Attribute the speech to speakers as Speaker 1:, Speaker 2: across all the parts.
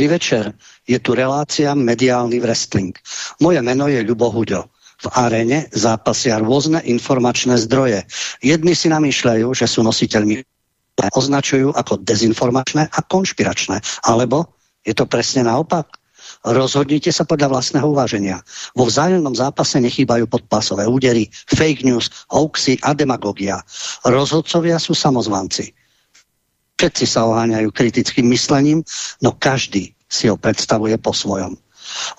Speaker 1: Dobrý večer, je tu relácia Mediálny wrestling. Moje meno je Ľubo Huďo. V aréne zápasia rôzne informačné zdroje. Jedni si namýšľajú, že sú nositeľmi označujú ako dezinformačné a konšpiračné. Alebo je to presne naopak? Rozhodnite sa podľa vlastného uváženia. Vo vzájomnom zápase nechýbajú podpásové údery, fake news, hoaxy a demagogia. Rozhodcovia sú samozvanci. Všetci sa oháňajú kritickým myslením, no každý si ho predstavuje po svojom.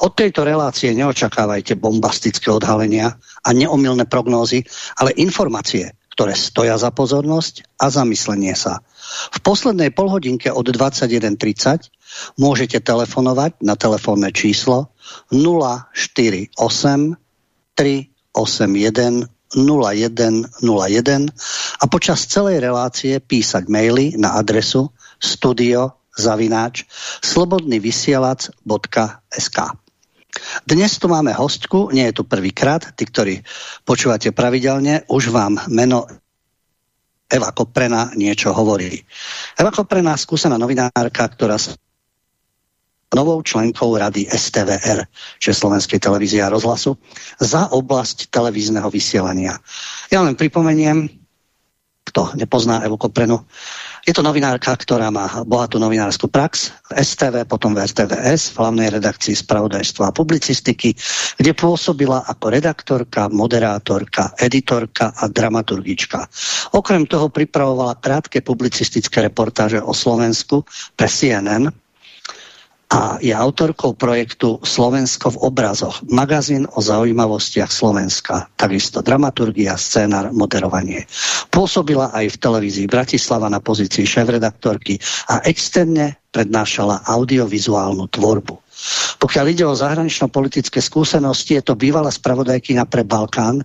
Speaker 1: Od tejto relácie neočakávajte bombastické odhalenia a neomilné prognózy, ale informácie, ktoré stoja za pozornosť a zamyslenie sa. V poslednej polhodinke od 21.30 môžete telefonovať na telefónne číslo 048 381 0101 a počas celej relácie písať maily na adresu studio zavináč slobodnyvysielac.sk dnes tu máme hostku, nie je tu prvýkrát, tí, ktorí počúvate pravidelne, už vám meno Eva Koprena niečo hovorí. Eva Koprena, skúsená novinárka, ktorá sa novou členkou rady STVR, čiže Slovenskej televízie a rozhlasu, za oblasť televízneho vysielania. Ja len pripomeniem, kto nepozná Evu Koprenu, je to novinárka, ktorá má bohatú novinárskú prax v STV, potom v RTVS, v hlavnej redakcii spravodajstva a publicistiky, kde pôsobila ako redaktorka, moderátorka, editorka a dramaturgička. Okrem toho pripravovala krátke publicistické reportáže o Slovensku pre CNN, a je autorkou projektu Slovensko v obrazoch, magazín o zaujímavostiach Slovenska, takisto dramaturgia, scénar, moderovanie. Pôsobila aj v televízii Bratislava na pozícii šéf-redaktorky a externe prednášala audiovizuálnu tvorbu. Pokiaľ ide o zahranično-politické skúsenosti, je to bývalá spravodajkyňa pre Balkán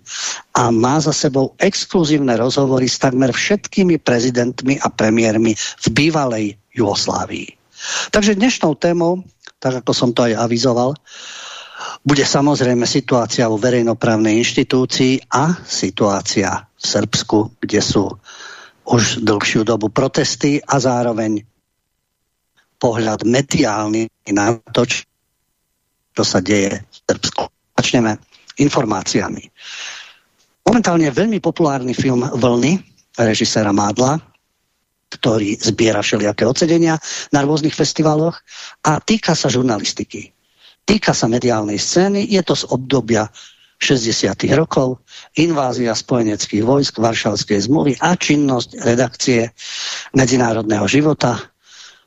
Speaker 1: a má za sebou exkluzívne rozhovory s takmer všetkými prezidentmi a premiérmi v bývalej Jugoslávii. Takže dnešnou témou, tak ako som to aj avizoval, bude samozrejme situácia vo verejnoprávnej inštitúcii a situácia v Srbsku, kde sú už dlhšiu dobu protesty a zároveň pohľad mediálny na to, čo sa deje v Srbsku. Začneme informáciami. Momentálne veľmi populárny film Vlny režiséra Mádla, ktorý zbiera všelijaké ocedenia na rôznych festivaloch a týka sa žurnalistiky. Týka sa mediálnej scény, je to z obdobia 60. rokov, invázia spojeneckých vojsk Varšavskej zmluvy a činnosť redakcie medzinárodného života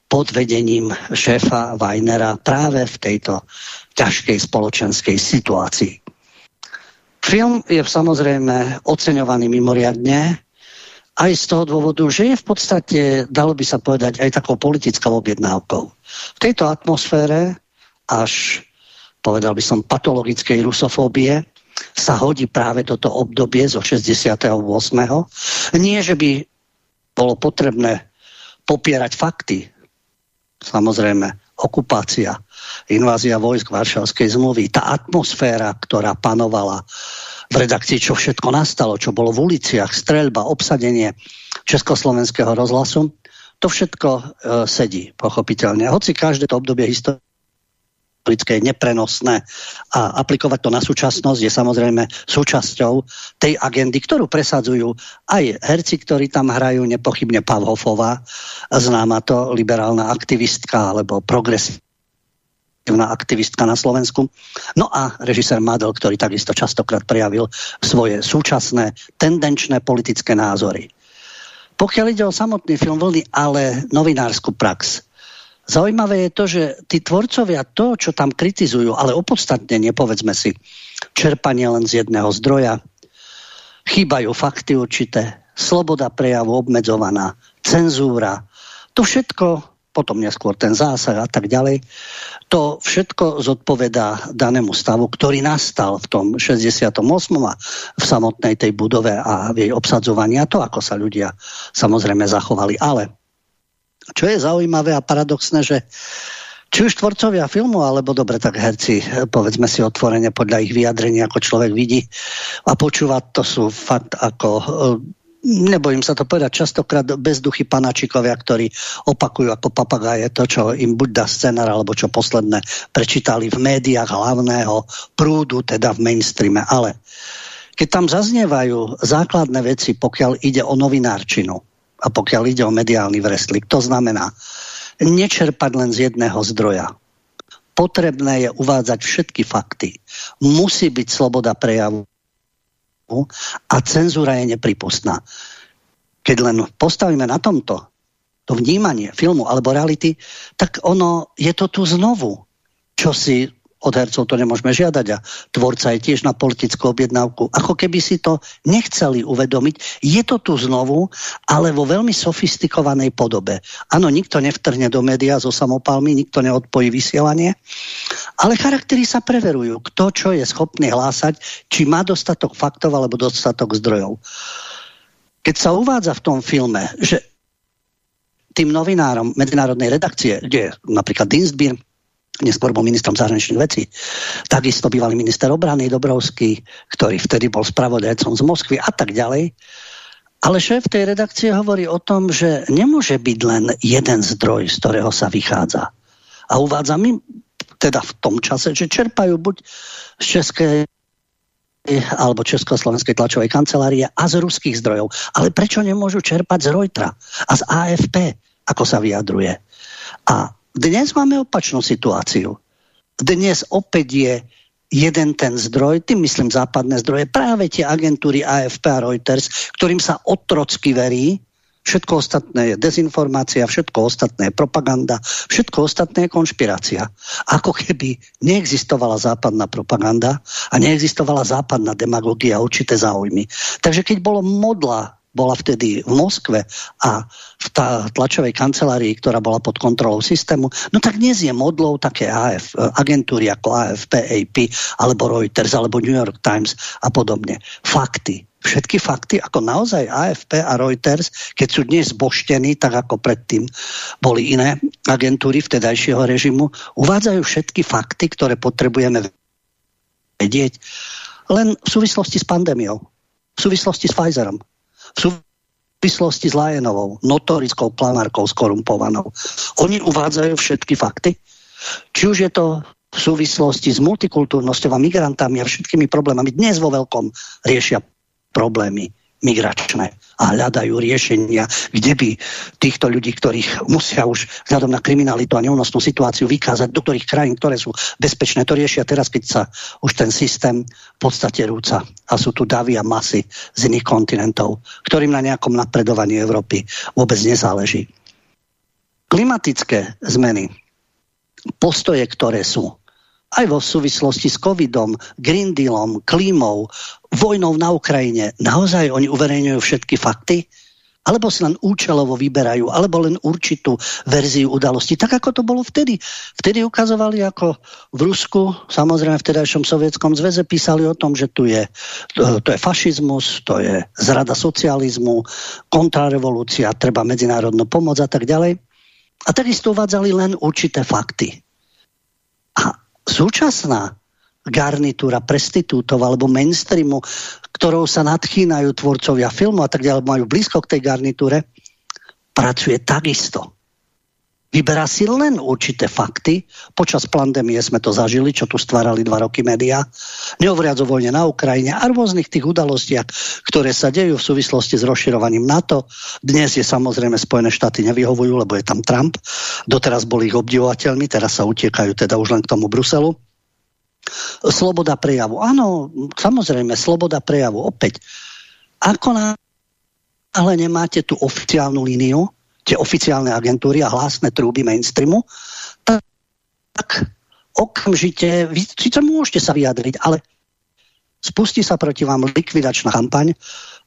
Speaker 1: pod vedením šéfa Weinera práve v tejto ťažkej spoločenskej situácii. Film je samozrejme oceňovaný mimoriadne, aj z toho dôvodu, že je v podstate, dalo by sa povedať, aj takou politickou objednávkou. V tejto atmosfére až, povedal by som, patologickej rusofóbie sa hodí práve toto obdobie zo 68. Nie, že by bolo potrebné popierať fakty. Samozrejme, okupácia, invázia vojsk Varšavskej zmluvy, tá atmosféra, ktorá panovala v redakcii, čo všetko nastalo, čo bolo v uliciach, streľba, obsadenie Československého rozhlasu. To všetko e, sedí, pochopiteľne. Hoci každé to obdobie historické je neprenosné a aplikovať to na súčasnosť je samozrejme súčasťou tej agendy, ktorú presadzujú aj herci, ktorí tam hrajú, nepochybne Pavhofová, známa to liberálna aktivistka alebo progresívna aktívna aktivistka na Slovensku. No a režisér Madel, ktorý takisto častokrát prejavil svoje súčasné tendenčné politické názory. Pokiaľ ide o samotný film Vlny, ale novinárskú prax, Zaujímavé je to, že tí tvorcovia to, čo tam kritizujú, ale opodstatnenie, povedzme si, čerpanie len z jedného zdroja, chýbajú fakty určité, sloboda prejavu obmedzovaná, cenzúra, to všetko potom neskôr ten zásah a tak ďalej. To všetko zodpovedá danému stavu, ktorý nastal v tom 68. a v samotnej tej budove a v jej obsadzovaní a to, ako sa ľudia samozrejme zachovali. Ale čo je zaujímavé a paradoxné, že či už tvorcovia filmu, alebo dobre, tak herci, povedzme si otvorene podľa ich vyjadrení, ako človek vidí a počúva, to sú fakt ako nebojím sa to povedať, častokrát bezduchy panačikovia, ktorí opakujú ako papagáje to, čo im buď dá scenár, alebo čo posledné prečítali v médiách hlavného prúdu, teda v mainstreame. Ale keď tam zaznievajú základné veci, pokiaľ ide o novinárčinu a pokiaľ ide o mediálny vreslik, to znamená nečerpať len z jedného zdroja. Potrebné je uvádzať všetky fakty. Musí byť sloboda prejavu a cenzúra je nepripustná. Keď len postavíme na tomto to vnímanie filmu alebo reality, tak ono je to tu znovu, čo si od hercov to nemôžeme žiadať a tvorca je tiež na politickú objednávku. Ako keby si to nechceli uvedomiť. Je to tu znovu, ale vo veľmi sofistikovanej podobe. Áno, nikto nevtrhne do média zo samopalmy, nikto neodpojí vysielanie, ale charaktery sa preverujú. Kto čo je schopný hlásať, či má dostatok faktov alebo dostatok zdrojov. Keď sa uvádza v tom filme, že tým novinárom medzinárodnej redakcie, kde je napríklad Dinsbier, neskôr bol ministrom zahraničných vecí. Takisto bývalý minister obrany Dobrovský, ktorý vtedy bol spravodajcom z Moskvy a tak ďalej. Ale šéf tej redakcie hovorí o tom, že nemôže byť len jeden zdroj, z ktorého sa vychádza. A uvádza mi teda v tom čase, že čerpajú buď z Českej alebo Československej tlačovej kancelárie a z ruských zdrojov. Ale prečo nemôžu čerpať z Reutera a z AFP, ako sa vyjadruje? A dnes máme opačnú situáciu. Dnes opäť je jeden ten zdroj, tým myslím západné zdroje, práve tie agentúry AFP a Reuters, ktorým sa otrocky verí, všetko ostatné je dezinformácia, všetko ostatné je propaganda, všetko ostatné je konšpirácia. Ako keby neexistovala západná propaganda a neexistovala západná demagogia a určité záujmy. Takže keď bolo modla bola vtedy v Moskve a v tá tlačovej kancelárii, ktorá bola pod kontrolou systému, no tak dnes je modlou také AF, agentúry ako AFP, AP, alebo Reuters, alebo New York Times a podobne. Fakty. Všetky fakty, ako naozaj AFP a Reuters, keď sú dnes zboštení, tak ako predtým boli iné agentúry vtedajšieho režimu, uvádzajú všetky fakty, ktoré potrebujeme vedieť len v súvislosti s pandémiou, v súvislosti s Pfizerom, v súvislosti s Lajenovou, notorickou planárkou skorumpovanou. Oni uvádzajú všetky fakty. Či už je to v súvislosti s multikultúrnosťou a migrantami a všetkými problémami. Dnes vo veľkom riešia problémy migračné a hľadajú riešenia, kde by týchto ľudí, ktorých musia už vzhľadom na kriminalitu a neúnosnú situáciu vykázať, do ktorých krajín, ktoré sú bezpečné, to riešia teraz, keď sa už ten systém v podstate rúca a sú tu davy a masy z iných kontinentov, ktorým na nejakom napredovaní Európy vôbec nezáleží. Klimatické zmeny, postoje, ktoré sú, aj vo súvislosti s covidom, Green Dealom, klímou, vojnou na Ukrajine, naozaj oni uverejňujú všetky fakty? Alebo si len účelovo vyberajú, alebo len určitú verziu udalosti, tak ako to bolo vtedy. Vtedy ukazovali, ako v Rusku, samozrejme v tedajšom sovietskom zväze, písali o tom, že tu je, to, to je fašizmus, to je zrada socializmu, kontrarevolúcia, treba medzinárodnú pomoc a tak ďalej. A takisto uvádzali len určité fakty. A súčasná garnitúra prestitútov alebo mainstreamu, ktorou sa nadchýnajú tvorcovia filmu a tak ďalej, majú blízko k tej garnitúre, pracuje takisto. Vyberá si len určité fakty. Počas pandémie sme to zažili, čo tu stvárali dva roky médiá. Nehovoriac o vojne na Ukrajine a rôznych tých udalostiach, ktoré sa dejú v súvislosti s rozširovaním NATO. Dnes je samozrejme Spojené štáty nevyhovujú, lebo je tam Trump. Doteraz boli ich obdivovateľmi, teraz sa utiekajú teda už len k tomu Bruselu. Sloboda prejavu. Áno, samozrejme, sloboda prejavu. Opäť, ako na ale nemáte tú oficiálnu líniu, tie oficiálne agentúry a hlasné trúby mainstreamu, tak, okamžite, vy síce môžete sa vyjadriť, ale spustí sa proti vám likvidačná kampaň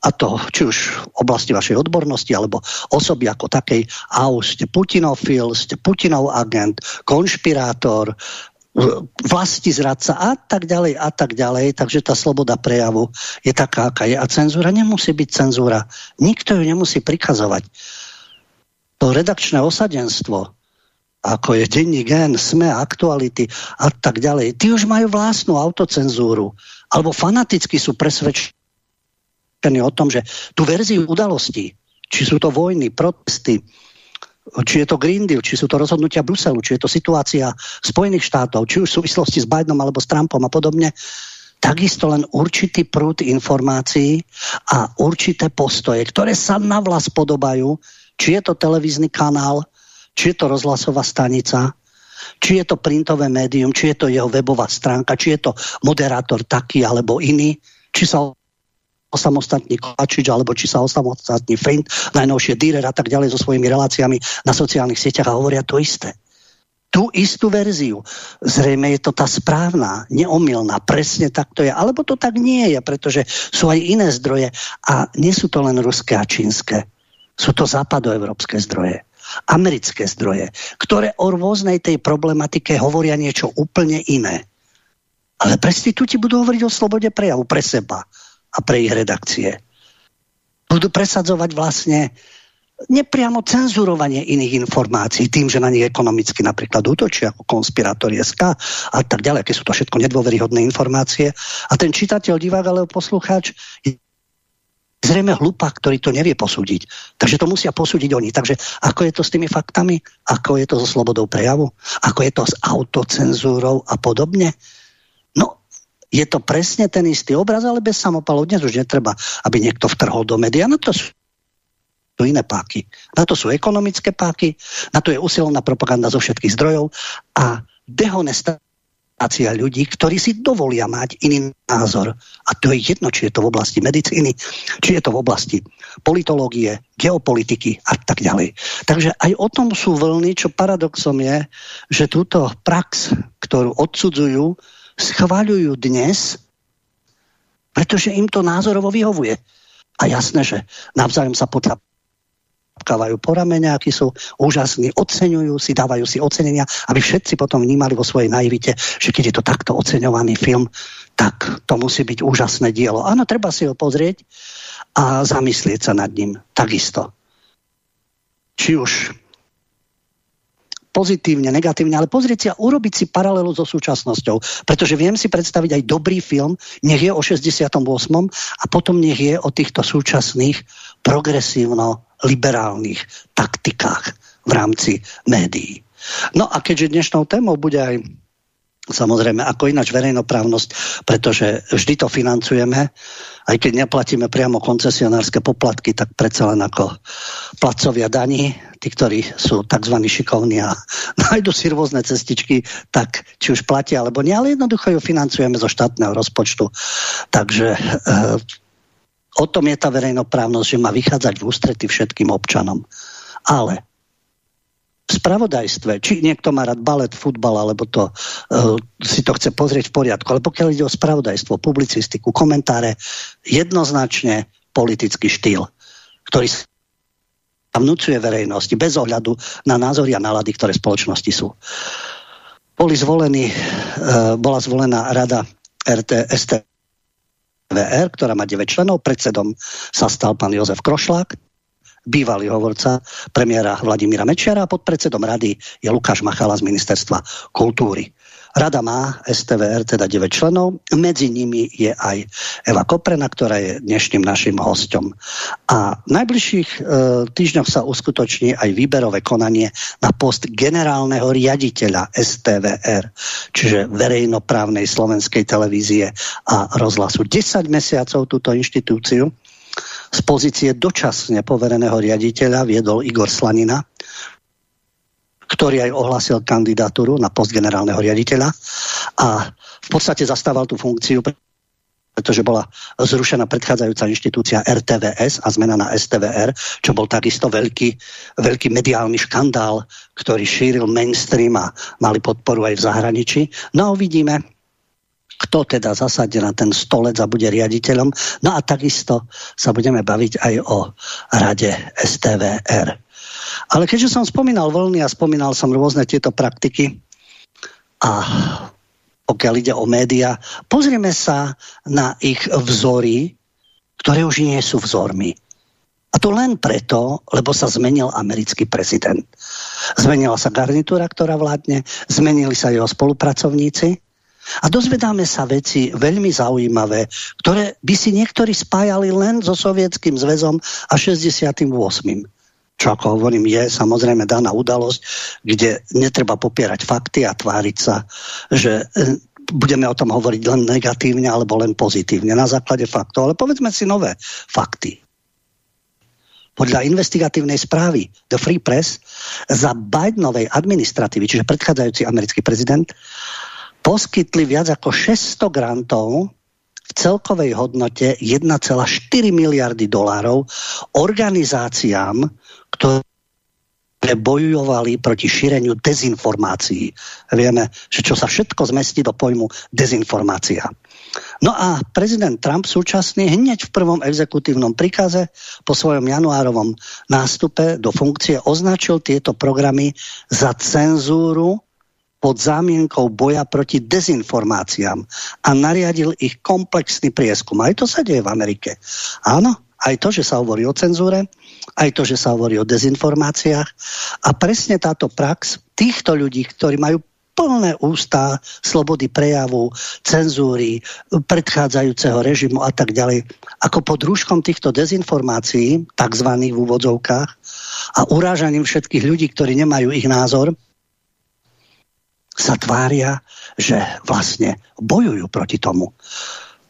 Speaker 1: a to či už v oblasti vašej odbornosti alebo osoby ako takej, a ste Putinofil, ste Putinov agent, konšpirátor, vlasti zradca a tak ďalej a tak ďalej. Takže tá sloboda prejavu je taká, aká je. A cenzúra nemusí byť cenzúra. Nikto ju nemusí prikazovať. To redakčné osadenstvo, ako je denní gen, SME, aktuality a tak ďalej, tí už majú vlastnú autocenzúru. Alebo fanaticky sú presvedčení o tom, že tú verziu udalostí, či sú to vojny, protesty, či je to Green Deal, či sú to rozhodnutia Bruselu, či je to situácia Spojených štátov, či už v súvislosti s Bidenom alebo s Trumpom a podobne, takisto len určitý prúd informácií a určité postoje, ktoré sa na vlas podobajú, či je to televízny kanál, či je to rozhlasová stanica, či je to printové médium, či je to jeho webová stránka, či je to moderátor taký alebo iný, či sa osamostatní Kovačič, alebo či sa osamostatní Feint, najnovšie Dürer a tak ďalej so svojimi reláciami na sociálnych sieťach a hovoria to isté. Tú istú verziu. Zrejme je to tá správna, neomilná, presne tak to je. Alebo to tak nie je, pretože sú aj iné zdroje a nie sú to len ruské a čínske. Sú to západoevropské zdroje americké zdroje, ktoré o rôznej tej problematike hovoria niečo úplne iné. Ale prestitúti budú hovoriť o slobode prejavu pre seba a pre ich redakcie. Budú presadzovať vlastne nepriamo cenzurovanie iných informácií tým, že na nich ekonomicky napríklad útočia ako konspirátori SK a tak ďalej, aké sú to všetko nedôveryhodné informácie. A ten čitateľ, divák alebo poslucháč zrejme hlupák, ktorý to nevie posúdiť. Takže to musia posúdiť oni. Takže ako je to s tými faktami? Ako je to so slobodou prejavu? Ako je to s autocenzúrou a podobne? je to presne ten istý obraz, ale bez samopalov. Dnes už netreba, aby niekto vtrhol do média. Na to sú to iné páky. Na to sú ekonomické páky, na to je usilovná propaganda zo všetkých zdrojov a dehonestácia ľudí, ktorí si dovolia mať iný názor. A to je jedno, či je to v oblasti medicíny, či je to v oblasti politológie, geopolitiky a tak ďalej. Takže aj o tom sú vlny, čo paradoxom je, že túto prax, ktorú odsudzujú, schváľujú dnes, pretože im to názorovo vyhovuje. A jasné, že navzájom sa potrapkávajú po ramene, akí sú úžasní, oceňujú si, dávajú si ocenenia, aby všetci potom vnímali vo svojej naivite, že keď je to takto oceňovaný film, tak to musí byť úžasné dielo. Áno, treba si ho pozrieť a zamyslieť sa nad ním takisto. Či už pozitívne, negatívne, ale pozrieť si a urobiť si paralelu so súčasnosťou. Pretože viem si predstaviť aj dobrý film, nech je o 68. a potom nech je o týchto súčasných progresívno-liberálnych taktikách v rámci médií. No a keďže dnešnou témou bude aj Samozrejme, ako ináč verejnoprávnosť, pretože vždy to financujeme, aj keď neplatíme priamo koncesionárske poplatky, tak predsa len ako placovia daní, tí, ktorí sú tzv. šikovní a nájdu si rôzne cestičky, tak či už platia alebo nie, ale jednoducho ju financujeme zo štátneho rozpočtu. Takže e, o tom je tá verejnoprávnosť, že má vychádzať v ústrety všetkým občanom. Ale spravodajstve, či niekto má rád balet, futbal, alebo to, uh, si to chce pozrieť v poriadku, ale pokiaľ ide o spravodajstvo, publicistiku, komentáre, jednoznačne politický štýl, ktorý sa vnúcuje verejnosti bez ohľadu na názory a nálady, ktoré spoločnosti sú. Boli zvolení, uh, bola zvolená rada RT, STVR, ktorá má 9 členov, predsedom sa stal pán Jozef Krošlák, bývalý hovorca premiéra Vladimíra Mečiara a podpredsedom rady je Lukáš Machala z ministerstva kultúry. Rada má STVR teda 9 členov, medzi nimi je aj Eva Koprena, ktorá je dnešným našim hostom. A v najbližších e, týždňoch sa uskutoční aj výberové konanie na post generálneho riaditeľa STVR, čiže verejnoprávnej slovenskej televízie a rozhlasu. 10 mesiacov túto inštitúciu z pozície dočasne povereného riaditeľa viedol Igor Slanina, ktorý aj ohlasil kandidatúru na post generálneho riaditeľa a v podstate zastával tú funkciu, pretože bola zrušená predchádzajúca inštitúcia RTVS a zmena na STVR, čo bol takisto veľký, veľký mediálny škandál, ktorý šíril mainstream a mali podporu aj v zahraničí. No a uvidíme, kto teda zasadne na ten stolec a bude riaditeľom. No a takisto sa budeme baviť aj o rade STVR. Ale keďže som spomínal vlny a spomínal som rôzne tieto praktiky a pokiaľ ide o média, pozrieme sa na ich vzory, ktoré už nie sú vzormi. A to len preto, lebo sa zmenil americký prezident. Zmenila sa garnitúra, ktorá vládne, zmenili sa jeho spolupracovníci A dozvedáme sa veci veľmi zaujímavé, ktoré by si niektorí spájali len so Sovietským zväzom a 68 čo ako hovorím, je samozrejme daná udalosť, kde netreba popierať fakty a tváriť sa, že e, budeme o tom hovoriť len negatívne alebo len pozitívne na základe faktov. Ale povedzme si nové fakty. Podľa investigatívnej správy The Free Press za Bidenovej administratívy, čiže predchádzajúci americký prezident, poskytli viac ako 600 grantov v celkovej hodnote 1,4 miliardy dolárov organizáciám, ktoré bojovali proti šíreniu dezinformácií. Vieme, že čo sa všetko zmestí do pojmu dezinformácia. No a prezident Trump súčasný hneď v prvom exekutívnom príkaze po svojom januárovom nástupe do funkcie označil tieto programy za cenzúru pod zámienkou boja proti dezinformáciám a nariadil ich komplexný prieskum. Aj to sa deje v Amerike. Áno, aj to, že sa hovorí o cenzúre, aj to, že sa hovorí o dezinformáciách. A presne táto prax týchto ľudí, ktorí majú plné ústa slobody prejavu, cenzúry, predchádzajúceho režimu a tak ďalej, ako pod rúškom týchto dezinformácií, takzvaných v úvodzovkách, a urážaním všetkých ľudí, ktorí nemajú ich názor, sa tvária, že vlastne bojujú proti tomu.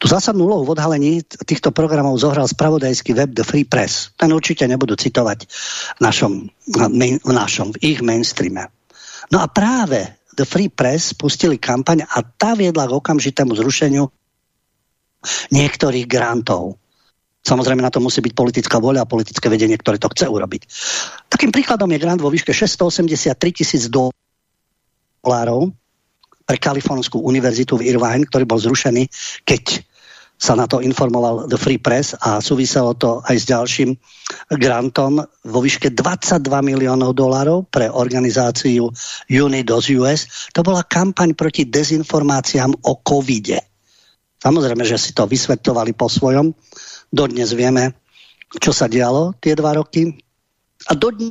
Speaker 1: Tu zásadnú úlohu v odhalení týchto programov zohral spravodajský web The Free Press. Ten určite nebudú citovať v našom, v našom, v ich mainstreame. No a práve The Free Press pustili kampaň a tá viedla k okamžitému zrušeniu niektorých grantov. Samozrejme na to musí byť politická voľa a politické vedenie, ktoré to chce urobiť. Takým príkladom je grant vo výške 683 tisíc dolárov pre Kalifornskú univerzitu v Irvine, ktorý bol zrušený, keď sa na to informoval The Free Press a súviselo to aj s ďalším grantom vo výške 22 miliónov dolárov pre organizáciu Unidos US. To bola kampaň proti dezinformáciám o covide. Samozrejme, že si to vysvetľovali po svojom. Dodnes vieme, čo sa dialo tie dva roky. A dodnes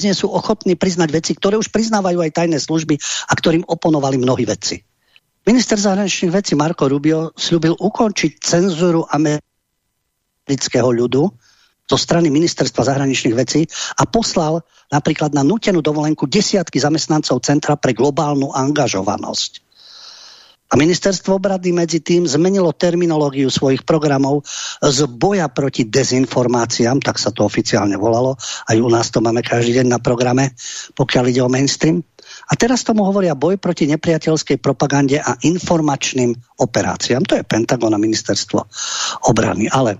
Speaker 1: nie sú ochotní priznať veci, ktoré už priznávajú aj tajné služby a ktorým oponovali mnohí vedci. Minister zahraničných vecí Marko Rubio slúbil ukončiť cenzúru amerického ľudu zo strany ministerstva zahraničných vecí a poslal napríklad na nutenú dovolenku desiatky zamestnancov Centra pre globálnu angažovanosť. A ministerstvo obrady medzi tým zmenilo terminológiu svojich programov z boja proti dezinformáciám, tak sa to oficiálne volalo, aj u nás to máme každý deň na programe, pokiaľ ide o mainstream, a teraz tomu hovoria boj proti nepriateľskej propagande a informačným operáciám. To je Pentagon a ministerstvo obrany. Ale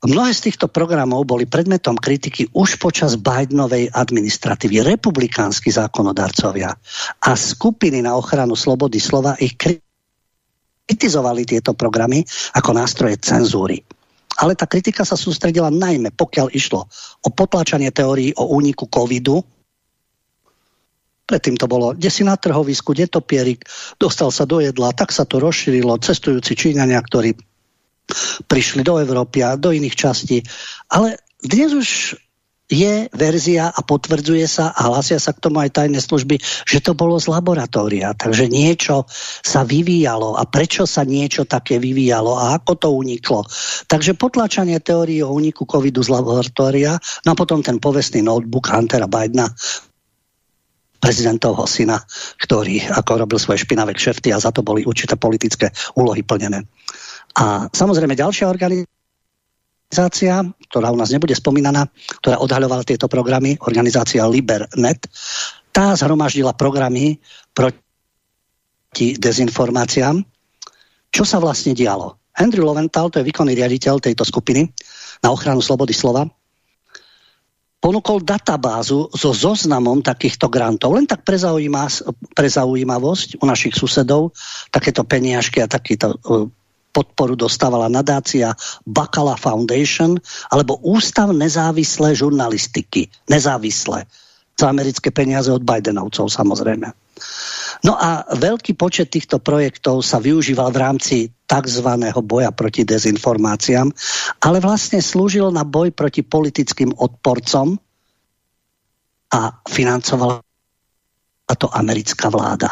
Speaker 1: Mnohé z týchto programov boli predmetom kritiky už počas Bidenovej administratívy. Republikánsky zákonodarcovia a skupiny na ochranu slobody slova ich kritizovali tieto programy ako nástroje cenzúry. Ale tá kritika sa sústredila najmä, pokiaľ išlo o potláčanie teórií o úniku covidu Predtým to bolo, kde si na trhovisku, detopierik, dostal sa do jedla, tak sa to rozšírilo, cestujúci Číňania, ktorí prišli do Európy a do iných častí. Ale dnes už je verzia a potvrdzuje sa a hlasia sa k tomu aj tajné služby, že to bolo z laboratória. Takže niečo sa vyvíjalo a prečo sa niečo také vyvíjalo a ako to uniklo. Takže potlačanie teórie o úniku covidu z laboratória, no a potom ten povestný notebook Huntera Bidena prezidentovho syna, ktorý ako robil svoje špinavé kšefty a za to boli určité politické úlohy plnené. A samozrejme ďalšia organizácia, ktorá u nás nebude spomínaná, ktorá odhaľovala tieto programy, organizácia LiberNet, tá zhromaždila programy proti dezinformáciám. Čo sa vlastne dialo? Andrew Loventhal, to je výkonný riaditeľ tejto skupiny na ochranu slobody slova, ponúkol databázu so zoznamom takýchto grantov. Len tak pre, zaujíma, pre zaujímavosť u našich susedov takéto peniažky a takýto uh, podporu dostávala nadácia Bacala Foundation alebo Ústav nezávislé žurnalistiky. Nezávislé. Za americké peniaze od Bidenovcov samozrejme. No a veľký počet týchto projektov sa využíval v rámci tzv. boja proti dezinformáciám, ale vlastne slúžil na boj proti politickým odporcom a financovala to americká vláda.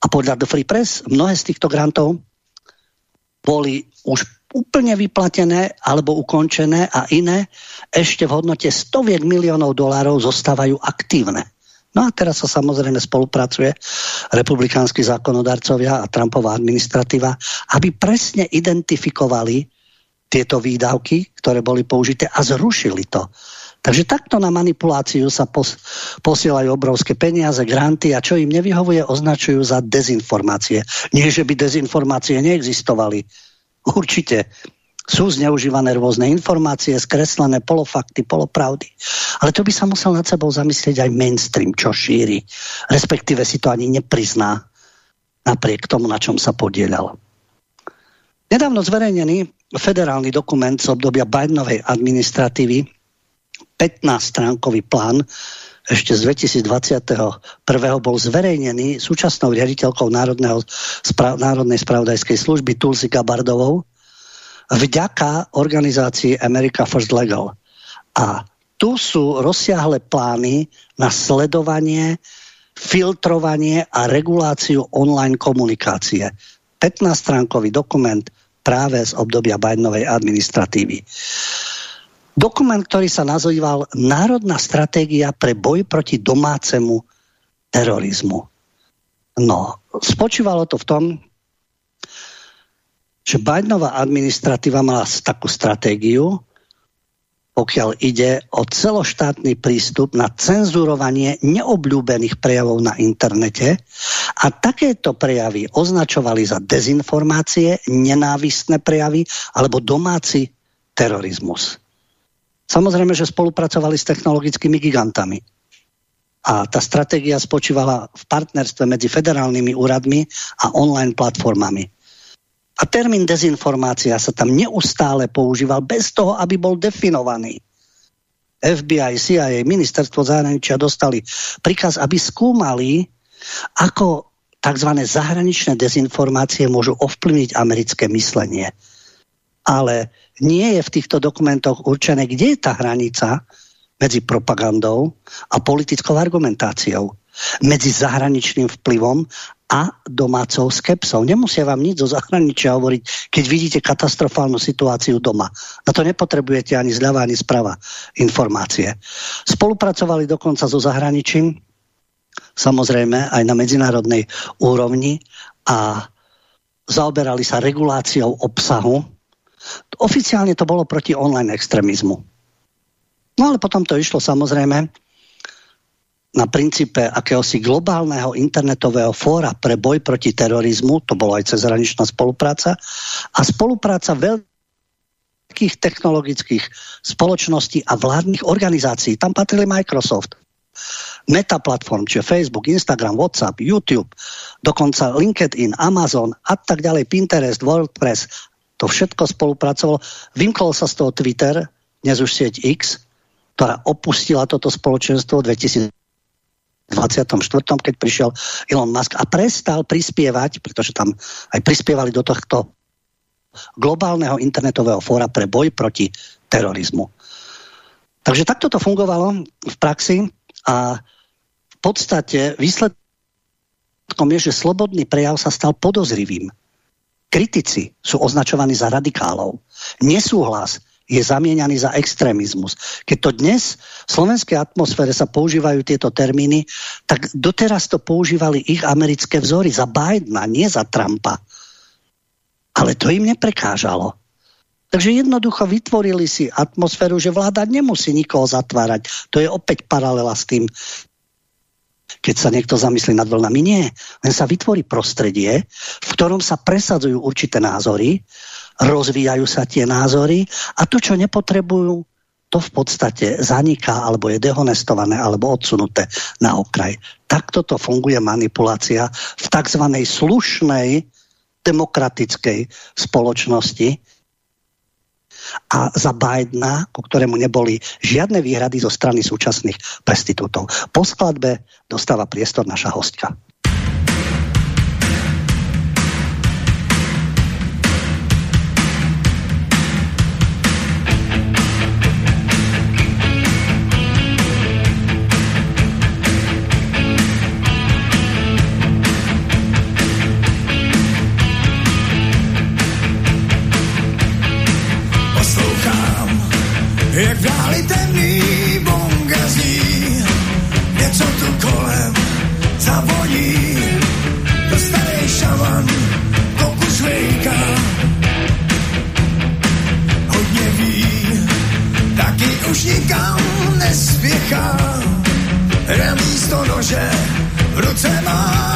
Speaker 1: A podľa The Free Press mnohé z týchto grantov boli už úplne vyplatené alebo ukončené a iné ešte v hodnote stoviek miliónov dolárov zostávajú aktívne. No a teraz sa samozrejme spolupracuje republikánsky zákonodarcovia a Trumpová administratíva, aby presne identifikovali tieto výdavky, ktoré boli použité a zrušili to. Takže takto na manipuláciu sa pos posielajú obrovské peniaze, granty a čo im nevyhovuje, označujú za dezinformácie. Nie, že by dezinformácie neexistovali. Určite sú zneužívané rôzne informácie, skreslené polofakty, polopravdy. Ale to by sa musel nad sebou zamyslieť aj mainstream, čo šíri. Respektíve si to ani neprizná napriek tomu, na čom sa podielal. Nedávno zverejnený federálny dokument z obdobia Bidenovej administratívy 15-stránkový plán ešte z 2021. bol zverejnený súčasnou riaditeľkou Národného, spra, Národnej spravodajskej služby Tulsi Gabardovou vďaka organizácii America First Legal. A tu sú rozsiahle plány na sledovanie, filtrovanie a reguláciu online komunikácie. 15-stránkový dokument práve z obdobia Bidenovej administratívy. Dokument, ktorý sa nazýval Národná stratégia pre boj proti domácemu terorizmu. No, spočívalo to v tom, že Bidenová administratíva mala takú stratégiu, pokiaľ ide o celoštátny prístup na cenzurovanie neobľúbených prejavov na internete a takéto prejavy označovali za dezinformácie, nenávistné prejavy alebo domáci terorizmus. Samozrejme, že spolupracovali s technologickými gigantami. A tá stratégia spočívala v partnerstve medzi federálnymi úradmi a online platformami. A termín dezinformácia sa tam neustále používal bez toho, aby bol definovaný. FBI, CIA, ministerstvo zahraničia dostali príkaz, aby skúmali, ako tzv. zahraničné dezinformácie môžu ovplyvniť americké myslenie. Ale nie je v týchto dokumentoch určené, kde je tá hranica medzi propagandou a politickou argumentáciou, medzi zahraničným vplyvom a domácou skepsou. Nemusia vám nič zo zahraničia hovoriť, keď vidíte katastrofálnu situáciu doma. Na to nepotrebujete ani zľava, ani sprava informácie. Spolupracovali dokonca so zahraničím, samozrejme aj na medzinárodnej úrovni a zaoberali sa reguláciou obsahu Oficiálne to bolo proti online extrémizmu. No ale potom to išlo samozrejme na princípe akéhosi globálneho internetového fóra pre boj proti terorizmu, to bolo aj cezhraničná spolupráca, a spolupráca veľkých technologických spoločností a vládnych organizácií. Tam patrili Microsoft, Meta platform, čiže Facebook, Instagram, WhatsApp, YouTube, dokonca LinkedIn, Amazon a tak ďalej, Pinterest, WordPress to všetko spolupracovalo. Vymkol sa z toho Twitter, dnes už sieť X, ktorá opustila toto spoločenstvo v 2024, keď prišiel Elon Musk a prestal prispievať, pretože tam aj prispievali do tohto globálneho internetového fóra pre boj proti terorizmu. Takže takto to fungovalo v praxi a v podstate výsledkom je, že slobodný prejav sa stal podozrivým Kritici sú označovaní za radikálov. Nesúhlas je zamieňaný za extrémizmus. Keď to dnes v slovenskej atmosfére sa používajú tieto termíny, tak doteraz to používali ich americké vzory za Bidena, nie za Trumpa. Ale to im neprekážalo. Takže jednoducho vytvorili si atmosféru, že vláda nemusí nikoho zatvárať. To je opäť paralela s tým, keď sa niekto zamyslí nad vlnami. Nie, len sa vytvorí prostredie, v ktorom sa presadzujú určité názory, rozvíjajú sa tie názory a to, čo nepotrebujú, to v podstate zaniká alebo je dehonestované alebo odsunuté na okraj. Takto to funguje manipulácia v tzv. slušnej demokratickej spoločnosti, a za Bidena, ku ktorému neboli žiadne výhrady zo strany súčasných prestitútov. Po skladbe dostáva priestor naša hostka.
Speaker 2: Hra místo nože v ruce má,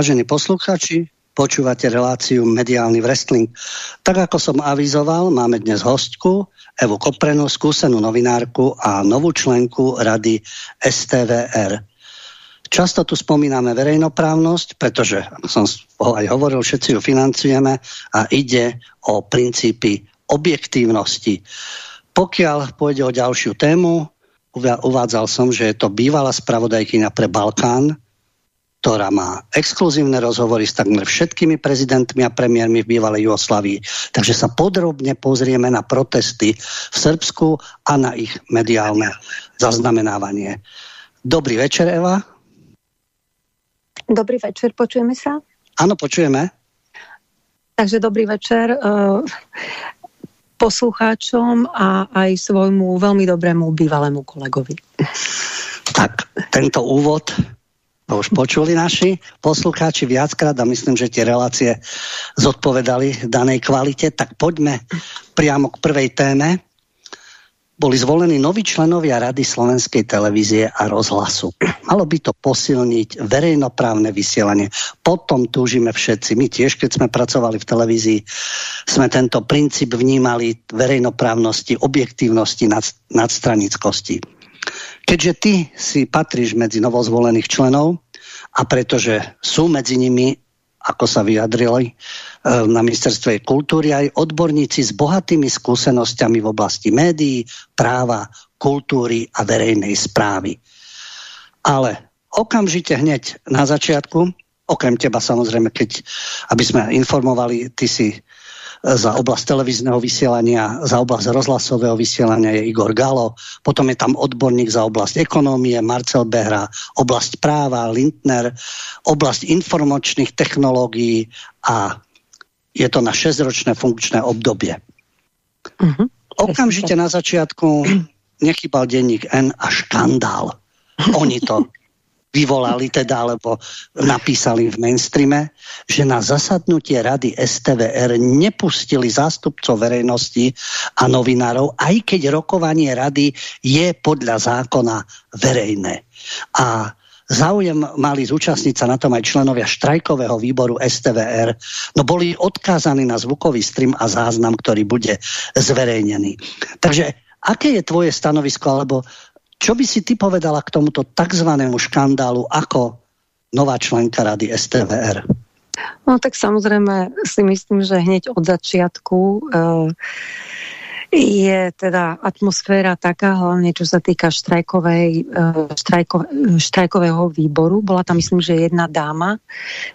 Speaker 1: Vážení posluchači, počúvate reláciu Mediálny wrestling. Tak ako som avizoval, máme dnes hostku Evu Koprenu, skúsenú novinárku a novú členku rady STVR. Často tu spomíname verejnoprávnosť, pretože, ako som aj hovoril, všetci ju financujeme a ide o princípy objektívnosti. Pokiaľ pôjde o ďalšiu tému, uvádzal som, že je to bývalá spravodajkyňa pre Balkán, ktorá má exkluzívne rozhovory s takmer všetkými prezidentmi a premiérmi v bývalej Jugoslavii. Takže sa podrobne pozrieme na protesty v Srbsku a na ich mediálne zaznamenávanie. Dobrý večer, Eva.
Speaker 3: Dobrý večer, počujeme sa?
Speaker 1: Áno, počujeme.
Speaker 3: Takže dobrý večer uh, poslucháčom a aj svojmu veľmi dobrému bývalému kolegovi.
Speaker 1: Tak, tento úvod to už počuli naši poslucháči viackrát a myslím, že tie relácie zodpovedali danej kvalite, tak poďme priamo k prvej téme. boli zvolení noví členovia Rady Slovenskej televízie a rozhlasu. Malo by to posilniť verejnoprávne vysielanie. Potom túžime všetci. My tiež, keď sme pracovali v televízii, sme tento princíp vnímali verejnoprávnosti, objektívnosti, nad, nadstranickosti. Keďže ty si patríš medzi novozvolených členov a pretože sú medzi nimi ako sa vyjadrili e, na ministerstve kultúry, aj odborníci s bohatými skúsenosťami v oblasti médií, práva, kultúry a verejnej správy. Ale okamžite hneď na začiatku, okrem teba samozrejme, keď, aby sme informovali, ty si za oblasť televízneho vysielania, za oblasť rozhlasového vysielania je Igor Galo, potom je tam odborník za oblasť ekonómie Marcel Behra, oblasť práva Lindner, oblasť informačných technológií a je to na 6-ročné funkčné obdobie. Uh -huh. Okamžite na začiatku nechybal denník N a škandál. Oni to vyvolali teda, alebo napísali v mainstreame, že na zasadnutie rady STVR nepustili zástupcov verejnosti a novinárov, aj keď rokovanie rady je podľa zákona verejné. A záujem mali zúčastniť sa na tom aj členovia štrajkového výboru STVR, no boli odkázaní na zvukový stream a záznam, ktorý bude zverejnený. Takže aké je tvoje stanovisko, alebo čo by si ty povedala k tomuto tzv. škandálu ako nová členka rady STVR?
Speaker 3: No tak samozrejme si myslím, že hneď od začiatku uh, je teda atmosféra taká, hlavne čo sa týka štrajkovej, uh, štrajko, štrajkového výboru. Bola tam myslím, že jedna dáma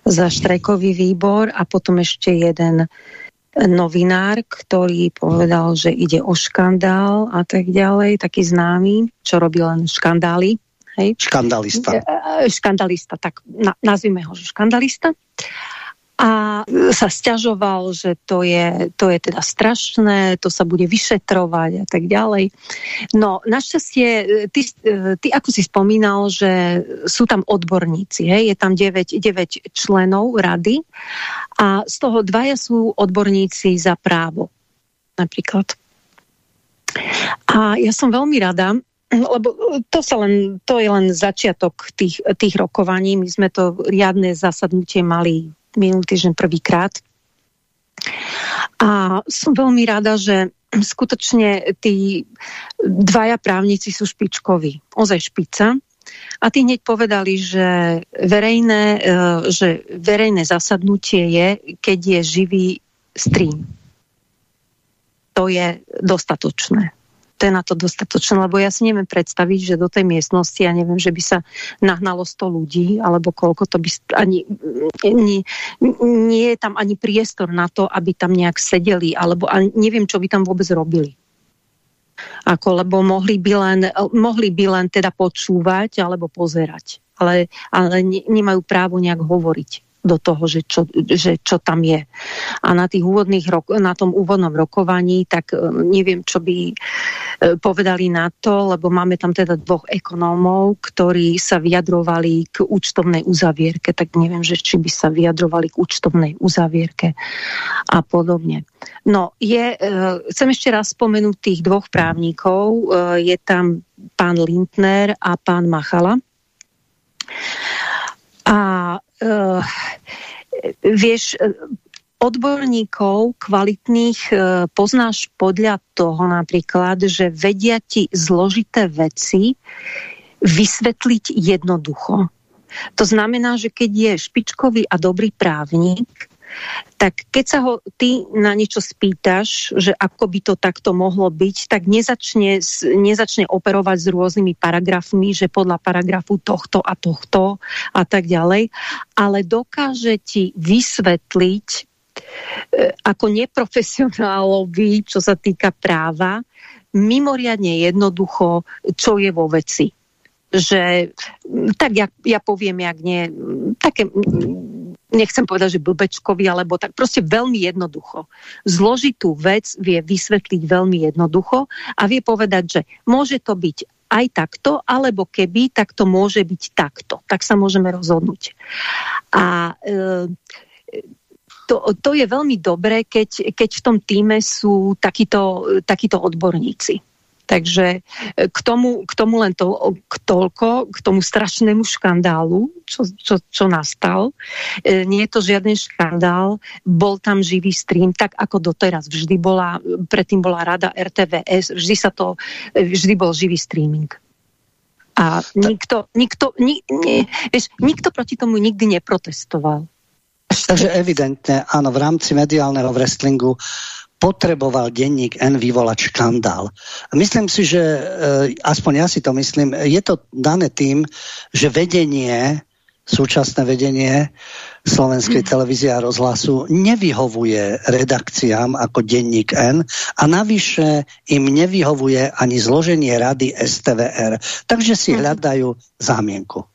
Speaker 3: za štrajkový výbor a potom ešte jeden novinár, ktorý povedal, že ide o škandál a tak ďalej, taký známy, čo robí len škandály. Hej.
Speaker 1: Škandalista.
Speaker 3: E, e, škandalista, tak na, nazvime ho, škandalista a sa stiažoval, že to je, to je teda strašné, to sa bude vyšetrovať a tak ďalej. No našťastie, ty, ty ako si spomínal, že sú tam odborníci, hej? je tam 9, 9 členov rady a z toho dvaja sú odborníci za právo napríklad. A ja som veľmi rada, lebo to, sa len, to je len začiatok tých, tých rokovaní. My sme to riadne zasadnutie mali minulý týždeň prvýkrát. A som veľmi rada, že skutočne tí dvaja právnici sú špičkoví, ozaj špica. A tí hneď povedali, že verejné, e, že verejné zasadnutie je, keď je živý stream. To je dostatočné to je na to dostatočné, lebo ja si neviem predstaviť, že do tej miestnosti, ja neviem, že by sa nahnalo 100 ľudí, alebo koľko to by ani, nie, nie je tam ani priestor na to, aby tam nejak sedeli, alebo ani, neviem, čo by tam vôbec robili. Ako, lebo mohli by, len, mohli by len teda počúvať alebo pozerať, ale, ale ne, nemajú právo nejak hovoriť do toho, že čo, že čo tam je. A na, tých úvodných rok, na tom úvodnom rokovaní, tak e, neviem, čo by e, povedali na to, lebo máme tam teda dvoch ekonómov, ktorí sa vyjadrovali k účtovnej uzavierke, tak neviem, že či by sa vyjadrovali k účtovnej uzavierke a podobne. No, je, e, chcem ešte raz spomenúť tých dvoch právnikov. Je tam pán Lindner a pán Machala. A uh, vieš, odborníkov kvalitných uh, poznáš podľa toho napríklad, že vedia ti zložité veci vysvetliť jednoducho. To znamená, že keď je špičkový a dobrý právnik, tak keď sa ho ty na niečo spýtaš, že ako by to takto mohlo byť, tak nezačne, nezačne operovať s rôznymi paragrafmi, že podľa paragrafu tohto a tohto a tak ďalej, ale dokáže ti vysvetliť e, ako neprofesionálovi, čo sa týka práva, mimoriadne jednoducho, čo je vo veci že tak ja, ja poviem, jak nie, také nechcem povedať, že blbečkovi, alebo tak proste veľmi jednoducho. Zložitú vec vie vysvetliť veľmi jednoducho a vie povedať, že môže to byť aj takto, alebo keby, tak to môže byť takto. Tak sa môžeme rozhodnúť. A e, to, to je veľmi dobré, keď, keď v tom týme sú takíto, takíto odborníci. Takže e, k tomu, k tomu len to, k toľko, k tomu strašnému škandálu, čo, čo, čo nastal. E, nie je to žiaden škandál, bol tam živý stream, tak ako doteraz. Vždy bola, predtým bola rada RTVS, vždy sa to, vždy bol živý streaming. A nikto, nikto, ni, nie, vieš, nikto proti tomu nikdy neprotestoval.
Speaker 1: Takže evidentne, áno, v rámci mediálneho wrestlingu potreboval denník N vyvolať škandál. Myslím si, že e, aspoň ja si to myslím, je to dané tým, že vedenie, súčasné vedenie slovenskej mm. televízie a rozhlasu nevyhovuje redakciám ako denník N a navyše im nevyhovuje ani zloženie rady STVR. Takže si mm. hľadajú zámienku.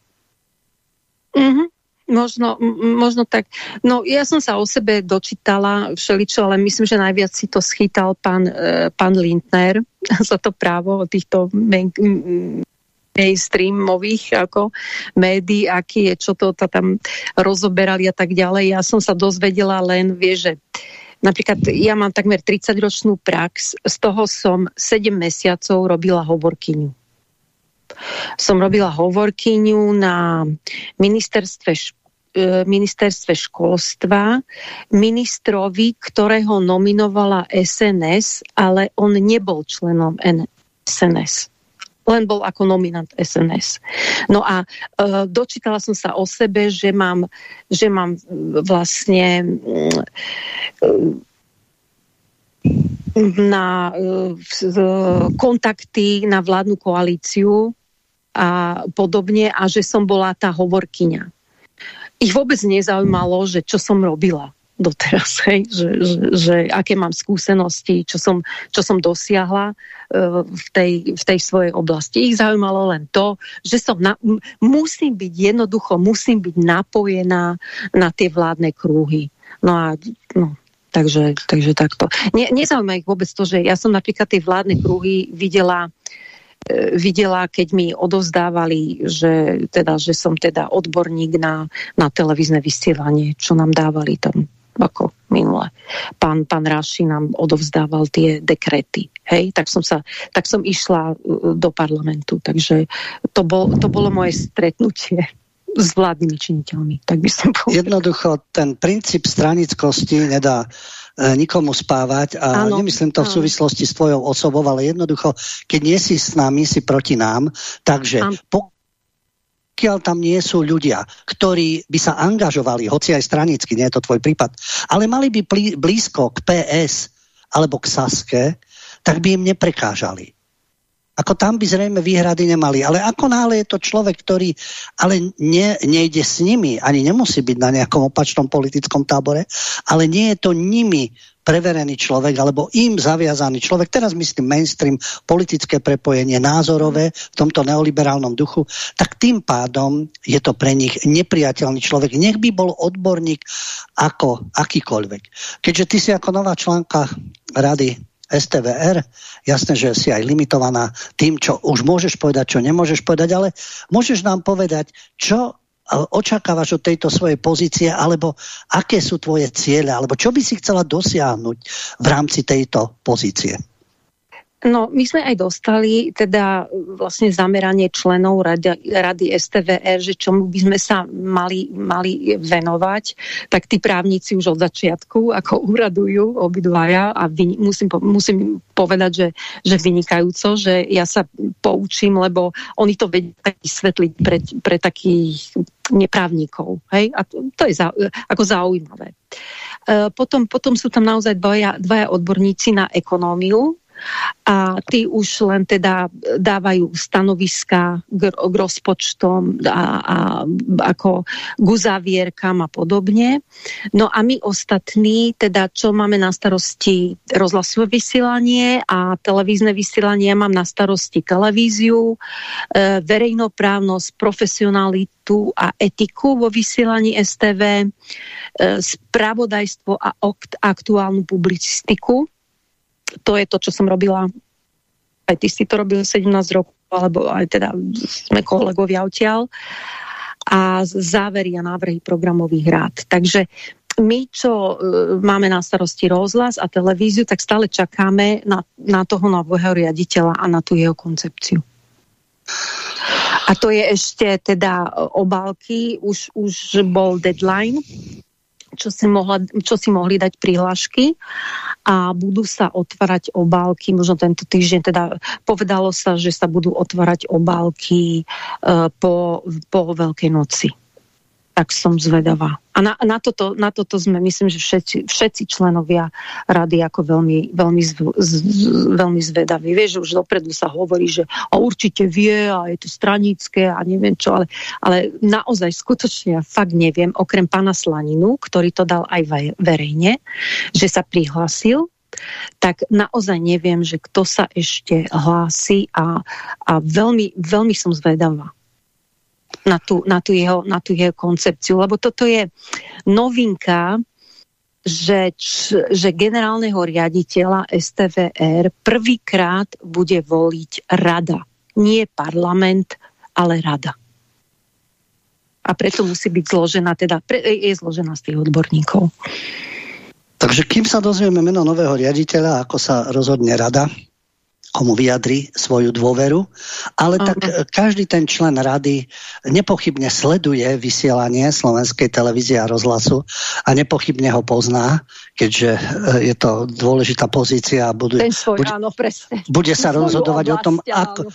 Speaker 3: Mm-hmm. Možno, možno tak. No ja som sa o sebe dočítala všeličo, ale myslím, že najviac si to schytal pán, e, pán Lindner za to právo o týchto mainstreamových ako médií, aký je, čo to tam rozoberali a tak ďalej. Ja som sa dozvedela len, vie, že napríklad ja mám takmer 30-ročnú prax, z toho som 7 mesiacov robila hovorkyňu som robila hovorkyňu na ministerstve E, ministerstve školstva ministrovi, ktorého nominovala SNS, ale on nebol členom SNS len bol ako nominant SNS. No a e, dočítala som sa o sebe, že mám, že mám vlastne e, na e, kontakty na vládnu koalíciu a podobne a že som bola tá hovorkyňa ich vôbec nezaujímalo, že čo som robila doteraz, hej, že, že, že aké mám skúsenosti, čo som, čo som dosiahla uh, v, tej, v tej svojej oblasti. Ich zaujímalo len to, že som na, musím byť jednoducho, musím byť napojená na tie vládne krúhy. No a no, takže, takže takto. Ne, nezaujíma ich vôbec to, že ja som napríklad tie vládne krúhy videla uh, E, videla, keď mi odovzdávali, že, teda, že som teda odborník na, na televízne vysielanie, čo nám dávali tam ako minule. Pán, pán Ráši nám odovzdával tie dekrety. Hej, tak som, sa, tak som išla e, do parlamentu. Takže to, bol, to bolo moje stretnutie s vládnymi činiteľmi, tak by som.
Speaker 1: Jednoducho, ten princíp stranickosti nedá E, nikomu spávať a ano, nemyslím to v súvislosti s tvojou osobou, ale jednoducho, keď nie si s nami, si proti nám, takže pokiaľ tam nie sú ľudia, ktorí by sa angažovali, hoci aj stranicky, nie je to tvoj prípad, ale mali by blízko k PS alebo k Saske, tak by im neprekážali. Ako tam by zrejme výhrady nemali. Ale ako náhle je to človek, ktorý ale ne, nejde s nimi, ani nemusí byť na nejakom opačnom politickom tábore, ale nie je to nimi preverený človek, alebo im zaviazaný človek, teraz myslím mainstream, politické prepojenie, názorové v tomto neoliberálnom duchu, tak tým pádom je to pre nich nepriateľný človek. Nech by bol odborník ako akýkoľvek. Keďže ty si ako nová článka rady STVR, jasné, že si aj limitovaná tým, čo už môžeš povedať, čo nemôžeš povedať, ale môžeš nám povedať, čo očakávaš od tejto svojej pozície, alebo aké sú tvoje ciele, alebo čo by si chcela dosiahnuť v rámci tejto pozície?
Speaker 3: No, my sme aj dostali teda vlastne zameranie členov rady, rady STVR, že čomu by sme sa mali, mali venovať, tak tí právnici už od začiatku ako uradujú obidvaja a vy, musím, musím povedať, že, že vynikajúco, že ja sa poučím, lebo oni to vedia vysvetliť pre, pre takých neprávnikov. Hej? A to, to je za, ako zaujímavé. E, potom, potom sú tam naozaj dvaja, dvaja odborníci na ekonómiu, a tí už len teda dávajú stanoviska k, k rozpočtom a, a ako k uzavierkam a podobne. No a my ostatní, teda čo máme na starosti rozhlasové vysielanie a televízne vysielanie, mám na starosti televíziu, e, verejnoprávnosť, profesionalitu a etiku vo vysielaní STV, e, spravodajstvo a aktuálnu publicistiku to je to, čo som robila. Aj ty si to robil 17 rokov, alebo aj teda sme kolegovia odtiaľ. A závery a návrhy programových rád. Takže my, čo uh, máme na starosti rozhlas a televíziu, tak stále čakáme na, na toho nového riaditeľa a na tú jeho koncepciu. A to je ešte teda obálky, už, už bol deadline, čo si, mohla, čo si mohli dať prihlášky a budú sa otvárať obálky, možno tento týždeň, teda povedalo sa, že sa budú otvárať obálky uh, po, po Veľkej noci tak som zvedavá. A na, na, toto, na toto sme, myslím, že všetci, všetci členovia rady ako veľmi, veľmi, zv, z, veľmi zvedaví. Vieš, že už dopredu sa hovorí, že a určite vie a je to stranické a neviem čo, ale, ale naozaj skutočne ja fakt neviem, okrem pána Slaninu, ktorý to dal aj verejne, že sa prihlásil tak naozaj neviem, že kto sa ešte hlási a, a veľmi, veľmi som zvedavá na tú, na tú, jeho, na tú jeho koncepciu, lebo toto je novinka, že, že generálneho riaditeľa STVR prvýkrát bude voliť rada. Nie parlament, ale rada. A preto musí byť zložená, teda je zložená z tých odborníkov.
Speaker 1: Takže kým sa dozvieme meno nového riaditeľa, ako sa rozhodne rada, komu vyjadri svoju dôveru, ale -huh. tak každý ten člen rady nepochybne sleduje vysielanie slovenskej televízie a rozhlasu a nepochybne ho pozná, keďže e, je to dôležitá pozícia a budú,
Speaker 3: ten svoj, bude, áno, presne.
Speaker 1: bude sa rozhodovať o tom, ako,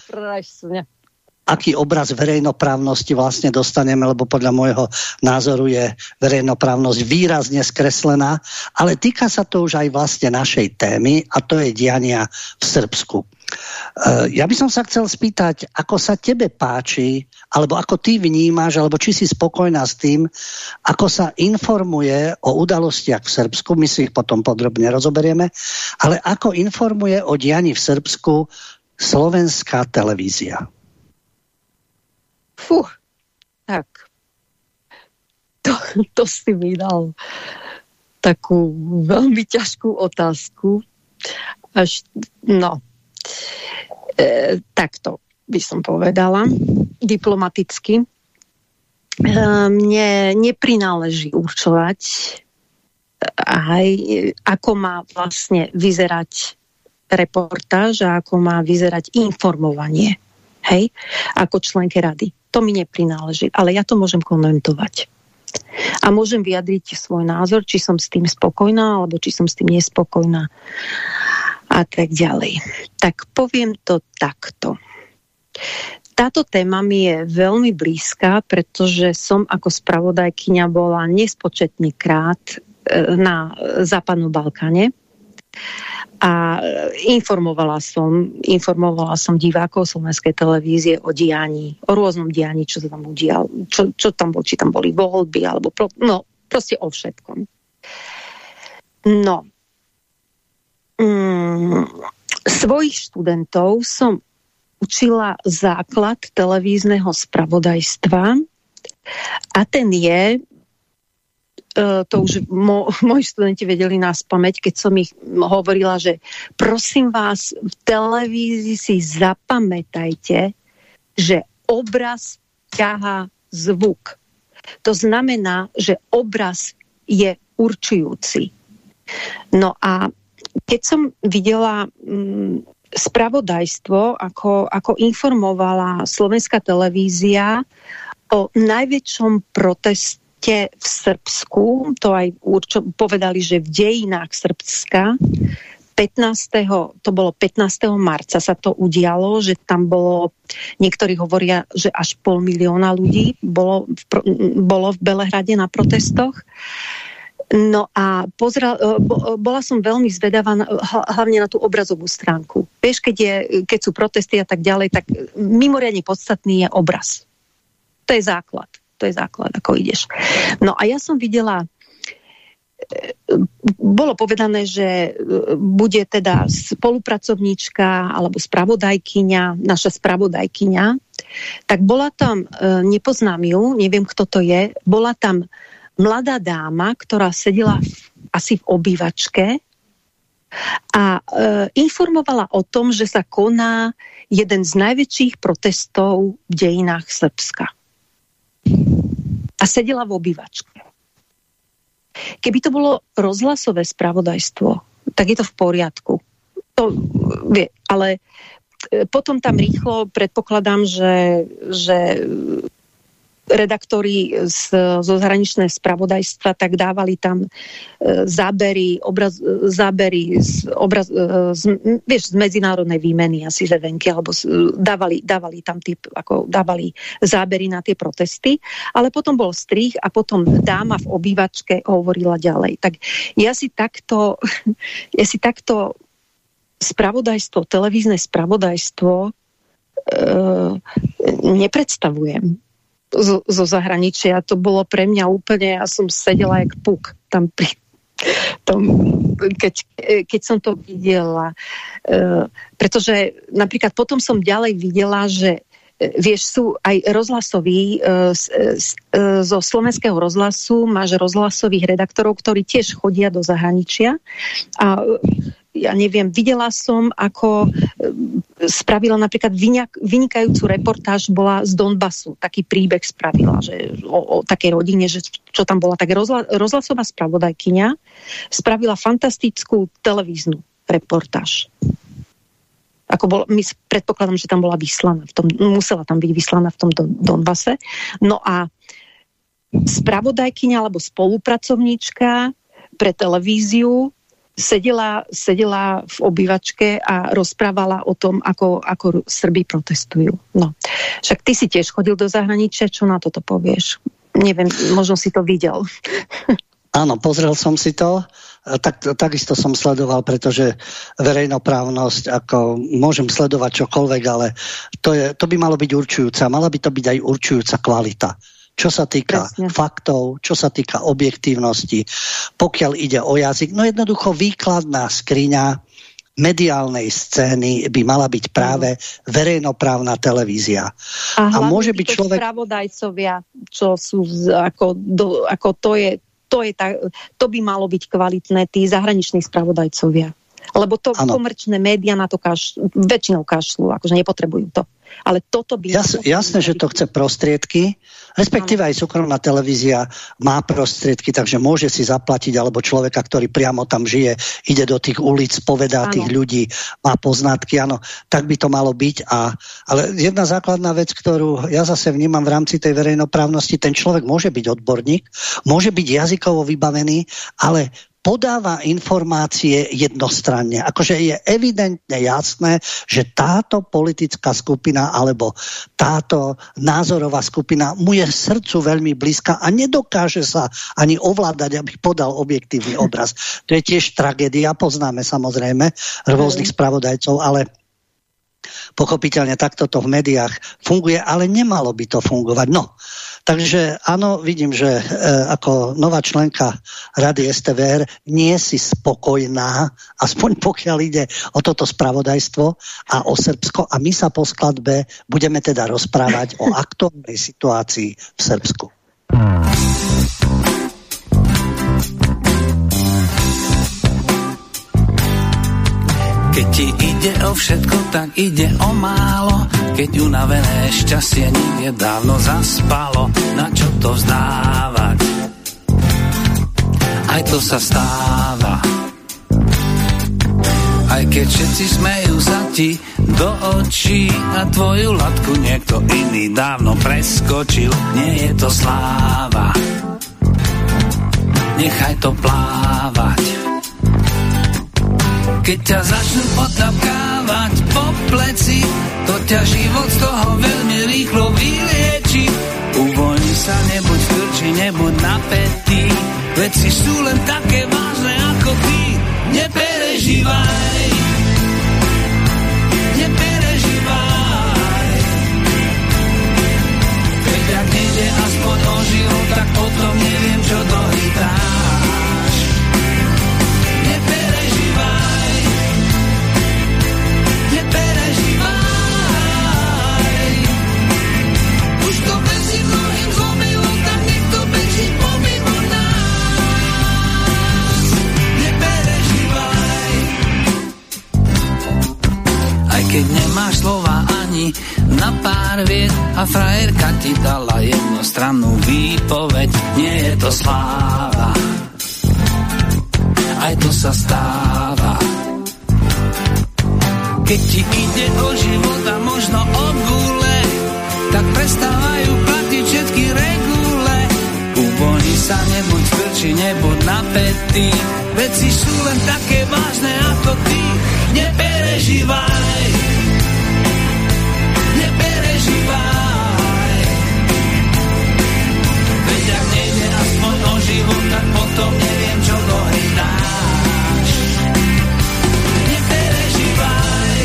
Speaker 1: aký obraz verejnoprávnosti vlastne dostaneme, lebo podľa môjho názoru je verejnoprávnosť výrazne skreslená, ale týka sa to už aj vlastne našej témy a to je diania v Srbsku. E, ja by som sa chcel spýtať, ako sa tebe páči, alebo ako ty vnímaš, alebo či si spokojná s tým, ako sa informuje o udalostiach v Srbsku, my si ich potom podrobne rozoberieme, ale ako informuje o dianí v Srbsku slovenská televízia.
Speaker 3: Fú, tak. To, to si mi dal takú veľmi ťažkú otázku. Až, no, e, takto by som povedala, diplomaticky. E, mne neprináleží určovať aj ako má vlastne vyzerať reportáž a ako má vyzerať informovanie. Hej? Ako členke rady to mi neprináleží, ale ja to môžem komentovať. A môžem vyjadriť svoj názor, či som s tým spokojná, alebo či som s tým nespokojná a tak ďalej. Tak poviem to takto. Táto téma mi je veľmi blízka, pretože som ako spravodajkyňa bola nespočetný krát e, na Západnom Balkáne a informovala som, informovala som divákov slovenskej televízie o dianí, o rôznom dianí, čo sa tam udial, čo, čo tam bol, či tam boli voľby, alebo pro, no, proste o všetkom. No. Mm, svojich študentov som učila základ televízneho spravodajstva a ten je, E, to už mo, moji študenti vedeli nás pamäť, keď som ich hovorila, že prosím vás, v televízii si zapamätajte, že obraz ťahá zvuk. To znamená, že obraz je určujúci. No a keď som videla mm, spravodajstvo, ako, ako informovala slovenská televízia o najväčšom proteste svete v Srbsku, to aj určo, povedali, že v dejinách Srbska 15. to bolo 15. marca sa to udialo, že tam bolo, niektorí hovoria, že až pol milióna ľudí bolo v, bolo v Belehrade na protestoch. No a pozrel, e, bola som veľmi zvedavá hlavne na tú obrazovú stránku. Vieš, keď, je, keď sú protesty a tak ďalej, tak mimoriadne podstatný je obraz. To je základ to je základ, ako ideš. No a ja som videla e, bolo povedané, že e, bude teda spolupracovníčka alebo spravodajkyňa, naša spravodajkyňa, tak bola tam, e, nepoznám ju, neviem kto to je, bola tam mladá dáma, ktorá sedela v, asi v obývačke a e, informovala o tom, že sa koná jeden z najväčších protestov v dejinách Srbska a sedela v obývačke. Keby to bolo rozhlasové spravodajstvo, tak je to v poriadku. To, ale e, potom tam rýchlo predpokladám, že, že redaktori z, zo zahraničnej spravodajstva, tak dávali tam e, zábery, obraz, zábery z, obraz, e, z, vieš, z medzinárodnej výmeny asi že venky, alebo z, dávali, dávali tam tie, ako dávali zábery na tie protesty, ale potom bol strih a potom dáma v obývačke hovorila ďalej. Tak ja si takto, ja si takto spravodajstvo, televízne spravodajstvo e, nepredstavujem zo, zo zahraničia. To bolo pre mňa úplne, ja som sedela jak puk tam pri tom, keď, keď som to videla. E, pretože napríklad potom som ďalej videla, že e, vieš, sú aj rozhlasoví e, z, e, zo slovenského rozhlasu, máš rozhlasových redaktorov, ktorí tiež chodia do zahraničia a ja neviem, videla som, ako e, spravila napríklad vynikajúcu reportáž bola z Donbasu. Taký príbeh spravila, že o, o takej rodine, že čo tam bola. Tak rozhla, rozhlasová spravodajkyňa spravila fantastickú televíznu reportáž. Ako bol, my predpokladám, že tam bola vyslaná, v tom, musela tam byť vyslaná v tom Don, Donbase. No a spravodajkyňa alebo spolupracovníčka pre televíziu sedela, sedela v obývačke a rozprávala o tom, ako, ako Srby protestujú. No. Však ty si tiež chodil do zahraničia, čo na toto povieš? Neviem, možno si to videl.
Speaker 1: Áno, pozrel som si to. Tak, takisto som sledoval, pretože verejnoprávnosť, ako môžem sledovať čokoľvek, ale to, je, to by malo byť určujúca. Mala by to byť aj určujúca kvalita čo sa týka Presne. faktov, čo sa týka objektívnosti, pokiaľ ide o jazyk. No jednoducho výkladná skriňa mediálnej scény by mala byť práve verejnoprávna televízia.
Speaker 3: A, a môže byť človek... spravodajcovia, čo sú ako, do, ako to je, to, je tá, to by malo byť kvalitné, tí zahraniční spravodajcovia. Lebo to ano. komerčné médiá na to kaš, väčšinou kašľú, akože nepotrebujú to. Ale toto by...
Speaker 1: Jas, jasné, že to chce prostriedky, respektíve aj súkromná televízia má prostriedky, takže môže si zaplatiť, alebo človeka, ktorý priamo tam žije, ide do tých ulic, povedá ano. tých ľudí, má poznatky, áno, tak by to malo byť. A, ale jedna základná vec, ktorú ja zase vnímam v rámci tej verejnoprávnosti, ten človek môže byť odborník, môže byť jazykovo vybavený, ale podáva informácie jednostranne. Akože je evidentne jasné, že táto politická skupina alebo táto názorová skupina mu je srdcu veľmi blízka a nedokáže sa ani ovládať, aby podal objektívny obraz. To je tiež tragédia, poznáme samozrejme rôznych spravodajcov, ale pochopiteľne takto to v médiách funguje, ale nemalo by to fungovať. No, Takže áno, vidím, že e, ako nová členka Rady STVR nie si spokojná, aspoň pokiaľ ide o toto spravodajstvo a o Srbsko. A my sa po skladbe budeme teda rozprávať o aktuálnej situácii v Srbsku.
Speaker 4: Keď ti ide o všetko, tak ide o málo. Keď unavené šťastie nie dávno zaspalo, na čo to vzdávať? Aj to sa stáva. Aj keď všetci smejú sa ti do očí a tvoju latku niekto iný dávno preskočil, nie je to sláva. Nechaj to plávať keď ťa začnú potapkávať po pleci, to ťa život z toho veľmi rýchlo vylieči. Uvoľni sa, nebuď v krči, nebuď napätý, veci sú len také vážne ako ty. Neperežívaj, neperežívaj. Keď ak nejde aspoň o život, tak potom neviem, čo dohytám. Keď nemáš slova ani na pár viet a frajerka ti dala jednostrannú výpoveď, nie je to sláva. aj to sa stáva. Keď ti ide o život a možno o gule, tak prestávajú platiť všetky regule. Uvoľni sa, nebuď krči, nebuď napätý, veci sú len také vážne ako ty. Neperežívaj. Život, tak potom neviem, čo do hry dáš. Neperežívaj,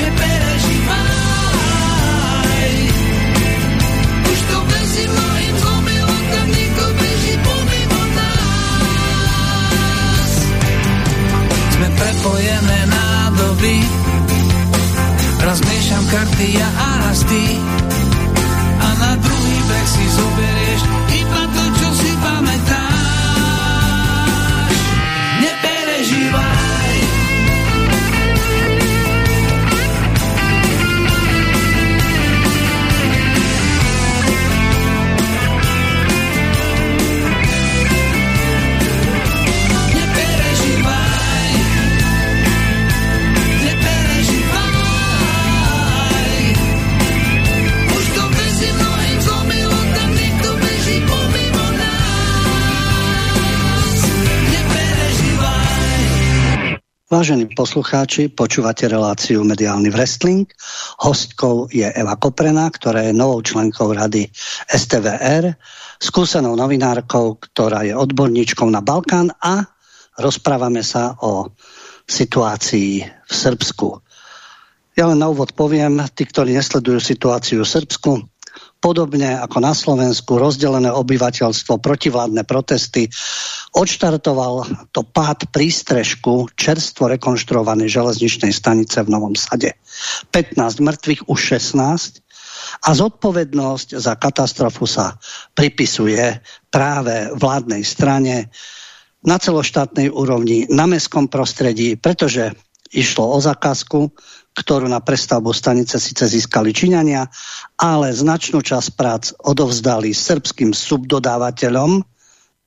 Speaker 4: neperežívaj. Už to vezí mnohým zlomilom, tak niekto beží pomimo nás. Sme prepojené nádoby, raz miešam karty ja a raz ty. A na druhý beh si zoberieš
Speaker 1: Vážení poslucháči, počúvate reláciu Mediálny wrestling. Hostkou je Eva Koprena, ktorá je novou členkou rady STVR, skúsenou novinárkou, ktorá je odborníčkou na Balkán a rozprávame sa o situácii v Srbsku. Ja len na úvod poviem, tí, ktorí nesledujú situáciu v Srbsku, podobne ako na Slovensku, rozdelené obyvateľstvo, protivládne protesty, odštartoval to pád prístrežku čerstvo rekonštruovanej železničnej stanice v Novom Sade. 15 mŕtvych, už 16 a zodpovednosť za katastrofu sa pripisuje práve vládnej strane na celoštátnej úrovni, na mestskom prostredí, pretože išlo o zákazku, ktorú na prestavbu stanice síce získali Číňania, ale značnú časť prác odovzdali srbským subdodávateľom,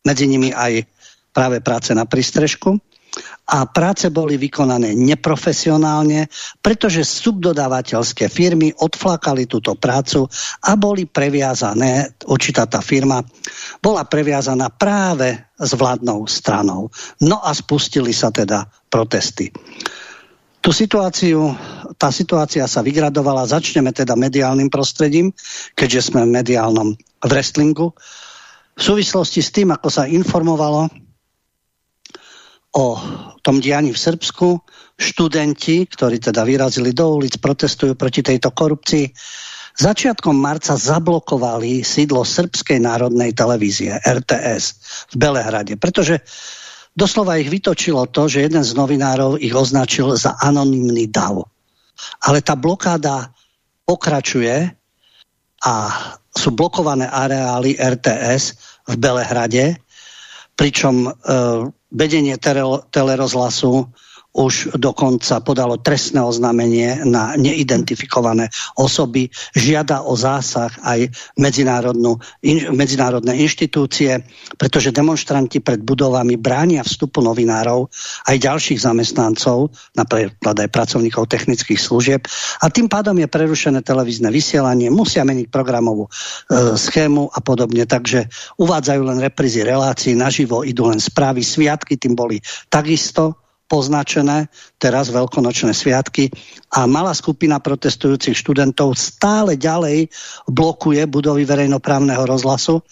Speaker 1: medzi nimi aj práve práce na prístrežku. A práce boli vykonané neprofesionálne, pretože subdodávateľské firmy odflakali túto prácu a boli previazané, určitá tá firma bola previazaná práve s vládnou stranou. No a spustili sa teda protesty. Tú situáciu, tá situácia sa vygradovala, začneme teda mediálnym prostredím, keďže sme v mediálnom wrestlingu. V súvislosti s tým, ako sa informovalo o tom dianí v Srbsku, študenti, ktorí teda vyrazili do ulic, protestujú proti tejto korupcii, začiatkom marca zablokovali sídlo Srbskej národnej televízie RTS v Belehrade, pretože doslova ich vytočilo to, že jeden z novinárov ich označil za anonymný dav. Ale tá blokáda pokračuje a sú blokované areály RTS v Belehrade, pričom e, vedenie telerozhlasu už dokonca podalo trestné oznámenie na neidentifikované osoby, žiada o zásah aj in, medzinárodné inštitúcie, pretože demonstranti pred budovami bránia vstupu novinárov aj ďalších zamestnancov, napríklad aj pracovníkov technických služieb. A tým pádom je prerušené televízne vysielanie, musia meniť programovú e, schému a podobne, takže uvádzajú len reprízy relácií, naživo idú len správy, sviatky tým boli takisto poznačené teraz veľkonočné sviatky a malá skupina protestujúcich študentov stále ďalej blokuje budovy verejnoprávneho rozhlasu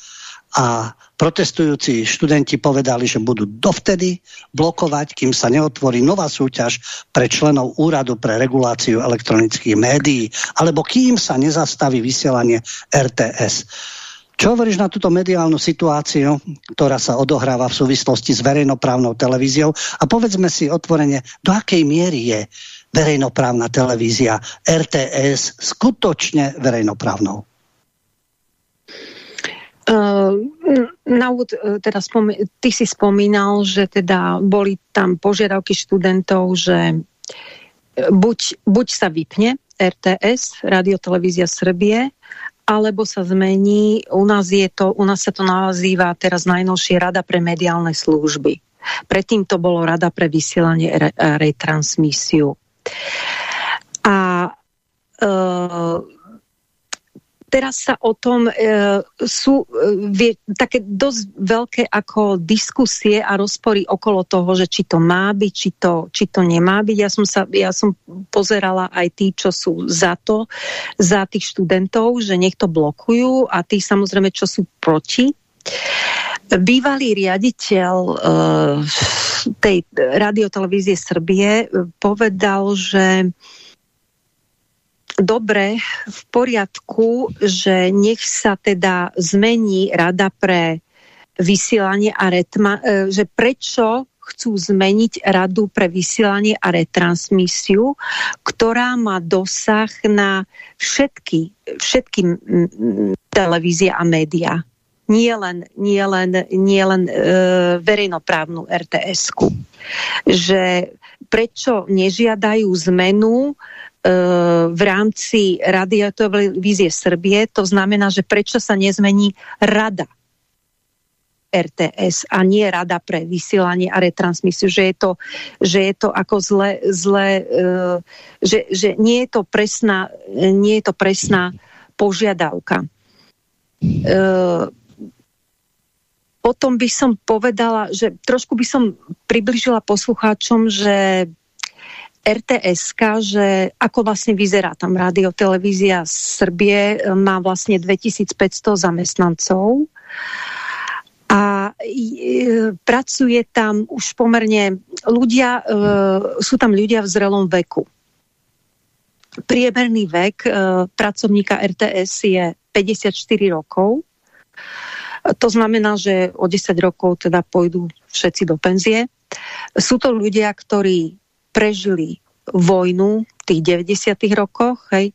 Speaker 1: a protestujúci študenti povedali, že budú dovtedy blokovať, kým sa neotvorí nová súťaž pre členov Úradu pre reguláciu elektronických médií, alebo kým sa nezastaví vysielanie RTS. Čo hovoríš na túto mediálnu situáciu, ktorá sa odohráva v súvislosti s verejnoprávnou televíziou a povedzme si otvorene, do akej miery je verejnoprávna televízia RTS skutočne verejnoprávnou?
Speaker 3: na úvod, teda spomí, ty si spomínal, že teda boli tam požiadavky študentov, že buď, buď sa vypne RTS, Radiotelevízia Srbie, alebo sa zmení, u nás, je to, u nás sa to nazýva teraz najnovšie Rada pre mediálne služby. Predtým to bolo Rada pre vysielanie a retransmisiu. A e, teraz sa o tom e, sú e, vie, také dosť veľké ako diskusie a rozpory okolo toho, že či to má byť, či to, či to nemá byť. Ja som, sa, ja som pozerala aj tí, čo sú za to, za tých študentov, že nech to blokujú a tí samozrejme, čo sú proti. Bývalý riaditeľ e, tej radiotelevízie Srbie povedal, že dobre, v poriadku, že nech sa teda zmení rada pre vysielanie a retma, e, že prečo chcú zmeniť radu pre vysielanie a retransmisiu, ktorá má dosah na všetky, všetky televízie a médiá. Nie len, nie len, nie len e, verejnoprávnu RTS-ku. Že prečo nežiadajú zmenu v rámci radiotelevízie Srbie. To znamená, že prečo sa nezmení rada RTS a nie rada pre vysielanie a retransmisiu, že je to, že je to ako zle, zle uh, že, že nie je to presná, nie je to presná požiadavka. Uh, potom by som povedala, že trošku by som približila poslucháčom, že rts že ako vlastne vyzerá tam radiotelevízia Srbie, má vlastne 2500 zamestnancov a e, pracuje tam už pomerne ľudia, e, sú tam ľudia v zrelom veku. Priemerný vek e, pracovníka RTS je 54 rokov. To znamená, že o 10 rokov teda pôjdu všetci do penzie. Sú to ľudia, ktorí prežili vojnu v tých 90. rokoch, hej,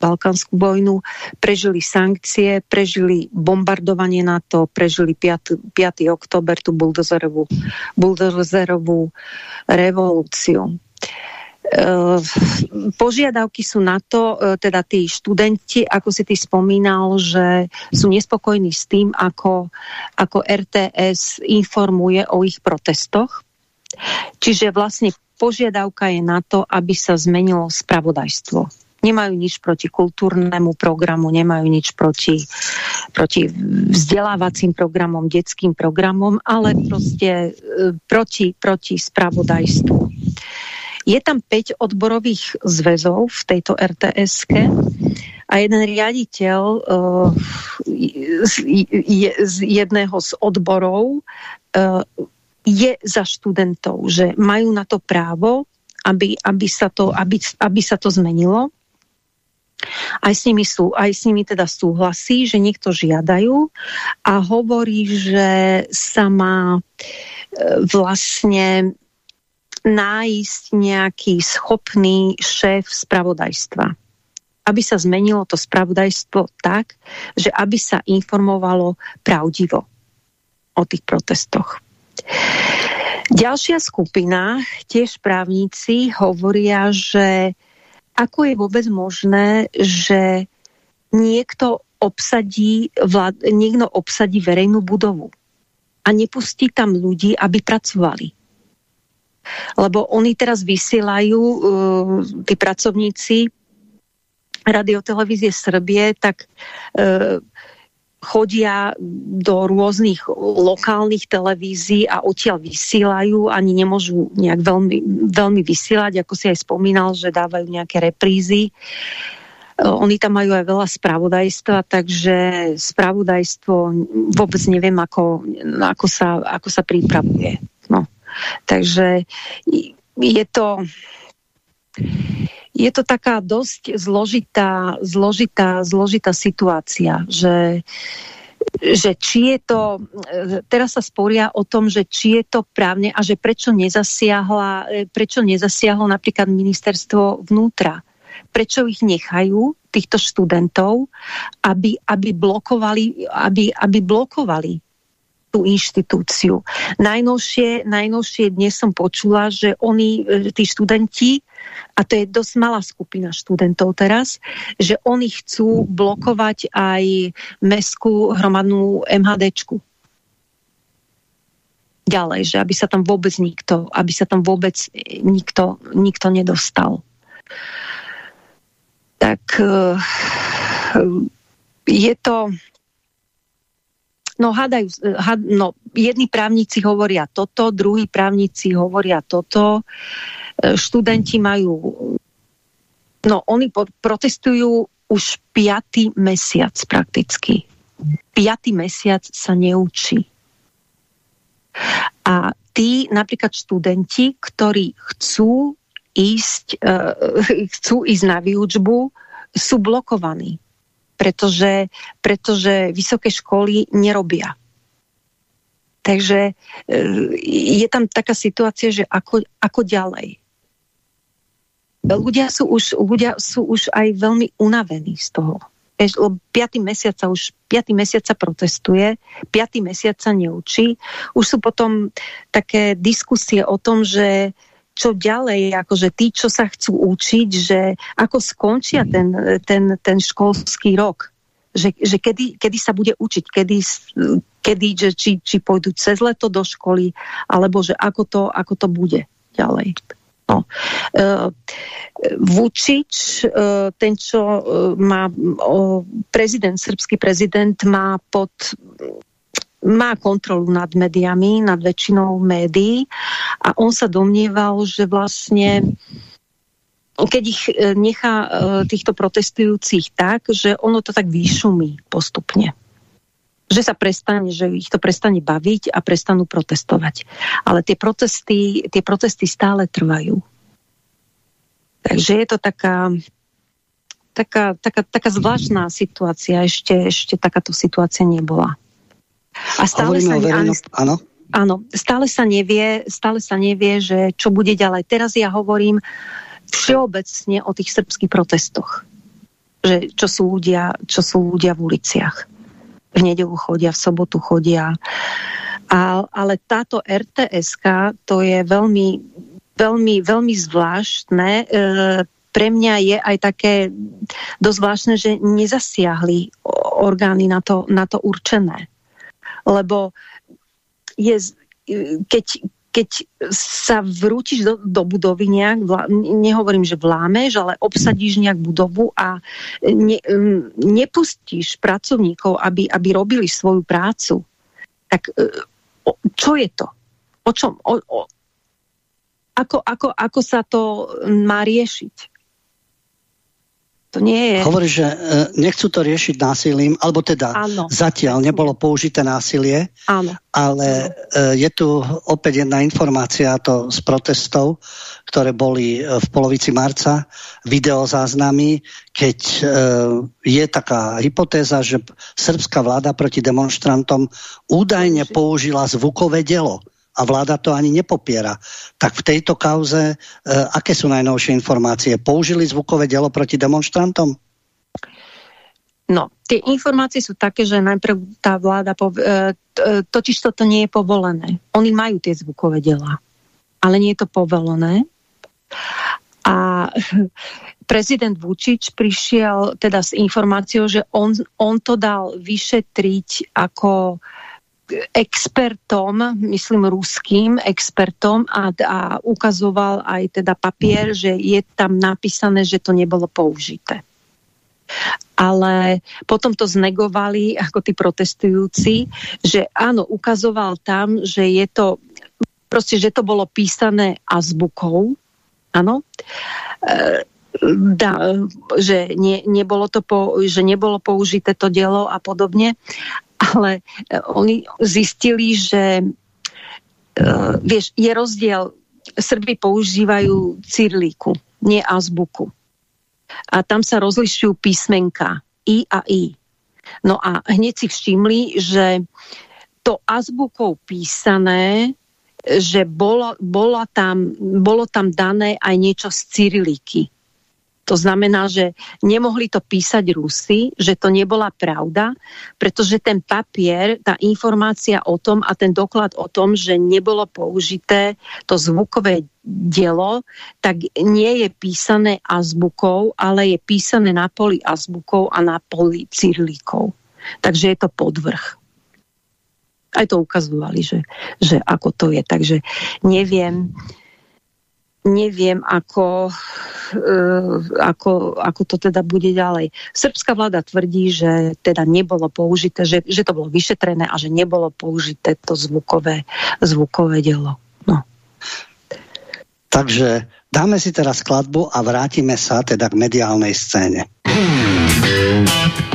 Speaker 3: Balkánsku vojnu, prežili sankcie, prežili bombardovanie NATO, prežili 5. 5. oktober, tú buldozerovú, buldozerovú revolúciu. E, požiadavky sú na to, e, teda tí študenti, ako si ty spomínal, že sú nespokojní s tým, ako, ako RTS informuje o ich protestoch. Čiže vlastne požiadavka je na to, aby sa zmenilo spravodajstvo. Nemajú nič proti kultúrnemu programu, nemajú nič proti, proti vzdelávacím programom, detským programom, ale proste e, proti, proti spravodajstvu. Je tam 5 odborových zväzov v tejto rts a jeden riaditeľ uh, z, je, z jedného z odborov uh, je za študentov, že majú na to právo, aby, aby, sa, to, aby, aby sa to zmenilo. Aj s, nimi sú, aj s nimi teda súhlasí, že niekto žiadajú a hovorí, že sa má e, vlastne nájsť nejaký schopný šéf spravodajstva. Aby sa zmenilo to spravodajstvo tak, že aby sa informovalo pravdivo o tých protestoch. Ďalšia skupina, tiež právnici, hovoria, že ako je vôbec možné, že niekto obsadí, vlád, niekto obsadí verejnú budovu a nepustí tam ľudí, aby pracovali. Lebo oni teraz vysielajú, uh, tí pracovníci radiotelevízie Srbie, tak uh, chodia do rôznych lokálnych televízií a odtiaľ vysielajú, ani nemôžu nejak veľmi, veľmi vysielať, ako si aj spomínal, že dávajú nejaké reprízy. E, oni tam majú aj veľa spravodajstva, takže spravodajstvo vôbec neviem, ako, ako, sa, ako sa pripravuje. No. Takže je to je to taká dosť zložitá, zložitá, zložitá situácia, že, že či je to, teraz sa sporia o tom, že či je to právne a že prečo nezasiahla, prečo nezasiahlo napríklad ministerstvo vnútra. Prečo ich nechajú, týchto študentov, aby, aby blokovali, aby, aby blokovali tú inštitúciu. Najnovšie, najnovšie dnes som počula, že oni, e, tí študenti, a to je dosť malá skupina študentov teraz, že oni chcú blokovať aj mestskú hromadnú MHDčku. Ďalej, že aby sa tam vôbec nikto, aby sa tam vôbec nikto, nikto nedostal. Tak e, je to No, hádajú, had, no, jedni právnici hovoria toto, druhí právnici hovoria toto. E, študenti majú... No, oni protestujú už piatý mesiac prakticky. Piatý mesiac sa neučí. A tí napríklad študenti, ktorí chcú ísť, uh, chcú ísť na výučbu, sú blokovaní pretože, pretože vysoké školy nerobia. Takže e, je tam taká situácia, že ako, ako ďalej. Ľudia sú, už, ľudia sú už aj veľmi unavení z toho. 5. mesiac sa už 5. mesiac sa protestuje, 5. mesiac sa neučí. Už sú potom také diskusie o tom, že čo ďalej, akože tí, čo sa chcú učiť, že ako skončia ten, ten, ten školský rok. Že, že kedy, kedy sa bude učiť, kedy, kedy že či, či pôjdu cez leto do školy, alebo že ako to, ako to bude ďalej. No. Uh, Vučič, uh, ten, čo uh, má prezident, srbský prezident, má pod má kontrolu nad médiami, nad väčšinou médií a on sa domnieval, že vlastne keď ich e, nechá e, týchto protestujúcich tak, že ono to tak vyšumí postupne. Že sa prestane, že ich to prestane baviť a prestanú protestovať. Ale tie protesty, tie protesty stále trvajú. Takže je to taká, taká, taká, taká zvláštna situácia. Ešte, ešte takáto situácia nebola. A stále sa,
Speaker 1: verejno... áno,
Speaker 3: áno, stále sa nevie, stále sa nevie, že čo bude ďalej. Teraz ja hovorím všeobecne o tých srbských protestoch. Že, čo, sú ľudia, čo sú ľudia v uliciach. V nedelu chodia, v sobotu chodia. A, ale táto RTSK, to je veľmi, veľmi, veľmi zvláštne. E, pre mňa je aj také dosť zvláštne, že nezasiahli orgány na to, na to určené lebo je, keď, keď sa vrútiš do, do budovy nejak, nehovorím, že vlámeš, ale obsadíš nejak budovu a ne, nepustíš pracovníkov, aby, aby robili svoju prácu, tak e, čo je to? O čom? O, o, ako, ako, ako sa to má riešiť? To nie je...
Speaker 1: Hovorí, že e, nechcú to riešiť násilím, alebo teda Áno. zatiaľ nebolo použité násilie,
Speaker 3: Áno.
Speaker 1: ale. E, je tu opäť jedna informácia to z protestov, ktoré boli e, v polovici marca, videozáznamy, keď je taká hypotéza, že srbská vláda proti demonstrantom údajne použila zvukové dielo a vláda to ani nepopiera. Tak v tejto kauze, e, aké sú najnovšie informácie? Použili zvukové dielo proti demonstrantom?
Speaker 3: No, tie informácie sú také, že najprv tá vláda, pov... e, totiž toto nie je povolené. Oni majú tie zvukové diela, ale nie je to povolené. A prezident Vučič prišiel teda s informáciou, že on, on to dal vyšetriť ako expertom, myslím ruským expertom a, a ukazoval aj teda papier, že je tam napísané, že to nebolo použité. Ale potom to znegovali ako tí protestujúci, že áno, ukazoval tam, že je to proste, že to bolo písané azbukou, áno, e, da, že, nie, nebolo to po, že nebolo použité to dielo a podobne ale e, oni zistili, že uh, vieš, je rozdiel, Srby používajú cyrlíku, nie azbuku. A tam sa rozlišujú písmenka I a I. No a hneď si všimli, že to azbukou písané, že bolo, bolo, tam, bolo tam dané aj niečo z cyriliky. To znamená, že nemohli to písať Rusy, že to nebola pravda, pretože ten papier, tá informácia o tom a ten doklad o tom, že nebolo použité to zvukové dielo, tak nie je písané azbukou, ale je písané na poli azbukov a na poli cyrlíkov. Takže je to podvrh. Aj to ukazovali, že, že ako to je. Takže neviem, neviem, ako, uh, ako, ako to teda bude ďalej. Srbská vláda tvrdí, že teda nebolo použité, že, že to bolo vyšetrené a že nebolo použité to zvukové, zvukové dielo. No.
Speaker 5: Takže dáme si teraz skladbu a vrátime sa teda k mediálnej scéne. Vážení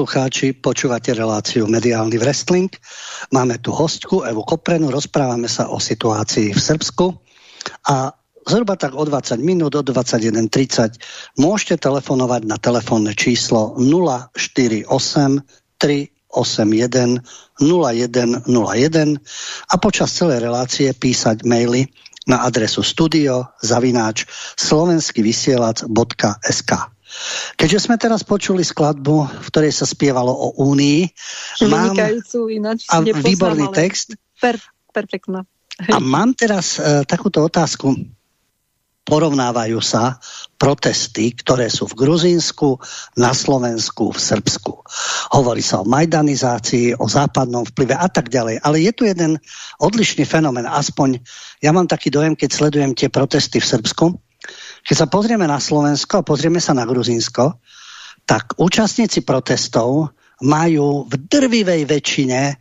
Speaker 5: poslucháči, počúvate reláciu Mediálny wrestling. Máme tu hostku Evu Koprenu, rozprávame sa o situácii v Srbsku a zhruba tak o 20 minút, o 21.30 môžete telefonovať na telefónne číslo 048 381 0101 a počas celej relácie písať maily na adresu studio zavináč slovenskývysielac.sk. Keďže sme teraz počuli skladbu, v ktorej sa spievalo o Únii,
Speaker 3: mám ináč,
Speaker 5: a výborný text.
Speaker 3: Per, perfektná.
Speaker 5: A mám teraz uh, takúto otázku.
Speaker 1: porovnávajú sa protesty, ktoré sú v Gruzínsku, na Slovensku, v Srbsku. Hovorí sa o majdanizácii, o západnom vplyve a tak ďalej. Ale je tu jeden odlišný fenomén. Aspoň ja mám taký dojem, keď sledujem tie protesty v Srbsku. Keď sa pozrieme na Slovensko a pozrieme sa na Gruzínsko, tak účastníci protestov majú v drvivej väčšine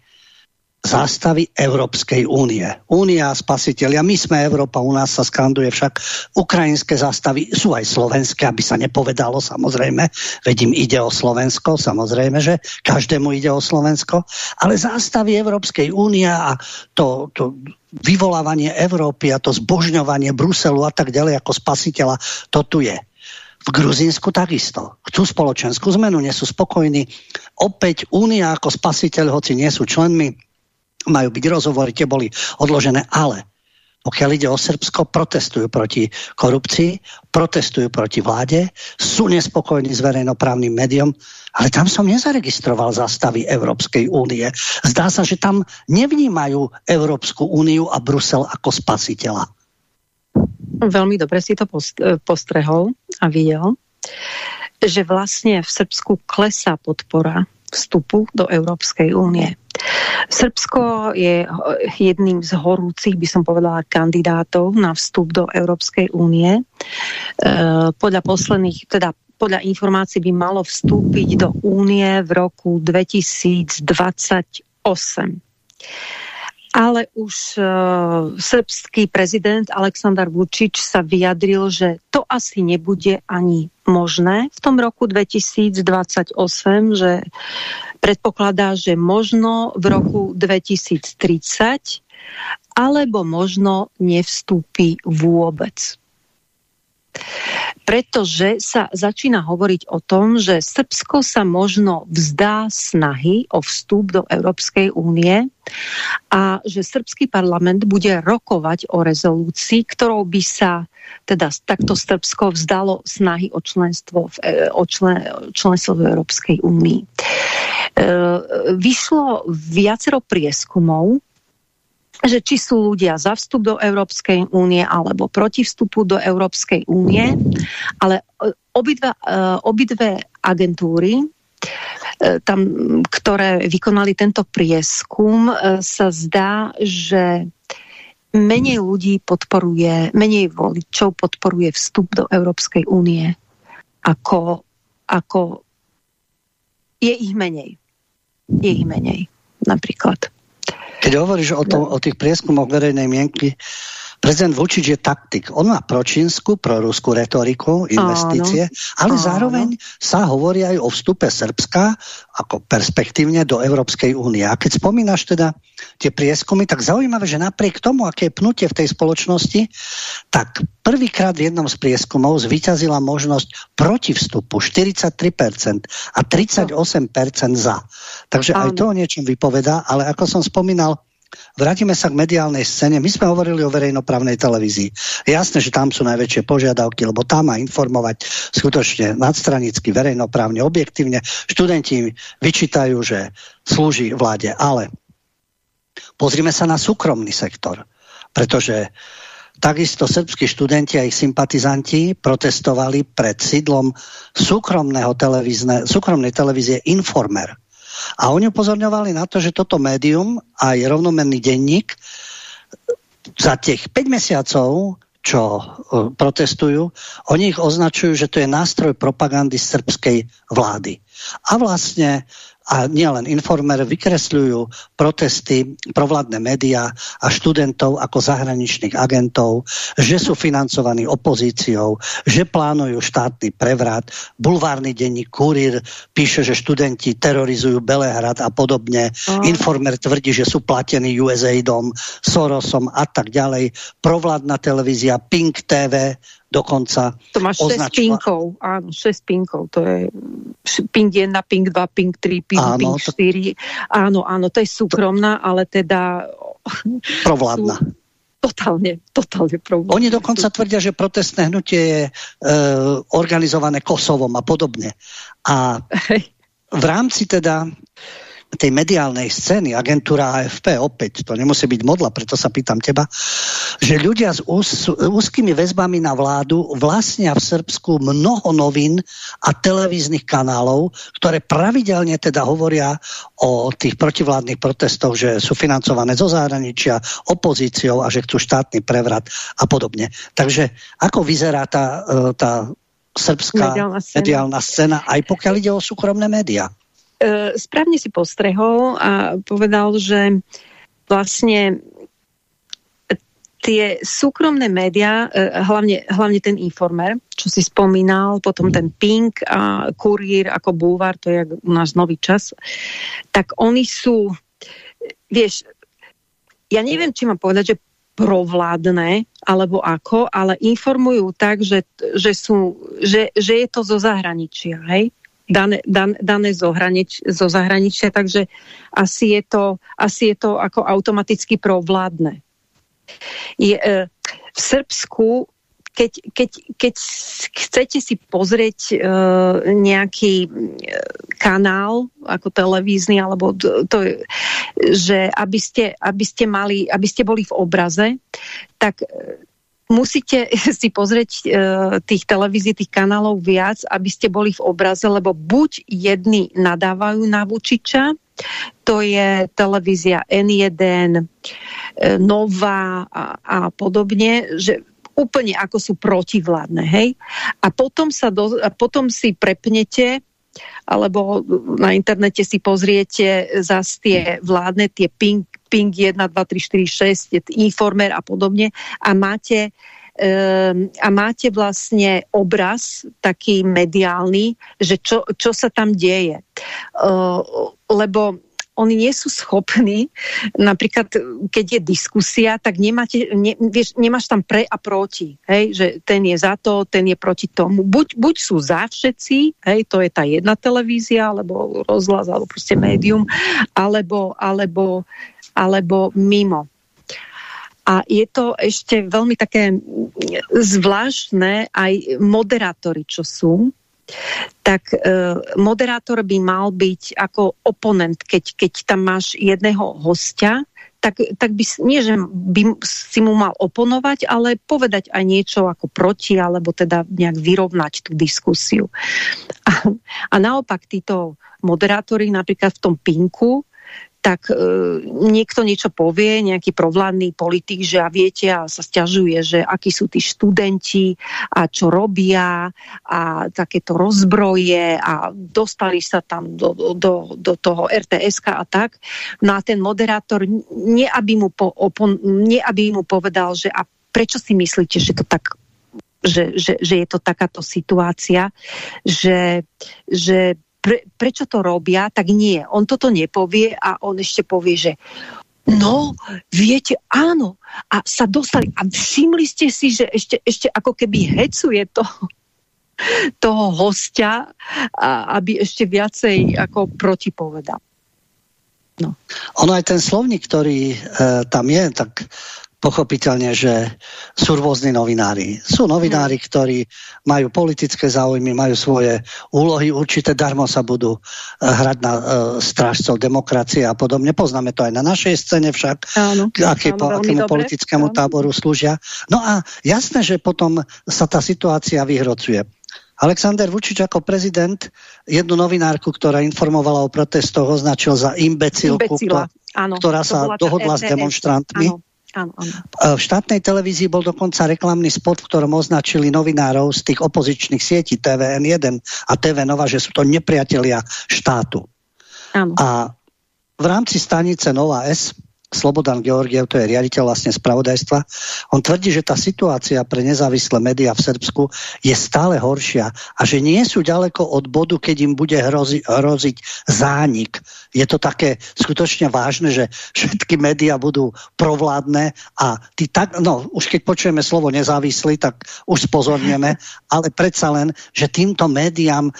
Speaker 1: zástavy Európskej únie. Únia, spasiteľia, my sme Európa, u nás sa skanduje však ukrajinské zástavy, sú aj slovenské, aby sa nepovedalo samozrejme, vedím ide o Slovensko, samozrejme, že každému ide o Slovensko, ale zástavy Európskej únie a to, to vyvolávanie Európy a to zbožňovanie Bruselu a tak ďalej ako spasiteľa, to tu je. V Gruzínsku takisto. Chcú spoločenskú zmenu, nie sú spokojní. Opäť Únia ako spasiteľ, hoci nie sú členmi majú byť rozhovory, tie boli odložené, ale pokiaľ ide o Srbsko, protestujú proti korupcii, protestujú proti vláde, sú nespokojní s verejnoprávnym médium, ale tam som nezaregistroval zastavy Európskej únie. Zdá sa, že tam nevnímajú Európsku úniu a Brusel ako spasiteľa.
Speaker 3: Veľmi dobre si to postrehol a videl, že vlastne v Srbsku klesá podpora vstupu do Európskej únie. Srbsko je jedným z horúcich, by som povedala, kandidátov na vstup do Európskej únie. E, podľa posledných, teda podľa informácií by malo vstúpiť do únie v roku 2028 ale už uh, srbský prezident Aleksandar Vučić sa vyjadril, že to asi nebude ani možné v tom roku 2028, že predpokladá, že možno v roku 2030 alebo možno nevstúpi vôbec pretože sa začína hovoriť o tom, že Srbsko sa možno vzdá snahy o vstup do Európskej únie a že srbský parlament bude rokovať o rezolúcii, ktorou by sa teda takto Srbsko vzdalo snahy o členstvo v, e, o člen, členstvo v Európskej únii. E, vyšlo viacero prieskumov, že či sú ľudia za vstup do Európskej únie alebo proti vstupu do Európskej únie, ale e, obidva, e, obidve agentúry, e, tam, ktoré vykonali tento prieskum, sa zdá, že menej ľudí podporuje, menej voličov podporuje vstup do Európskej únie, ako, ako je ich menej. Je ich menej, napríklad.
Speaker 1: Keď hovoríš o, tom, o tých prieskumoch verejnej mienky, prezident Vučić je taktik. On má pročínsku, proruskú retoriku, investície, Áno. ale Áno. zároveň sa hovorí aj o vstupe Srbska ako perspektívne do Európskej únie. A keď spomínaš teda tie prieskumy, tak zaujímavé, že napriek tomu, aké je pnutie v tej spoločnosti, tak prvýkrát v jednom z prieskumov zvíťazila možnosť proti vstupu 43% a 38% za. Takže Áno. aj to o niečom vypovedá, ale ako som spomínal, Vrátime sa k mediálnej scéne. My sme hovorili o verejnoprávnej televízii. Jasné, že tam sú najväčšie požiadavky, lebo tam má informovať skutočne nadstranicky, verejnoprávne, objektívne. Študenti vyčítajú, že slúži vláde, ale pozrime sa na súkromný sektor, pretože Takisto srbskí študenti a ich sympatizanti protestovali pred sídlom súkromného súkromnej televízie Informer. A oni upozorňovali na to, že toto médium aj rovnomenný denník za tých 5 mesiacov čo e, protestujú, oni ich označujú, že to je nástroj propagandy srbskej vlády. A vlastne a nielen informer vykresľujú protesty provládne médiá a študentov ako zahraničných agentov, že sú financovaní opozíciou, že plánujú štátny prevrat. Bulvárny denník Kurír píše, že študenti terorizujú Belehrad a podobne. Oh. Informer tvrdí, že sú platení USAIDom, Sorosom a tak ďalej. Provládna televízia Pink TV dokonca
Speaker 3: To má 6 označila... pinkov, áno, 6 pinkov, to je pink 1, pink 2, pink 3, pink, áno, pink 4. To... Áno, áno, to je súkromná, ale teda...
Speaker 1: Provládna. Sú...
Speaker 3: Totálne, totálne provládna.
Speaker 1: Oni dokonca tvrdia, že protestné hnutie je e, organizované Kosovom a podobne. A v rámci teda tej mediálnej scény, agentúra AFP, opäť, to nemusí byť modla, preto sa pýtam teba, že ľudia s úzkými väzbami na vládu vlastnia v Srbsku mnoho novín a televíznych kanálov, ktoré pravidelne teda hovoria o tých protivládnych protestoch, že sú financované zo zahraničia, opozíciou a že chcú štátny prevrat a podobne. Takže ako vyzerá tá, e, tá srbská mediálna scéna. mediálna scéna, aj pokiaľ ide o súkromné médiá?
Speaker 3: E, správne si postrehol a povedal, že vlastne tie súkromné médiá, e, hlavne, hlavne ten Informer, čo si spomínal, potom ten Pink a Kurier ako Bulvar, to je u nás nový čas, tak oni sú, vieš, ja neviem, či mám povedať, že provládne, alebo ako, ale informujú tak, že, že, sú, že, že je to zo zahraničia, hej? Dané, dan, dané zo, hranič, zo zahraničia, takže asi je, to, asi je to ako automaticky provládne. Je, e, v Srbsku keď, keď, keď chcete si pozrieť e, nejaký e, kanál ako televízny, alebo to, to že aby ste, aby ste mali, aby ste boli v obraze, tak musíte si pozrieť e, tých televízií, tých kanálov viac, aby ste boli v obraze, lebo buď jedni nadávajú na Vučiča, to je televízia N1, e, Nova a, a podobne, že úplne ako sú protivládne, hej? A potom, sa do, a potom si prepnete alebo na internete si pozriete zase tie vládne, tie ping, ping 1, 2, 3, 4, 6, informer a podobne a máte um, a máte vlastne obraz taký mediálny, že čo, čo sa tam deje. Uh, lebo oni nie sú schopní, napríklad keď je diskusia, tak nemáte, ne, vieš, nemáš tam pre a proti, hej, že ten je za to, ten je proti tomu. Buď, buď sú za všetci, hej, to je tá jedna televízia, alebo rozhlas, alebo proste médium, alebo, alebo, alebo mimo. A je to ešte veľmi také zvláštne aj moderátori, čo sú, tak e, moderátor by mal byť ako oponent, keď, keď tam máš jedného hostia, tak, tak by, nie, že by si mu mal oponovať, ale povedať aj niečo ako proti, alebo teda nejak vyrovnať tú diskusiu. A, a naopak títo moderátori napríklad v tom Pinku, tak e, niekto niečo povie, nejaký provládny politik, že a viete a sa stiažuje, že akí sú tí študenti a čo robia a takéto rozbroje a dostali sa tam do, do, do toho rts a tak. No a ten moderátor nie aby, mu po, opon, nie aby mu povedal, že a prečo si myslíte, že to tak že, že, že je to takáto situácia, že, že pre, prečo to robia, tak nie. On toto nepovie a on ešte povie, že no, viete, áno. A sa dostali. A všimli ste si, že ešte, ešte ako keby hecuje to, toho hostia, aby ešte viacej ako protipovedal.
Speaker 1: No. Ono aj ten slovník, ktorý e, tam je, tak pochopiteľne, že sú rôzni novinári. Sú novinári, ktorí majú politické záujmy, majú svoje úlohy, určite darmo sa budú eh, hrať na uh, strážcov demokracie a podobne. Poznáme to aj na našej scéne však, áno, aký, po, akému dobre, politickému áno. táboru slúžia. No a jasné, že potom sa tá situácia vyhrocuje. Alexander Vučič ako prezident jednu novinárku, ktorá informovala o protestoch, označil za imbecilku, Imbecila, áno, ktorá sa dohodla s demonstrantmi. Áno. Áno, áno. V štátnej televízii bol dokonca reklamný spot, v ktorom označili novinárov z tých opozičných sietí TVN1 a TV Nova, že sú to nepriatelia štátu. Áno. A v rámci stanice Nova S Slobodan Georgiev, to je riaditeľ vlastne spravodajstva, on tvrdí, že tá situácia pre nezávislé médiá v Srbsku je stále horšia a že nie sú ďaleko od bodu, keď im bude hrozi, hroziť zánik. Je to také skutočne vážne, že všetky médiá budú provládne a ty tak, no už keď počujeme slovo nezávislý, tak už spozorneme, ale predsa len, že týmto médiám eh,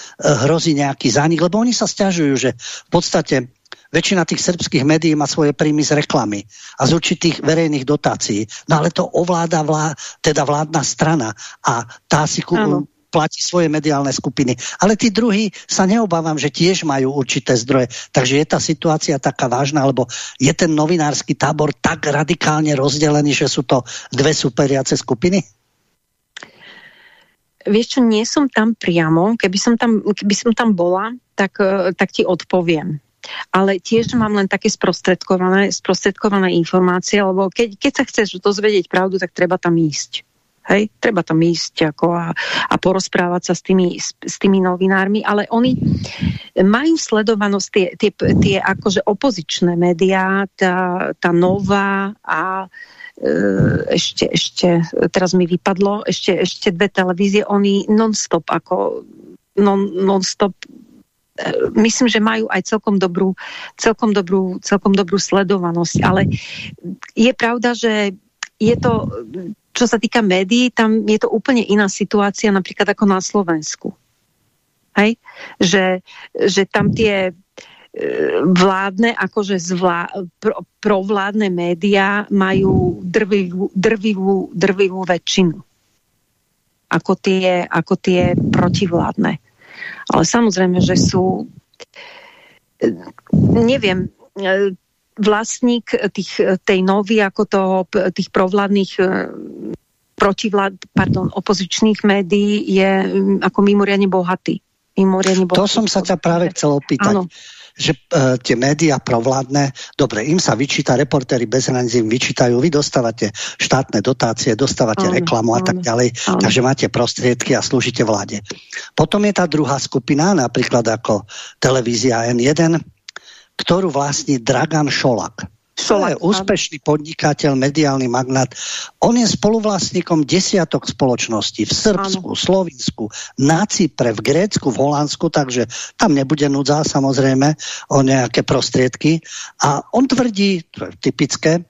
Speaker 1: hrozí nejaký zánik, lebo oni sa stiažujú, že v podstate väčšina tých srbských médií má svoje príjmy z reklamy a z určitých verejných dotácií. No ale to ovláda vlá, teda vládna strana a tá si kú, platí svoje mediálne skupiny. Ale tí druhí sa neobávam, že tiež majú určité zdroje. Takže je tá situácia taká vážna, alebo je ten novinársky tábor tak radikálne rozdelený, že sú to dve superiace skupiny?
Speaker 3: Vieš čo, nie som tam priamo. Keby som tam, keby som tam bola, tak, e, tak ti odpoviem. Ale tiež mám len také sprostredkované, sprostredkované informácie, lebo keď, keď sa chceš dozvedieť pravdu, tak treba tam ísť. Hej, treba tam ísť ako a, a porozprávať sa s tými, s, s tými novinármi, ale oni majú sledovanosť tie, tie, tie akože opozičné médiá, tá, tá nová a e, ešte, ešte, teraz mi vypadlo, ešte, ešte dve televízie, oni non-stop ako non, non-stop e, myslím, že majú aj celkom dobrú, celkom dobrú, celkom dobrú sledovanosť, ale je pravda, že je to čo sa týka médií, tam je to úplne iná situácia napríklad ako na Slovensku. Hej? Že, že tam tie e, vládne, akože zvlá, pro, provládne médiá majú drvivú, drvivú, drvivú väčšinu ako tie, ako tie protivládne. Ale samozrejme, že sú e, neviem, e, vlastník tých, tej novy ako toho, tých provládnych e, protivlád, pardon, opozičných médií je ako mimoriadne bohatý. Mimoriadne
Speaker 1: bohatý. To som sa ťa práve chcel opýtať. Áno že e, tie médiá provládne, dobre, im sa vyčíta, reportéry bez hraníc im vyčítajú, vy dostávate štátne dotácie, dostávate áno, reklamu a tak ďalej, áno. takže máte prostriedky a slúžite vláde. Potom je tá druhá skupina, napríklad ako televízia N1, ktorú vlastní Dragan Šolak. To je úspešný podnikateľ, mediálny magnát. On je spoluvlastníkom desiatok spoločností v Srbsku, ano. Slovinsku, na Cypre, v Grécku, v Holandsku, takže tam nebude núdza samozrejme o nejaké prostriedky. A on tvrdí, to je typické,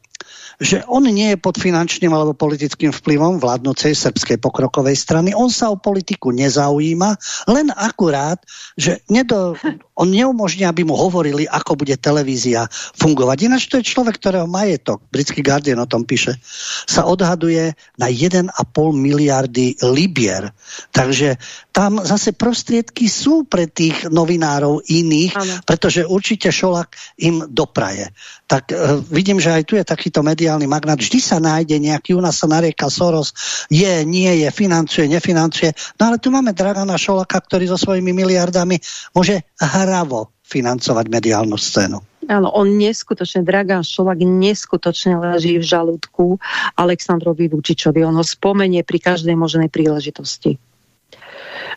Speaker 1: že on nie je pod finančným alebo politickým vplyvom vládnocej srbskej pokrokovej strany. On sa o politiku nezaujíma, len akurát, že nedo, on neumožní, aby mu hovorili, ako bude televízia fungovať. Ináč to je človek, ktorého majetok, britský Guardian o tom píše, sa odhaduje na 1,5 miliardy libier. Takže tam zase prostriedky sú pre tých novinárov iných, ano. pretože určite Šolak im dopraje. Tak uh, vidím, že aj tu je takýto mediálny magnát. Vždy sa nájde nejaký, u nás sa narieka Soros, je, nie je, financuje, nefinancuje. No ale tu máme Dragana Šolaka, ktorý so svojimi miliardami môže hravo financovať mediálnu scénu.
Speaker 3: Áno, on neskutočne, Dragán Šolak neskutočne leží v žalúdku Aleksandrovi Vučičovi. On ho spomenie pri každej možnej príležitosti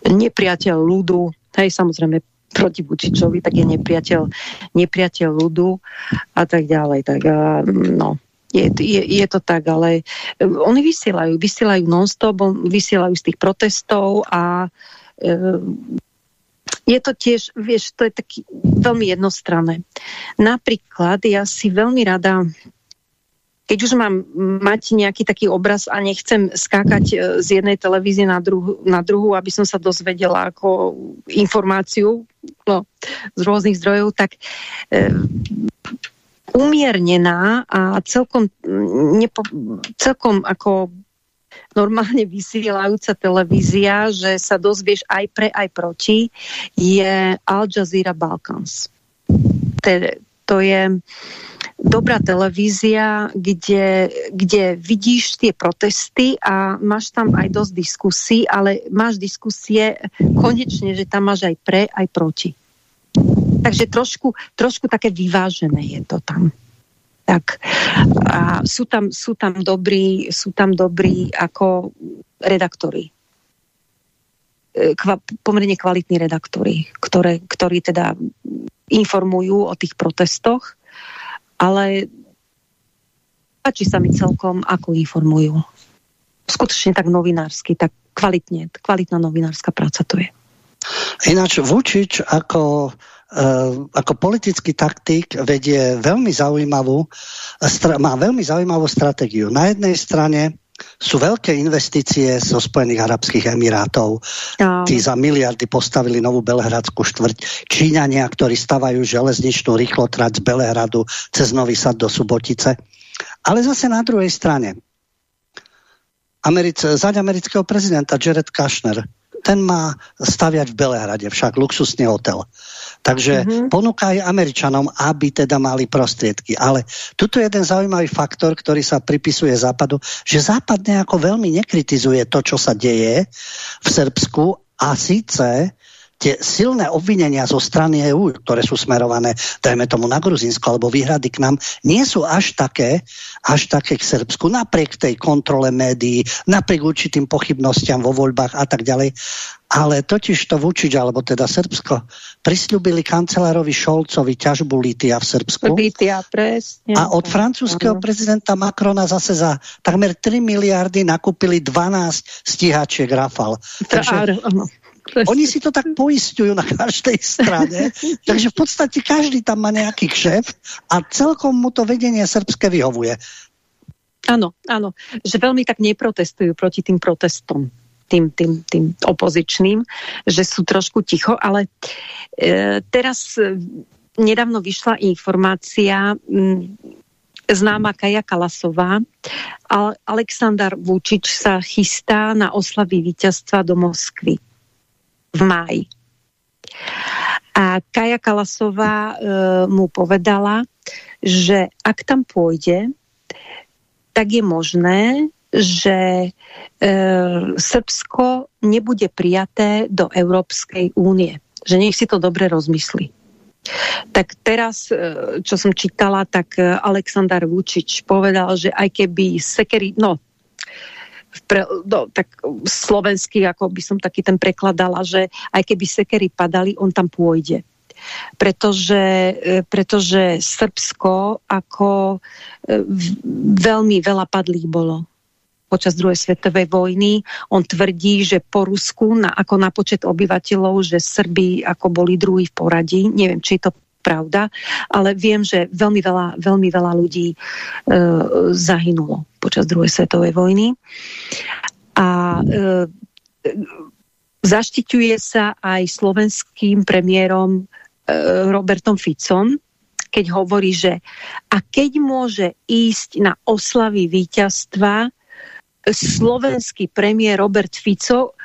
Speaker 3: nepriateľ ľudu, hej, samozrejme proti Vučičovi, tak je nepriateľ, nepriateľ ľudu a tak ďalej. Tak, no, je, je, je to tak, ale e, oni vysielajú, vysielajú non-stop, vysielajú z tých protestov a e, je to tiež, vieš, to je taký veľmi jednostranné. Napríklad ja si veľmi rada keď už mám mať nejaký taký obraz a nechcem skákať e, z jednej televízie na, druhu, na druhú, aby som sa dozvedela ako informáciu no, z rôznych zdrojov, tak umiernená a celkom, nepo, celkom ako normálne vysielajúca televízia, že sa dozvieš aj pre, aj proti, je Al Jazeera Balkans. To je dobrá televízia, kde, kde vidíš tie protesty a máš tam aj dosť diskusí, ale máš diskusie konečne, že tam máš aj pre, aj proti. Takže trošku, trošku také vyvážené je to tam. Tak. A sú tam, sú tam dobrí, sú tam dobrí ako redaktori. E, kva, pomerne kvalitní redaktori, ktoré, ktorí teda informujú o tých protestoch ale páči sa mi celkom, ako informujú. Skutočne tak novinársky, tak kvalitne, kvalitná novinárska práca to je.
Speaker 1: Ináč Vučič ako, ako politický taktik vedie veľmi zaujímavú, má veľmi zaujímavú stratégiu. Na jednej strane sú veľké investície zo Spojených Arabských Emirátov. No. Tí za miliardy postavili novú Belehradskú štvrť. Číňania, ktorí stavajú železničnú rýchlotrať z Belehradu cez Nový Sad do Subotice. Ale zase na druhej strane Americe, zaď amerického prezidenta Jared Kushner, ten má staviať v Belehrade, však luxusný hotel. Takže mm-hmm. ponúka aj Američanom, aby teda mali prostriedky. Ale tuto je jeden zaujímavý faktor, ktorý sa pripisuje Západu, že Západ nejako veľmi nekritizuje to, čo sa deje v Srbsku a síce tie silné obvinenia zo strany EÚ, ktoré sú smerované, dajme tomu na Gruzinsko, alebo výhrady k nám, nie sú až také, až také k Srbsku, napriek tej kontrole médií, napriek určitým pochybnostiam vo voľbách a tak ďalej. Ale totiž to Vučič, alebo teda Srbsko, prisľubili kancelárovi Šolcovi ťažbu litia v Srbsku.
Speaker 3: Litia, presne.
Speaker 1: A od francúzského prezidenta Macrona zase za takmer 3 miliardy nakúpili 12 stíhačiek Rafal.
Speaker 3: Takže,
Speaker 1: oni si to tak poistujú na každej strane, takže v podstate každý tam má nejaký kšef a celkom mu to vedenie srbské vyhovuje.
Speaker 3: Áno, áno, že veľmi tak neprotestujú proti tým protestom tým, tým, tým opozičným, že sú trošku ticho, ale e, teraz e, nedávno vyšla informácia m, známa Kaja Kalasová. Ale Aleksandar Vučič sa chystá na oslavy víťazstva do Moskvy v máji. A Kaja Kalasová e, mu povedala, že ak tam pôjde, tak je možné, že e, Srbsko nebude prijaté do Európskej únie. Že nech si to dobre rozmyslí. Tak teraz, e, čo som čítala, tak Aleksandar Vučič povedal, že aj keby Sekeri, no pre, do, tak slovenský, ako by som taký ten prekladala, že aj keby sekery padali, on tam pôjde. Pretože, e, pretože Srbsko ako e, veľmi veľa padlých bolo počas druhej svetovej vojny. On tvrdí, že po Rusku, na, ako na počet obyvateľov, že Srbi ako boli druhý v poradí. Neviem, či je to pravda, ale viem, že veľmi veľa, veľmi veľa ľudí e, zahynulo počas druhej svetovej vojny. A e, zaštiťuje sa aj slovenským premiérom e, Robertom Ficom, keď hovorí, že a keď môže ísť na oslavy víťazstva slovenský premiér Robert Fico,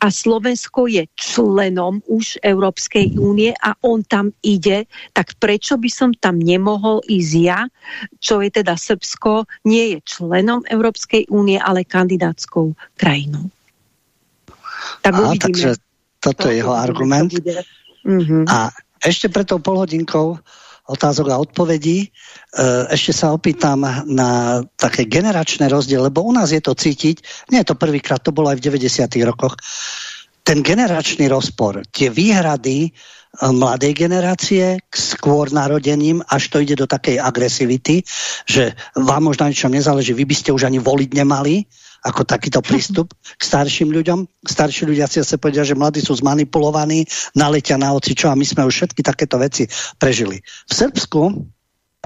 Speaker 3: a Slovensko je členom už Európskej únie a on tam ide, tak prečo by som tam nemohol ísť ja, čo je teda Srbsko, nie je členom Európskej únie, ale kandidátskou krajinou.
Speaker 1: Tak Aha, takže toto to, je jeho argument. Mm-hmm. A ešte pred tou polhodinkou otázok a odpovedí. E, ešte sa opýtam na také generačné rozdiel, lebo u nás je to cítiť, nie je to prvýkrát, to bolo aj v 90. rokoch, ten generačný rozpor, tie výhrady e, mladej generácie k skôr narodením, až to ide do takej agresivity, že vám možno ničom nezáleží, vy by ste už ani voliť nemali, ako takýto prístup k starším ľuďom. Starší ľudia si zase povedia, že mladí sú zmanipulovaní, naletia na oci čo a my sme už všetky takéto veci prežili. V Srbsku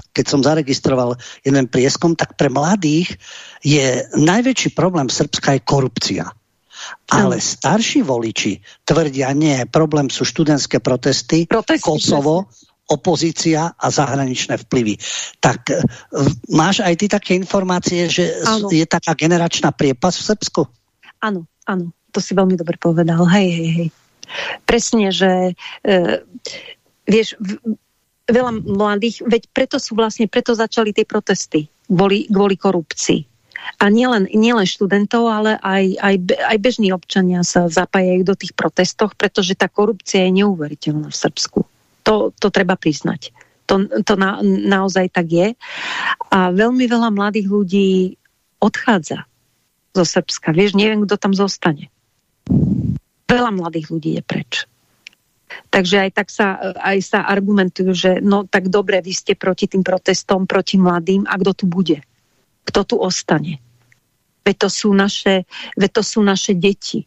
Speaker 1: keď som zaregistroval jeden prieskom, tak pre mladých je najväčší problém Srbska je korupcia. Ale starší voliči tvrdia, nie, problém sú študentské protesty, protesty Kosovo, opozícia a zahraničné vplyvy. Tak e, máš aj ty také informácie, že ano. je taká generačná priepas v Srbsku?
Speaker 3: Áno, áno, to si veľmi dobre povedal. Hej, hej, hej. Presne, že e, vieš, v, veľa mladých, veď preto sú vlastne, preto začali tie protesty, kvôli, kvôli korupcii. A nielen, nielen študentov, ale aj, aj, aj bežní občania sa zapájajú do tých protestoch, pretože tá korupcia je neuveriteľná v Srbsku. To, to treba priznať. To, to na, naozaj tak je. A veľmi veľa mladých ľudí odchádza zo Srbska. Vieš, neviem, kto tam zostane. Veľa mladých ľudí je preč. Takže aj tak sa, aj sa argumentujú, že no tak dobre, vy ste proti tým protestom, proti mladým a kto tu bude? Kto tu ostane? Veď to sú naše, veď to sú naše deti.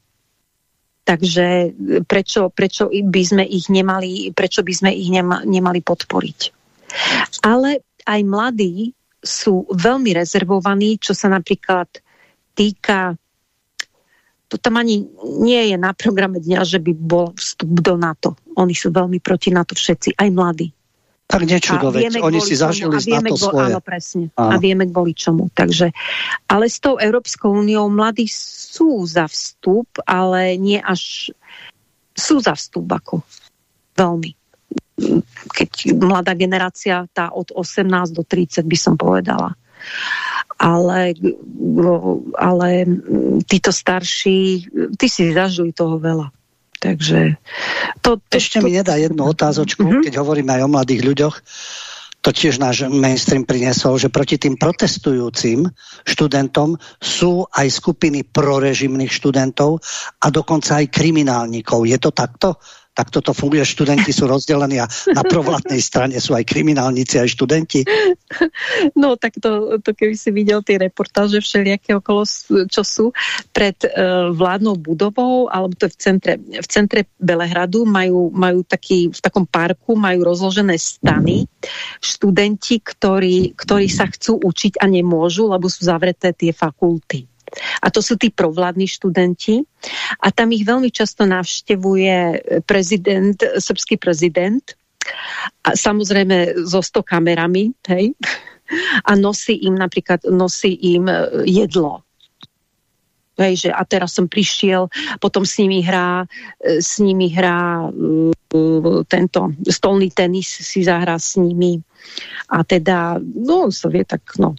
Speaker 3: Takže e, prečo, prečo by sme ich nemali, prečo by sme ich nema, nemali podporiť. Ale aj mladí sú veľmi rezervovaní, čo sa napríklad týka to tam ani nie je na programe dňa, že by bol vstup do NATO. Oni sú veľmi proti NATO všetci, aj mladí.
Speaker 1: Tak nečudo, veď oni si zažili na to svoje.
Speaker 3: Áno, presne. Áno. A vieme kvôli čomu. Takže, ale s tou Európskou úniou mladí sú za vstup, ale nie až sú za vstup ako veľmi. Keď mladá generácia, tá od 18 do 30 by som povedala. Ale, ale títo starší, tí si zažili toho veľa. Takže to, to,
Speaker 1: Ešte to, mi nedá jednu otázočku, uh-huh. keď hovoríme aj o mladých ľuďoch. To tiež náš mainstream priniesol, že proti tým protestujúcim študentom sú aj skupiny prorežimných študentov a dokonca aj kriminálnikov. Je to takto? Tak toto funguje. Študenti sú rozdelení a na provladnej strane sú aj kriminálnici, aj študenti.
Speaker 3: No tak to, to keby si videl tie reportáže všelijaké okolo, čo sú pred uh, vládnou budovou, alebo to je v centre, v centre Belehradu, majú, majú taký, v takom parku majú rozložené stany študenti, ktorí, ktorí sa chcú učiť a nemôžu, lebo sú zavreté tie fakulty. A to sú tí provládni študenti. A tam ich veľmi často navštevuje prezident, srbský prezident, a samozrejme so 100 kamerami, hej, a nosí im napríklad, nosí im e, jedlo. Hej, že a teraz som prišiel, potom s nimi hrá, e, s nimi hrá uh, tento stolný tenis si zahrá s nimi. A teda, no sa vie tak, no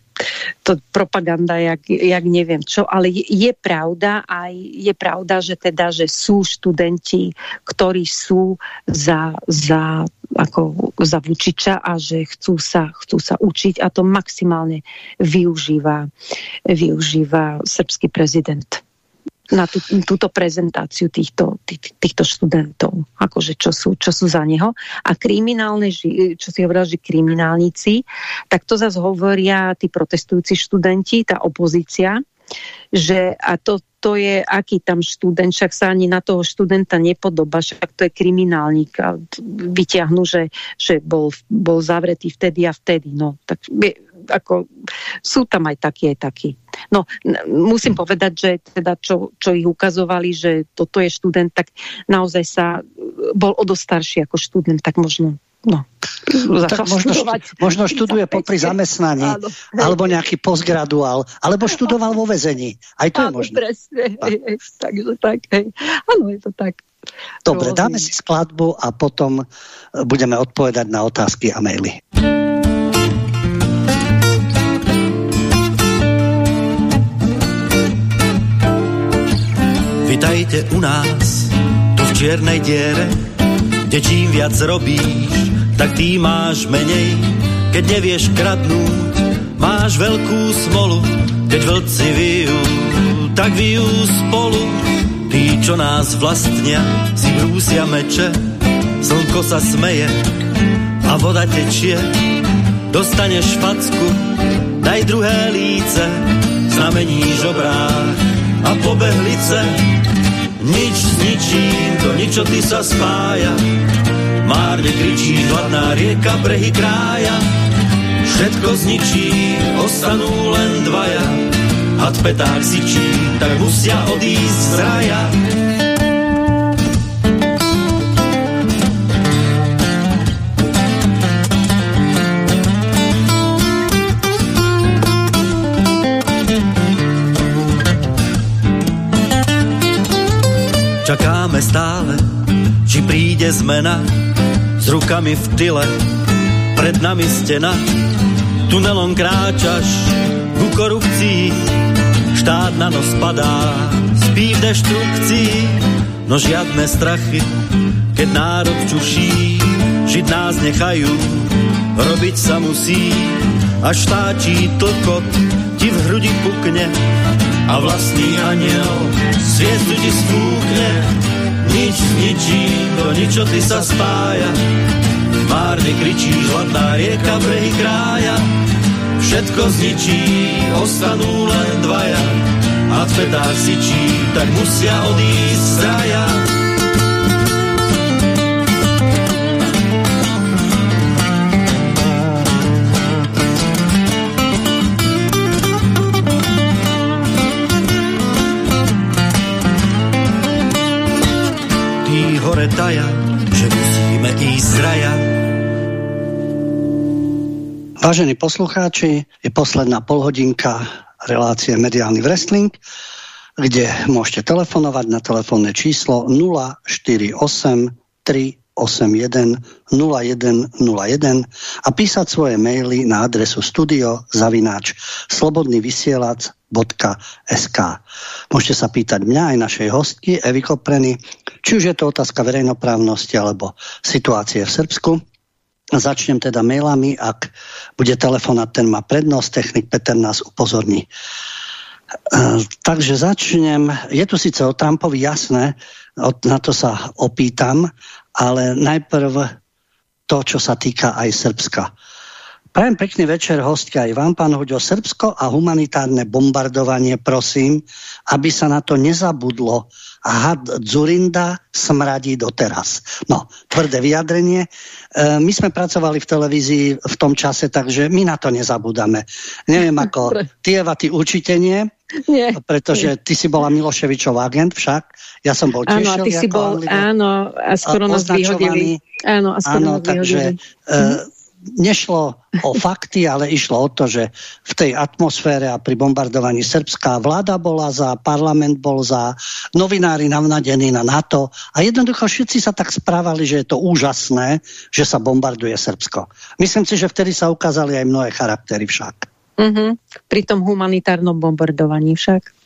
Speaker 3: to propaganda, jak, jak neviem čo, ale je, je pravda aj je pravda, že teda, že sú študenti, ktorí sú za, za, ako za Vučiča a že chcú sa, chcú sa učiť a to maximálne využíva, využíva srbský prezident na tú, túto prezentáciu týchto, tý, týchto študentov, akože čo sú, čo sú za neho. A kriminálne, čo si hovorila, že kriminálnici, tak to zase hovoria tí protestujúci študenti, tá opozícia, že a to, to je, aký tam študent, však sa ani na toho študenta nepodobá, však to je kriminálnik a vyťahnú, že, že bol, bol zavretý vtedy a vtedy. No, tak ako, sú tam aj takí, aj takí. No, musím povedať, že teda čo, čo ich ukazovali, že toto je študent, tak naozaj sa bol o dosť starší ako študent, tak možno No,
Speaker 1: tak možno, možno študuje popri zamestnaní, áno, alebo nejaký postgraduál, alebo študoval vo väzení. Aj to áno, je možné.
Speaker 3: Presne, takže tak, hej. Áno, je to tak.
Speaker 1: Dobre, dáme si skladbu a potom budeme odpovedať na otázky a maily.
Speaker 6: Vitajte u nás, tu v čiernej diere, kde čím viac robíš, tak ty máš menej. Keď nevieš kradnúť, máš veľkú smolu, keď vlci vyjú, tak vyjú spolu. Tí, čo nás vlastnia, si brúsia meče, slnko sa smeje a voda tečie. Dostaneš facku, daj druhé líce, znamení žobrách a pobehlice. Nič s ničím, to ty sa spája. Márne kričí hladná rieka, brehy krája. Všetko zničí, ostanú len dvaja. Had peták sičí, tak musia odísť z raja. Čakáme stále, či príde zmena s rukami v tyle, pred nami stena. Tunelom kráčaš ku korupcii, štát na nos padá, spí v deštrukcii, no žiadne strachy, keď národ čuší, žiť nás nechajú, robiť sa musí, až štáčí tlkot ti v hrudi pukne, a vlastný aniel sviezdu ti spúkne. Nič s ničím, do ničo ty sa spája. Márne kričíš, hladná rieka brehy krája. Všetko zničí, ostanú len dvaja. A petách sičí, tak musia odísť z raja. pretaja, že musíme ísť z raja.
Speaker 1: Vážení poslucháči, je posledná polhodinka relácie Mediálny wrestling, kde môžete telefonovať na telefónne číslo 048 381 0101 a písať svoje maily na adresu studio zavináč slobodnyvysielac.sk Môžete sa pýtať mňa aj našej hostky Evy Kopreny, či už je to otázka verejnoprávnosti alebo situácie v Srbsku Začnem teda mailami, ak bude telefonát, ten má prednosť, technik Peter nás upozorní. E, takže začnem, je tu síce o Trumpovi jasné, na to sa opýtam, ale najprv to, čo sa týka aj Srbska. Prajem pekný večer, hostka aj vám, pán Huďo. Srbsko a humanitárne bombardovanie, prosím, aby sa na to nezabudlo a had Zurinda smradí doteraz. No, tvrdé vyjadrenie. E, my sme pracovali v televízii v tom čase, takže my na to nezabudame. Neviem ako ty, Eva, ty určite nie, nie. Pretože ty si bola Miloševičov agent však. Ja som bol tiež
Speaker 3: Áno, a ty si bol, áno, a skoro nás vyhodili.
Speaker 1: Áno, a skoro áno, nás takže, vyhodili. Uh, nešlo o fakty, ale išlo o to, že v tej atmosfére a pri bombardovaní srbská vláda bola za, parlament bol za, novinári navnadení na NATO a jednoducho všetci sa tak správali, že je to úžasné, že sa bombarduje Srbsko. Myslím si, že vtedy sa ukázali aj mnohé charaktery však.
Speaker 3: Mm -hmm. Pri tom humanitárnom bombardovaní však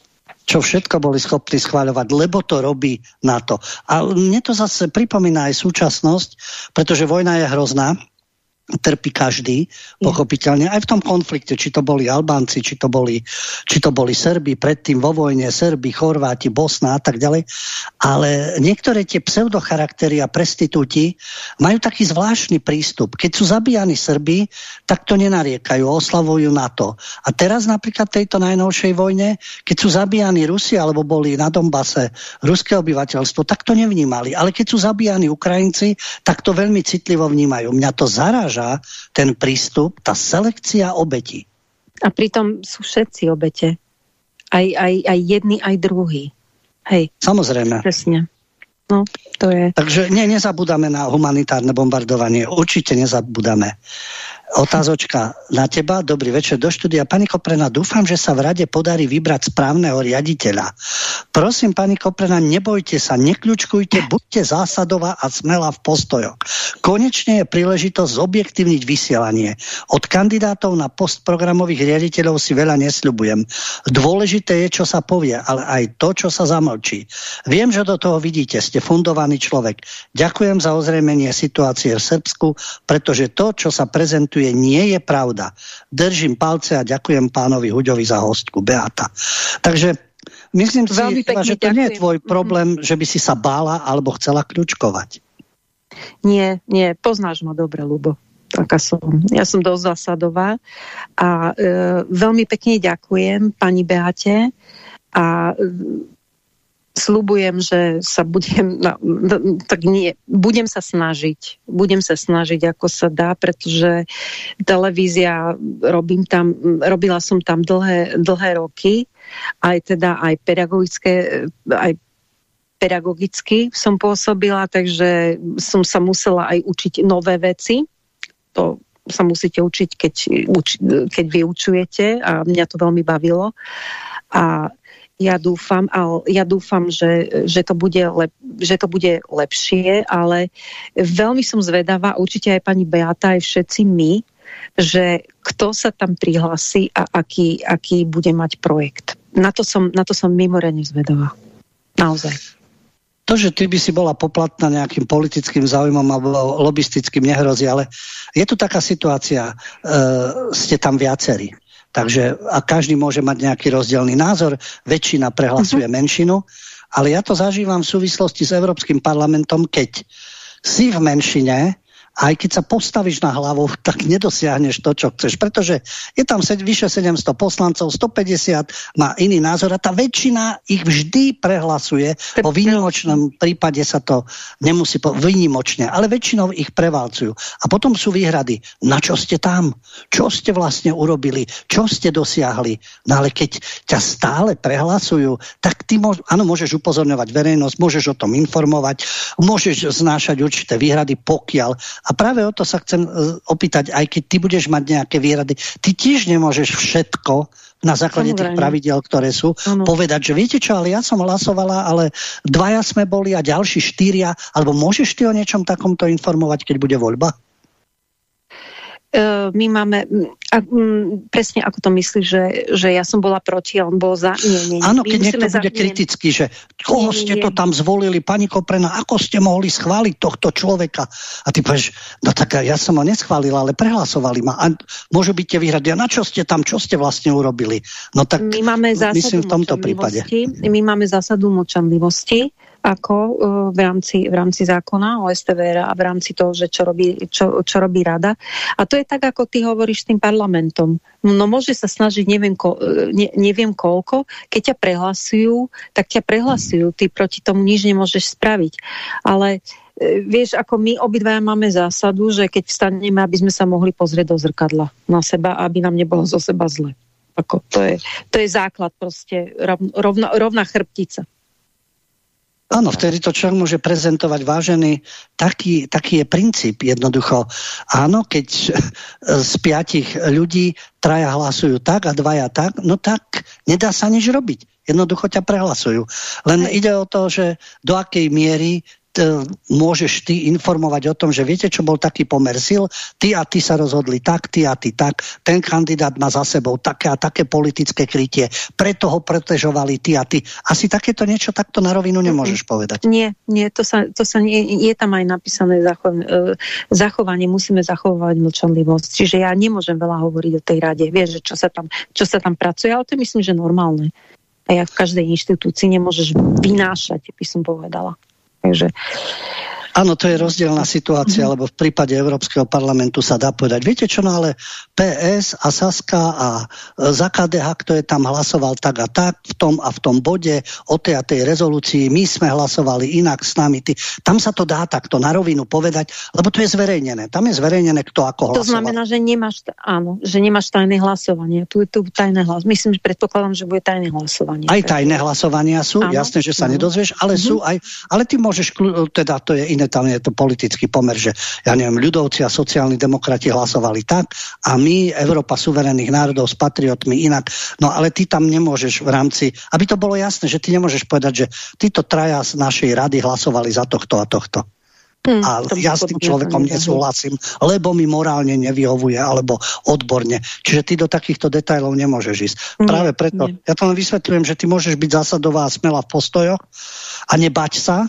Speaker 1: čo všetko boli schopní schváľovať, lebo to robí NATO. A mne to zase pripomína aj súčasnosť, pretože vojna je hrozná, trpí každý, pochopiteľne, aj v tom konflikte, či to boli Albánci, či to boli, či to boli Serbi, predtým vo vojne Serbi, Chorváti, Bosna a tak ďalej. Ale niektoré tie pseudocharaktery a prestitúti majú taký zvláštny prístup. Keď sú zabíjani Serbi, tak to nenariekajú, oslavujú na to. A teraz napríklad v tejto najnovšej vojne, keď sú zabíjani Rusi alebo boli na Dombase ruské obyvateľstvo, tak to nevnímali. Ale keď sú zabíjani Ukrajinci, tak to veľmi citlivo vnímajú. Mňa to zaráža zaráža ten prístup, tá selekcia obetí.
Speaker 3: A pritom sú všetci obete. Aj, aj, aj jedni, aj druhí. Hej.
Speaker 1: Samozrejme.
Speaker 3: Presne. No, to je...
Speaker 1: Takže nie, nezabúdame na humanitárne bombardovanie. Určite nezabúdame. Otázočka na teba. Dobrý večer do štúdia. Pani Koprena, dúfam, že sa v rade podarí vybrať správneho riaditeľa. Prosím, pani Koprena, nebojte sa, nekľučkujte, buďte zásadová a smelá v postojoch. Konečne je príležitosť zobjektívniť vysielanie. Od kandidátov na post programových riaditeľov si veľa nesľubujem. Dôležité je, čo sa povie, ale aj to, čo sa zamlčí. Viem, že do toho vidíte, ste fundovaný človek. Ďakujem za ozrejmenie situácie v Srbsku, pretože to, čo sa prezentuje komentuje, nie je pravda. Držím palce a ďakujem pánovi Huďovi za hostku, Beata. Takže myslím si, že to nie je tvoj problém, že by si sa bála alebo chcela kľúčkovať.
Speaker 3: Nie, nie, poznáš ma dobre, Lubo. Taká som. Ja som dosť zasadová a e, veľmi pekne ďakujem pani Beate a slubujem, že sa budem, no, tak nie, budem sa snažiť, budem sa snažiť, ako sa dá, pretože televízia, robím tam, robila som tam dlhé, dlhé roky, aj teda aj pedagogické, aj pedagogicky som pôsobila, takže som sa musela aj učiť nové veci. To sa musíte učiť, keď, keď vyučujete a mňa to veľmi bavilo. A ja dúfam, ale ja dúfam, že, že, to bude lep, že to bude lepšie, ale veľmi som zvedavá, určite aj pani Beata, aj všetci my, že kto sa tam prihlasí a aký, aký bude mať projekt. Na to som, na to som mimoriadne zvedavá. Naozaj.
Speaker 1: To, že ty by si bola poplatná nejakým politickým záujmom alebo lobistickým nehrozí, ale je tu taká situácia, e, ste tam viacerí Takže a každý môže mať nejaký rozdielný názor, väčšina prehlasuje uh mhm. -huh. menšinu, ale ja to zažívam v súvislosti s Európskym parlamentom, keď si v menšine aj keď sa postavíš na hlavu, tak nedosiahneš to, čo chceš. Pretože je tam vyše 700 poslancov, 150 má iný názor a tá väčšina ich vždy prehlasuje. Po výnimočnom prípade sa to nemusí po, výnimočne, ale väčšinou ich prevalcujú. A potom sú výhrady. Na čo ste tam? Čo ste vlastne urobili? Čo ste dosiahli? No ale keď ťa stále prehlasujú, tak ty môž, áno, môžeš upozorňovať verejnosť, môžeš o tom informovať, môžeš znášať určité výhrady, pokiaľ A práve o to sa chcem e, opýtať, aj keď ty budeš mať nejaké výrady, ty tiež nemôžeš všetko na základe Samozrejme. tých pravidel, ktoré sú, ano. povedať, že viete čo, ale ja som hlasovala, ale dvaja sme boli a ďalší štyria, alebo môžeš ty o niečom takomto informovať, keď bude voľba?
Speaker 3: E, my máme, a, m, presne ako to myslíš, že, že ja som bola proti a on bol za. Nie, nie.
Speaker 1: Áno, keď niekto bude za... kritický, že koho nie, ste nie. to tam zvolili, pani Koprena, ako ste mohli schváliť tohto človeka? A ty povieš, no tak ja som ho neschválila, ale prehlasovali ma. A môžu byť tie výhrady, a na čo ste tam, čo ste vlastne urobili? No tak
Speaker 3: my máme myslím v tomto prípade. My máme zásadu močanlivosti ako e, v rámci, v rámci zákona o STVR a v rámci toho, že čo robí, čo, čo robí rada. A to je tak, ako ty hovoríš s tým parlamentom. No môže sa snažiť neviem, ko, e, ne, neviem koľko, keď ťa prehlasujú, tak ťa prehlasujú. Ty proti tomu nič nemôžeš spraviť. Ale e, vieš, ako my obidvaja máme zásadu, že keď vstaneme, aby sme sa mohli pozrieť do zrkadla na seba, aby nám nebolo zo seba zle. Ako, to, je, to je základ proste, rovna, rovná chrbtica.
Speaker 1: Áno, vtedy to človek môže prezentovať vážený. Taký, taký je princíp jednoducho. Áno, keď z piatich ľudí traja hlasujú tak a dvaja tak, no tak nedá sa nič robiť. Jednoducho ťa prehlasujú. Len ide o to, že do akej miery môžeš ty informovať o tom, že viete, čo bol taký pomer sil, ty a ty sa rozhodli tak, ty a ty tak, ten kandidát má za sebou také a také politické krytie, preto ho pretežovali ty a ty. Asi takéto niečo takto na rovinu nemôžeš povedať.
Speaker 3: Nie, nie, to sa, to sa nie, je tam aj napísané zacho, e, zachovanie, musíme zachovávať mlčanlivosť. Čiže ja nemôžem veľa hovoriť o tej rade. Vieš, že čo sa tam, čo sa tam pracuje, ale to myslím, že normálne. A ja v každej inštitúcii nemôžeš vynášať, by som povedala. Takže
Speaker 1: Áno, to je rozdielna situácia, mm -hmm. lebo v prípade Európskeho parlamentu sa dá povedať, viete čo, no ale PS a Saska a e, za KDH, kto je tam hlasoval tak a tak, v tom a v tom bode, o tej a tej rezolúcii, my sme hlasovali inak s nami. Ty. Tam sa to dá takto na rovinu povedať, lebo to je zverejnené. Tam je zverejnené, kto ako hlasoval.
Speaker 3: To znamená, že nemáš, áno, že nemáš tajné hlasovanie. Tu je tu tajné hlasovanie. Myslím, že predpokladám, že bude tajné hlasovanie.
Speaker 1: Aj tajné hlasovania sú, áno, jasné, že sa áno. nedozvieš, ale mm -hmm. sú aj, ale ty môžeš, teda to je iné momentálne je to politický pomer, že ja neviem, ľudovci a sociálni demokrati hlasovali tak a my, Európa suverénnych národov s patriotmi inak. No ale ty tam nemôžeš v rámci, aby to bolo jasné, že ty nemôžeš povedať, že títo traja z našej rady hlasovali za tohto a tohto. Hmm, a ja s tým človekom nesúhlasím, lebo mi morálne nevyhovuje, alebo odborne. Čiže ty do takýchto detajlov nemôžeš ísť. Nie, Práve preto, nie. ja to len vysvetľujem, že ty môžeš byť zásadová a smela v postojoch a nebať sa,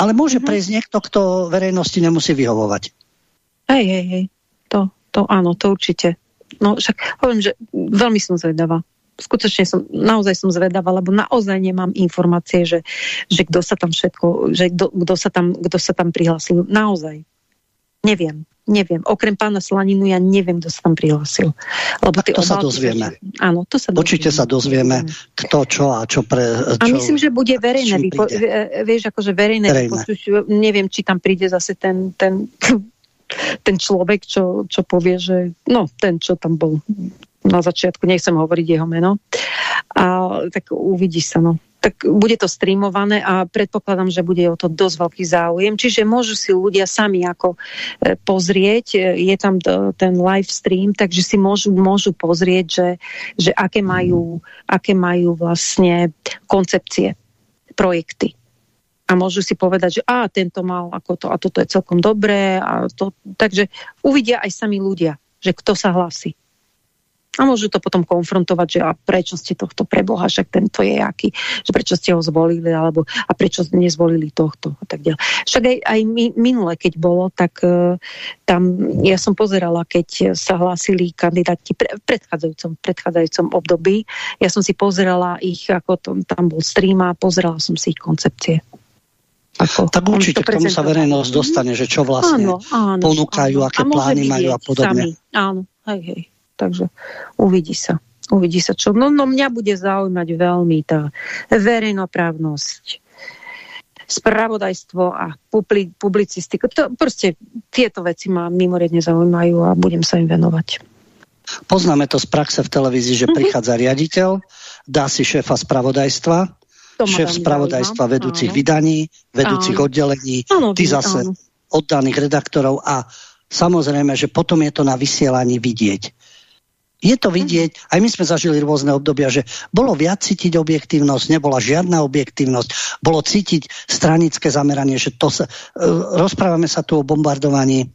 Speaker 1: ale môže mm -hmm. prejsť niekto, kto verejnosti nemusí vyhovovať.
Speaker 3: Hej, hej, hej. To, to áno, to určite. No však poviem, že veľmi som zvedavá. Skutočne som, naozaj som zvedavá, lebo naozaj nemám informácie, že, že kto sa tam všetko, že kto sa tam, kto sa tam prihlásil. Naozaj. Neviem. Neviem. Okrem pána Slaninu ja neviem, kto sa tam prihlásil.
Speaker 1: Lebo to sa dozvieme.
Speaker 3: Áno, to sa dozvieme.
Speaker 1: Určite sa dozvieme, kto čo a čo pre... Čo,
Speaker 3: a myslím, že bude verejné. Vypo, vieš, akože verejné, verejné. Vypočuť, neviem, či tam príde zase ten, ten, ten človek, čo, čo povie, že no, ten, čo tam bol na začiatku, nechcem hovoriť jeho meno. A tak uvidí sa, no tak bude to streamované a predpokladám, že bude o to dosť veľký záujem. Čiže môžu si ľudia sami ako e, pozrieť, e, je tam ten live stream, takže si môžu, môžu pozrieť, že, že aké, majú, aké majú vlastne koncepcie, projekty. A môžu si povedať, že a tento mal ako to a toto je celkom dobré. A to, takže uvidia aj sami ľudia, že kto sa hlási. A môžu to potom konfrontovať, že a prečo ste tohto preboha, však tento je aký, že prečo ste ho zvolili, alebo a prečo nezvolili tohto a tak ďalej. Však aj, aj minule, keď bolo, tak uh, tam, ja som pozerala, keď sa hlásili kandidáti pre, v predchádzajúcom, predchádzajúcom období, ja som si pozerala ich, ako to, tam bol stream a pozerala som si ich koncepcie.
Speaker 1: Ako, tak určite k tomu sa verejnosť dostane, že čo vlastne áno, áno, ponúkajú, áno. aké plány majú a podobne.
Speaker 3: Sami. Áno, hej, hej. Takže uvidí sa. Uvidí sa čo. No, no mňa bude zaujímať veľmi tá verejnoprávnosť, spravodajstvo a publi, publicistika. To proste tieto veci ma mimoriadne zaujímajú a budem sa im venovať.
Speaker 1: Poznáme to z praxe v televízii, že mm -hmm. prichádza riaditeľ, dá si šéfa spravodajstva, šéf spravodajstva vedúcich áno. vydaní, vedúcich áno. oddelení, áno, ty zase áno oddaných redaktorov a samozrejme, že potom je to na vysielaní vidieť. Je to vidieť, aj my sme zažili rôzne obdobia, že bolo viac cítiť objektívnosť, nebola žiadna objektívnosť, bolo cítiť stranické zameranie, že to sa, e, rozprávame sa tu o bombardovaní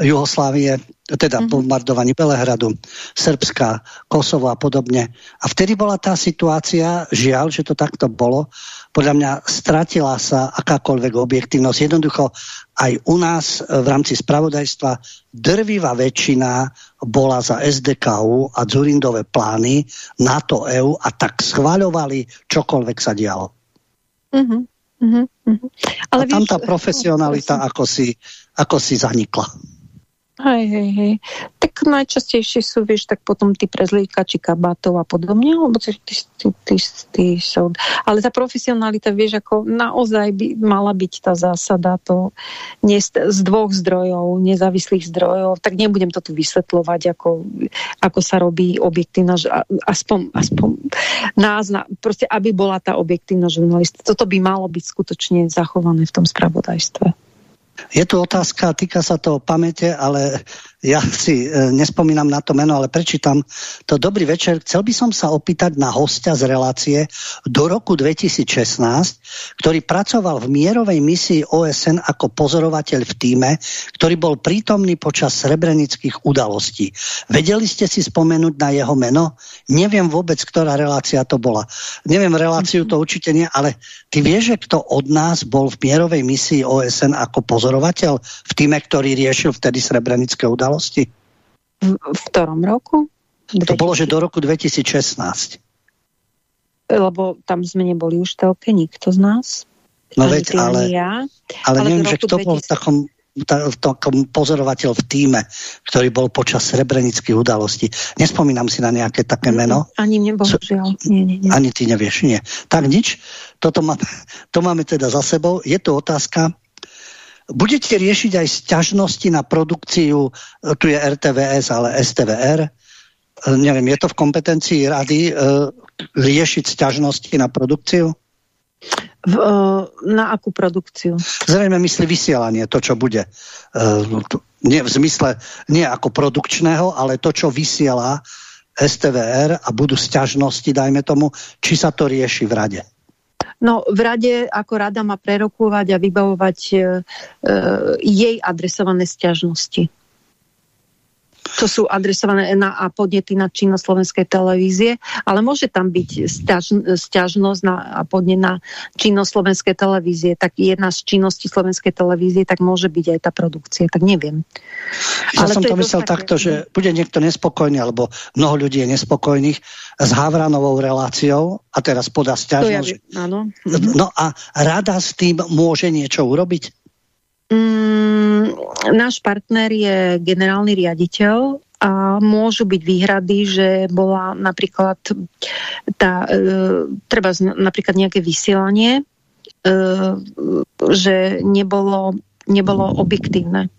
Speaker 1: Juhoslávie, teda mm-hmm. bombardovaní Belehradu, Srbska, Kosovo a podobne. A vtedy bola tá situácia, žiaľ, že to takto bolo, podľa mňa stratila sa akákoľvek objektívnosť. Jednoducho aj u nás v rámci spravodajstva drvivá väčšina bola za SDKU a Zurindové plány NATO EU a tak schváľovali čokoľvek sa dialo. Mm-hmm. Mm-hmm. Ale a tam tá profesionalita ako si, ako si zanikla.
Speaker 3: Hej, hej, hej. Tak najčastejšie sú, vieš, tak potom tí prezlíkači kabátov a podobne, lebo tí, tí, tí, tí, tí sú... Ale tá profesionalita, vieš, ako naozaj by mala byť tá zásada to nie z dvoch zdrojov, nezávislých zdrojov, tak nebudem to tu vysvetľovať, ako, ako sa robí objektívna, aspoň, aspoň nás, proste, aby bola tá objektívna žurnalista. Toto by malo byť skutočne zachované v tom spravodajstve.
Speaker 1: Je tu otázka, týka sa to pamäte, ale ja si e, nespomínam na to meno, ale prečítam to. Dobrý večer. Chcel by som sa opýtať na hostia z relácie do roku 2016, ktorý pracoval v mierovej misii OSN ako pozorovateľ v týme, ktorý bol prítomný počas srebrenických udalostí. Vedeli ste si spomenúť na jeho meno? Neviem vôbec, ktorá relácia to bola. Neviem, reláciu to určite nie, ale ty vieš, že kto od nás bol v mierovej misii OSN ako pozorovateľ v týme, ktorý riešil vtedy srebrenické udalosti? Udalosti?
Speaker 3: V, v ktorom roku?
Speaker 1: To bolo, že do roku 2016.
Speaker 3: Lebo tam sme neboli už telke, nikto z nás.
Speaker 1: No veď, ale, ja. ale, ale neviem, že kto 2000... bol v takom, v takom pozorovateľ v týme, ktorý bol počas srebrenických udalostí. Nespomínam si na nejaké také meno.
Speaker 3: Ani mne bohužiaľ. Nie, nie, nie.
Speaker 1: Ani ty nevieš, nie. Tak nič, toto má, to máme teda za sebou. Je to otázka, Budete riešiť aj sťažnosti na produkciu, e, tu je RTVS, ale STVR, e, neviem, je to v kompetencii rady e, riešiť sťažnosti na produkciu?
Speaker 3: V, na akú produkciu?
Speaker 1: Zrejme myslí vysielanie, to, čo bude. Nie v zmysle, nie ako produkčného, ale to, čo vysiela STVR a budú sťažnosti, dajme tomu, či sa to rieši v rade.
Speaker 3: No v rade ako rada má prerokúvať a vybavovať e, e, jej adresované stiažnosti. To sú adresované na, a podnety na činnosť slovenskej televízie, ale môže tam byť stiaž, stiažnosť na, a podnet na činnosť slovenskej televízie, tak jedna z činností slovenskej televízie, tak môže byť aj tá produkcia, tak neviem.
Speaker 1: Ja ale som to, to myslel takto, že bude niekto nespokojný, alebo mnoho ľudí je nespokojných s Havranovou reláciou a teraz podá stiažnosť.
Speaker 3: Ja, áno.
Speaker 1: No a rada s tým môže niečo urobiť?
Speaker 3: Mm, náš partner je generálny riaditeľ a môžu byť výhrady, že bola napríklad tá, e, treba napríklad nejaké vysielanie, e, že nebolo, nebolo objektívne.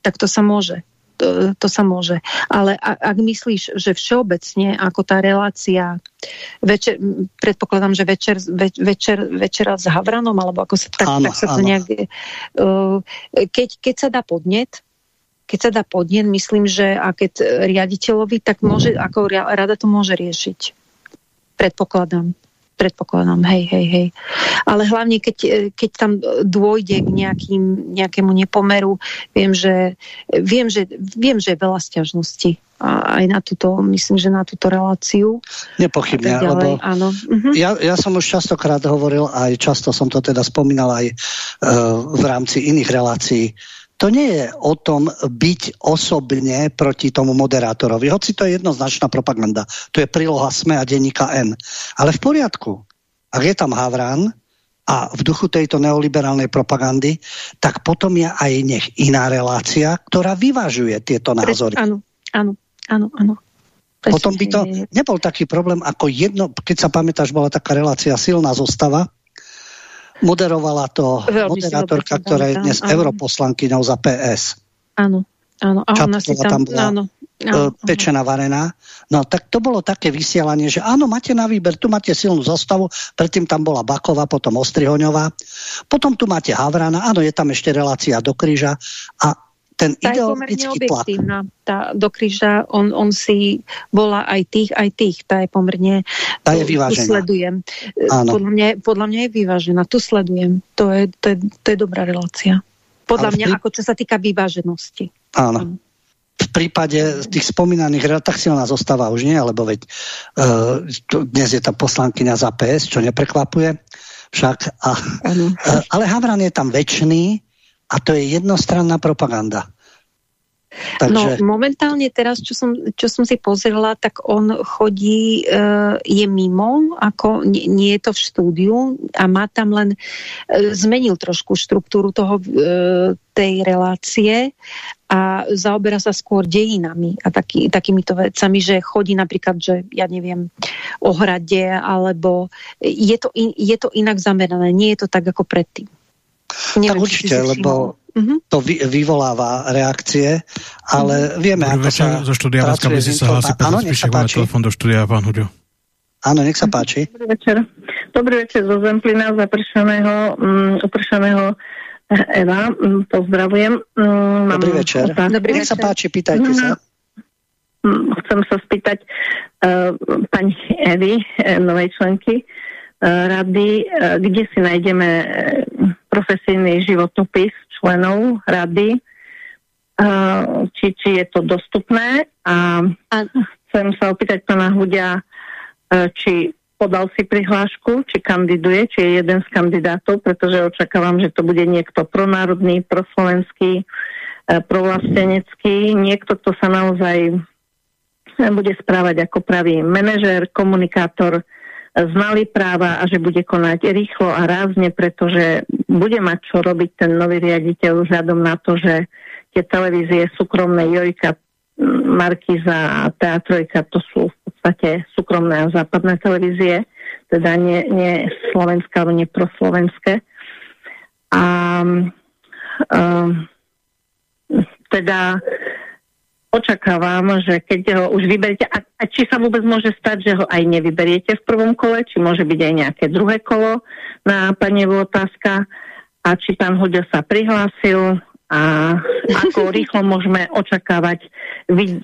Speaker 3: Tak to sa môže to, to sa môže. Ale ak, myslíš, že všeobecne, ako tá relácia, večer, predpokladám, že večer, več, večer, večera s Havranom, alebo ako sa, tak, áno, tak sa to áno. nejak... Uh, keď, keď sa dá podnet, keď sa dá podnet, myslím, že a keď riaditeľovi, tak môže, ako rada to môže riešiť. Predpokladám predpokladám, hej, hej, hej. Ale hlavne, keď, keď tam dôjde k nejakým, nejakému nepomeru, viem, že, viem, že, viem, že je veľa stiažností a aj na túto, myslím, že na túto reláciu.
Speaker 1: Nepochybne, lebo
Speaker 3: áno. Uh-huh.
Speaker 1: Ja, ja som už častokrát hovoril, aj často som to teda spomínal aj uh, v rámci iných relácií, to nie je o tom byť osobne proti tomu moderátorovi. Hoci to je jednoznačná propaganda. To je príloha SME a denníka N. Ale v poriadku. Ak je tam Havran a v duchu tejto neoliberálnej propagandy, tak potom je aj nech iná relácia, ktorá vyvažuje tieto názory.
Speaker 3: Áno, áno, áno, áno.
Speaker 1: Potom by to nebol taký problém ako jedno, keď sa pamätáš, bola taká relácia silná zostava, Moderovala to Veľmi moderátorka, ktorá je dnes áno. europoslankyňou za PS.
Speaker 3: Áno, áno. A ona si tam, tam bola, áno.
Speaker 1: no, pečená varená. No tak to bolo také vysielanie, že áno, máte na výber, tu máte silnú zostavu, predtým tam bola Baková, potom Ostrihoňová, potom tu máte Havrana, áno, je tam ešte relácia do kríža a ten tá ideologický tlak.
Speaker 3: Tá do kríža, on, on si volá aj tých, aj tých. Tá je pomerne...
Speaker 1: Tá je vyvážená.
Speaker 3: Tu sledujem. Podľa mňa, podľa mňa je vyvážená. Tu sledujem. To je, to je, to je dobrá relácia. Podľa mňa, ako čo sa týka vyváženosti.
Speaker 1: Áno. V prípade tých spomínaných tak silná zostáva už nie, lebo veď uh, dnes je tá poslankyňa za PS, čo neprekvapuje však. A, uh, ale Havran je tam väčší a to je jednostranná propaganda.
Speaker 3: Takže... No momentálne teraz, čo som, čo som si pozrela, tak on chodí, e, je mimo, ako nie, nie je to v štúdiu a má tam len, e, zmenil trošku štruktúru toho, e, tej relácie a zaoberá sa skôr dejinami a taký, takýmito vecami, že chodí napríklad, že ja neviem, o hrade, alebo je to, in, je to inak zamerané, nie je to tak ako predtým.
Speaker 1: Neviem, tak určite, lebo uh-huh. to vy, vyvoláva reakcie, ale uh-huh. vieme,
Speaker 7: Dobrý ako večer, sa zo štúdia Vánska by si sa hlási nech sa páči. telefon do štúdia, pán Huďo.
Speaker 1: Áno, nech sa páči.
Speaker 8: Dobrý večer. Dobrý večer zo Zemplina, zapršaného, um, upršaného Eva, um, pozdravujem.
Speaker 1: Um, Dobrý večer. Dobrý nech večer. sa páči, pýtajte sa.
Speaker 8: Chcem sa spýtať uh, pani Evy, eh, novej členky, rady, kde si nájdeme profesijný životopis členov rady, či, či je to dostupné. A chcem sa opýtať pána Hudia, či podal si prihlášku, či kandiduje, či je jeden z kandidátov, pretože očakávam, že to bude niekto pronárodný, proslovenský, provlastenecký, niekto, kto sa naozaj bude správať ako pravý manažer, komunikátor, znali práva a že bude konať rýchlo a rázne, pretože bude mať čo robiť ten nový riaditeľ vzhľadom na to, že tie televízie súkromné Jojka, Markiza a Teatrojka to sú v podstate súkromné a západné televízie, teda nie, nie slovenské, ale nie proslovenské. A um, teda očakávam, že keď ho už vyberiete, a, a či sa vôbec môže stať, že ho aj nevyberiete v prvom kole, či môže byť aj nejaké druhé kolo na panievu otázka, a či pán Hoďo sa prihlásil a ako rýchlo môžeme očakávať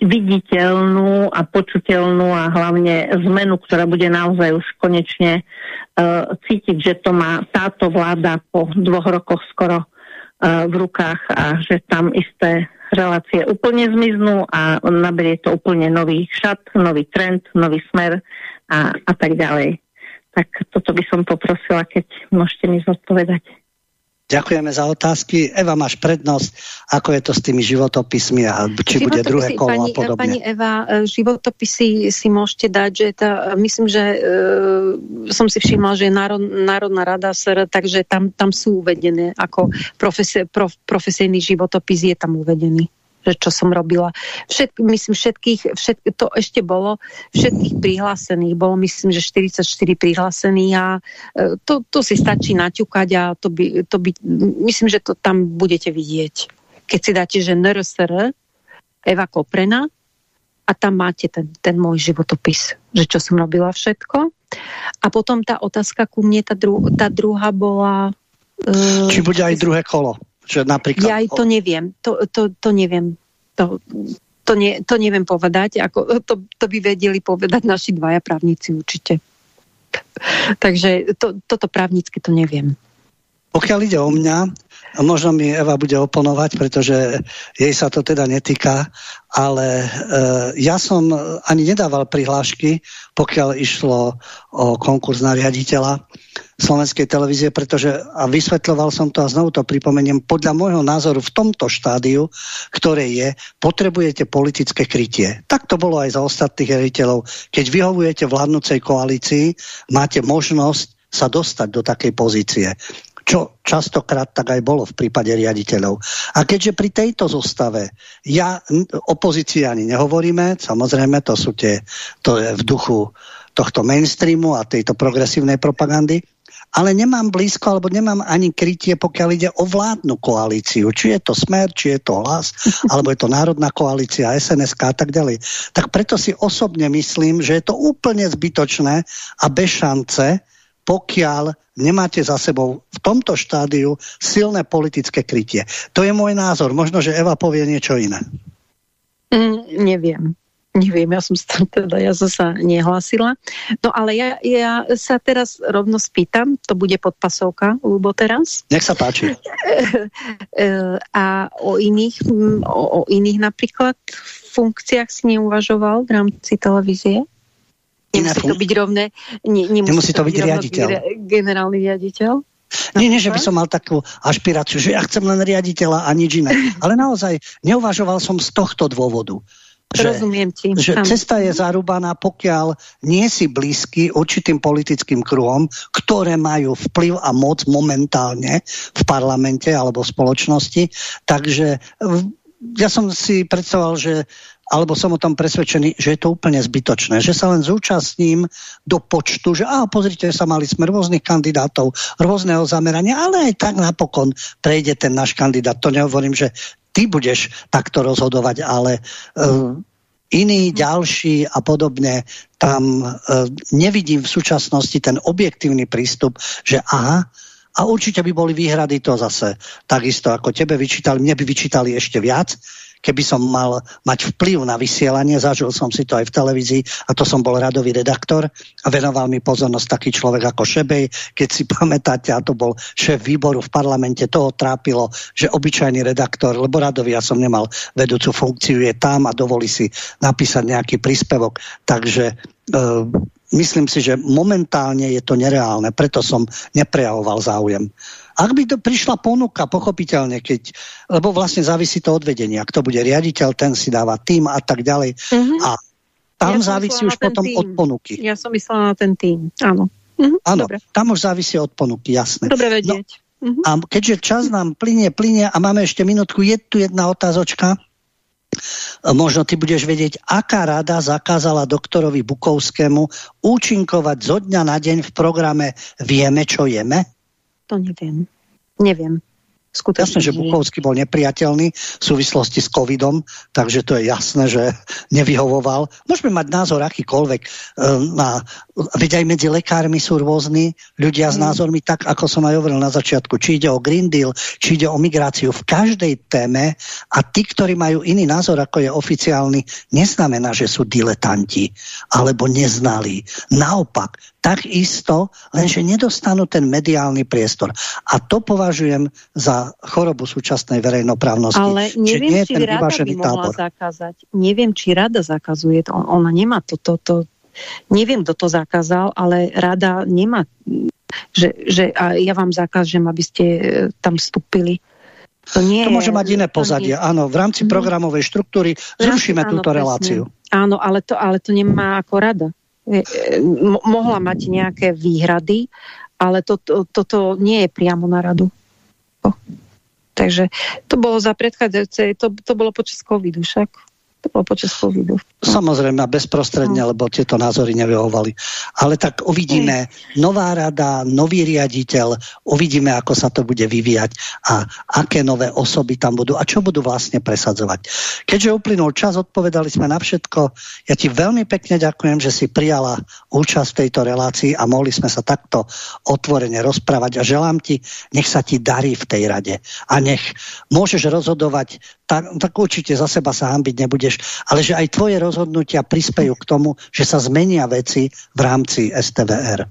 Speaker 8: viditeľnú a počuteľnú a hlavne zmenu, ktorá bude naozaj už konečne uh, cítiť, že to má táto vláda po dvoch rokoch skoro uh, v rukách a že tam isté relácie úplne zmiznú a naberie to úplne nový šat, nový trend, nový smer a, a tak ďalej. Tak toto by som poprosila, keď môžete mi zodpovedať.
Speaker 1: Ďakujeme za otázky. Eva, máš prednosť, ako je to s tými životopismi a či životopisy, bude druhé kolo pani, a podobne.
Speaker 3: Pani Eva, e, životopisy si môžete dať, že tá, myslím, že e, som si všimla, že je Národ, Národná rada SR, takže tam, tam sú uvedené ako profesi, prof, profesijný životopis je tam uvedený že čo som robila. Všet, myslím, všetkých, všet, to ešte bolo, všetkých prihlásených, bolo myslím, že 44 prihlásených a e, to, to si stačí naťukať a to by, to by, myslím, že to tam budete vidieť. Keď si dáte, že NRSR, Eva Koprena a tam máte ten, ten môj životopis, že čo som robila všetko. A potom tá otázka ku mne, tá, dru, tá druhá bola...
Speaker 1: Uh, Či bude aj druhé kolo? Že napríklad...
Speaker 3: Ja aj to neviem. To, to, to neviem. To, to, ne, to neviem povedať. Ako, to, to by vedeli povedať naši dvaja právnici určite. Takže to, toto právnicky to neviem.
Speaker 1: Pokiaľ ide o mňa, možno mi Eva bude oponovať, pretože jej sa to teda netýka, ale e, ja som ani nedával prihlášky, pokiaľ išlo o konkurs na riaditeľa slovenskej televízie, pretože, a vysvetľoval som to a znovu to pripomeniem, podľa môjho názoru v tomto štádiu, ktoré je, potrebujete politické krytie. Tak to bolo aj za ostatných riaditeľov. Keď vyhovujete vládnúcej koalícii, máte možnosť sa dostať do takej pozície čo častokrát tak aj bolo v prípade riaditeľov. A keďže pri tejto zostave ja opozícii ani nehovoríme, samozrejme to sú tie, to je v duchu tohto mainstreamu a tejto progresívnej propagandy, ale nemám blízko, alebo nemám ani krytie, pokiaľ ide o vládnu koalíciu. Či je to Smer, či je to Hlas, alebo je to Národná koalícia, SNSK a tak ďalej. Tak preto si osobne myslím, že je to úplne zbytočné a bez šance, pokiaľ nemáte za sebou v tomto štádiu silné politické krytie. To je môj názor. Možno, že Eva povie niečo iné.
Speaker 3: Mm, neviem. Neviem, ja som sa, teda, ja som sa nehlásila. No ale ja, ja sa teraz rovno spýtam, to bude podpasovka, Lubo teraz.
Speaker 1: Nech sa páči.
Speaker 3: A o iných, o, o iných napríklad funkciách si neuvažoval v rámci televízie? Nemusí to byť rovné,
Speaker 1: ne, nemusí, nemusí to byť riaditeľ.
Speaker 3: Generálny riaditeľ?
Speaker 1: Nie, nie, že by som mal takú ašpiráciu, že ja chcem len riaditeľa a nič iné. Ale naozaj neuvažoval som z tohto dôvodu.
Speaker 3: Že, Rozumiem ti.
Speaker 1: Že cesta je zarúbaná, pokiaľ nie si blízky určitým politickým kruhom, ktoré majú vplyv a moc momentálne v parlamente alebo v spoločnosti. Takže ja som si predstavoval, že alebo som o tom presvedčený, že je to úplne zbytočné, že sa len zúčastním do počtu, že á, pozrite sa, mali sme rôznych kandidátov, rôzneho zamerania, ale aj tak napokon prejde ten náš kandidát. To nehovorím, že ty budeš takto rozhodovať, ale uh, iní, ďalší a podobne, tam uh, nevidím v súčasnosti ten objektívny prístup, že aha, a určite by boli výhrady to zase takisto, ako tebe vyčítali, mne by vyčítali ešte viac, keby som mal mať vplyv na vysielanie, zažil som si to aj v televízii a to som bol radový redaktor a venoval mi pozornosť taký človek ako Šebej, keď si pamätáte, a to bol šéf výboru v parlamente, toho trápilo, že obyčajný redaktor, lebo radový ja som nemal vedúcu funkciu, je tam a dovolí si napísať nejaký príspevok, takže uh, myslím si, že momentálne je to nereálne, preto som neprejavoval záujem. Ak by to prišla ponuka, pochopiteľne, keď, lebo vlastne závisí to od vedenia. Kto bude riaditeľ, ten si dáva tým a tak ďalej. Mm -hmm. A tam ja závisí už potom tým. od ponuky.
Speaker 3: Ja som myslela na ten tým, áno.
Speaker 1: Mhm, áno, dobre. tam už závisí od ponuky, jasné.
Speaker 3: Dobre vedieť. No.
Speaker 1: A keďže čas nám plinie, plinie a máme ešte minútku, je tu jedna otázočka. Možno ty budeš vedieť, aká rada zakázala doktorovi Bukovskému účinkovať zo dňa na deň v programe Vieme, čo jeme?
Speaker 3: To neviem. Neviem.
Speaker 1: Skutočne jasné, že Bukovský bol nepriateľný v súvislosti s covidom, takže to je jasné, že nevyhovoval. Môžeme mať názor akýkoľvek. Ehm, na, veď aj medzi lekármi sú rôzni ľudia mm. s názormi, tak ako som aj hovoril na začiatku. Či ide o Green Deal, či ide o migráciu. V každej téme a tí, ktorí majú iný názor, ako je oficiálny, neznamená, že sú diletanti alebo neznalí. Naopak, takisto, lenže nedostanú ten mediálny priestor. A to považujem za chorobu súčasnej verejnoprávnosti.
Speaker 3: Ale neviem, nie či rada by mohla tábor. zakázať. Neviem, či rada zakazuje. Ona nemá to, to, to neviem, kto to zakázal, ale rada nemá, že, že a ja vám zakážem, aby ste e, tam vstúpili.
Speaker 1: To, nie to môže mať iné pozadie. Nie. Áno, v rámci mhm. programovej štruktúry zrušíme áno, túto presne. reláciu.
Speaker 3: Áno, ale to, ale to nemá ako rada. E, e, mohla mať nejaké výhrady, ale toto to, to, to nie je priamo na radu. Takže to bolo za predchádzajúce, to, to bolo počas covidu však. To bolo počas covidu.
Speaker 1: Samozrejme, bezprostredne, no. lebo tieto názory nevyhovovali. Ale tak uvidíme, mm. nová rada, nový riaditeľ, uvidíme, ako sa to bude vyvíjať a aké nové osoby tam budú a čo budú vlastne presadzovať. Keďže uplynul čas, odpovedali sme na všetko. Ja ti veľmi pekne ďakujem, že si prijala účasť v tejto relácii a mohli sme sa takto otvorene rozprávať a želám ti, nech sa ti darí v tej rade a nech môžeš rozhodovať, tak, tak určite za seba sa hambiť nebude budeš, ale že aj tvoje rozhodnutia prispejú k tomu, že sa zmenia veci v rámci STVR.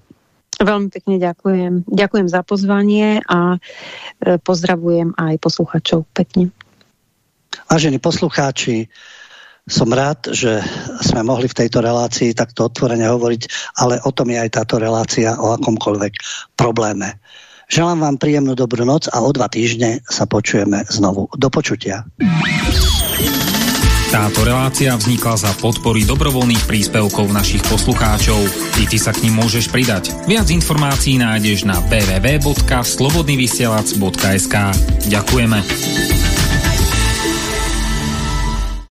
Speaker 3: Veľmi pekne ďakujem. Ďakujem za pozvanie a e, pozdravujem aj posluchačov pekne.
Speaker 1: Vážení poslucháči, som rád, že sme mohli v tejto relácii takto otvorene hovoriť, ale o tom je aj táto relácia o akomkoľvek probléme. Želám vám príjemnú dobrú noc a o dva týždne sa počujeme znovu. Do počutia.
Speaker 9: Táto relácia vznikla za podpory dobrovoľných príspevkov našich poslucháčov. I ty sa k ním môžeš pridať. Viac informácií nájdeš na www.slobodnyvysielac.sk Ďakujeme.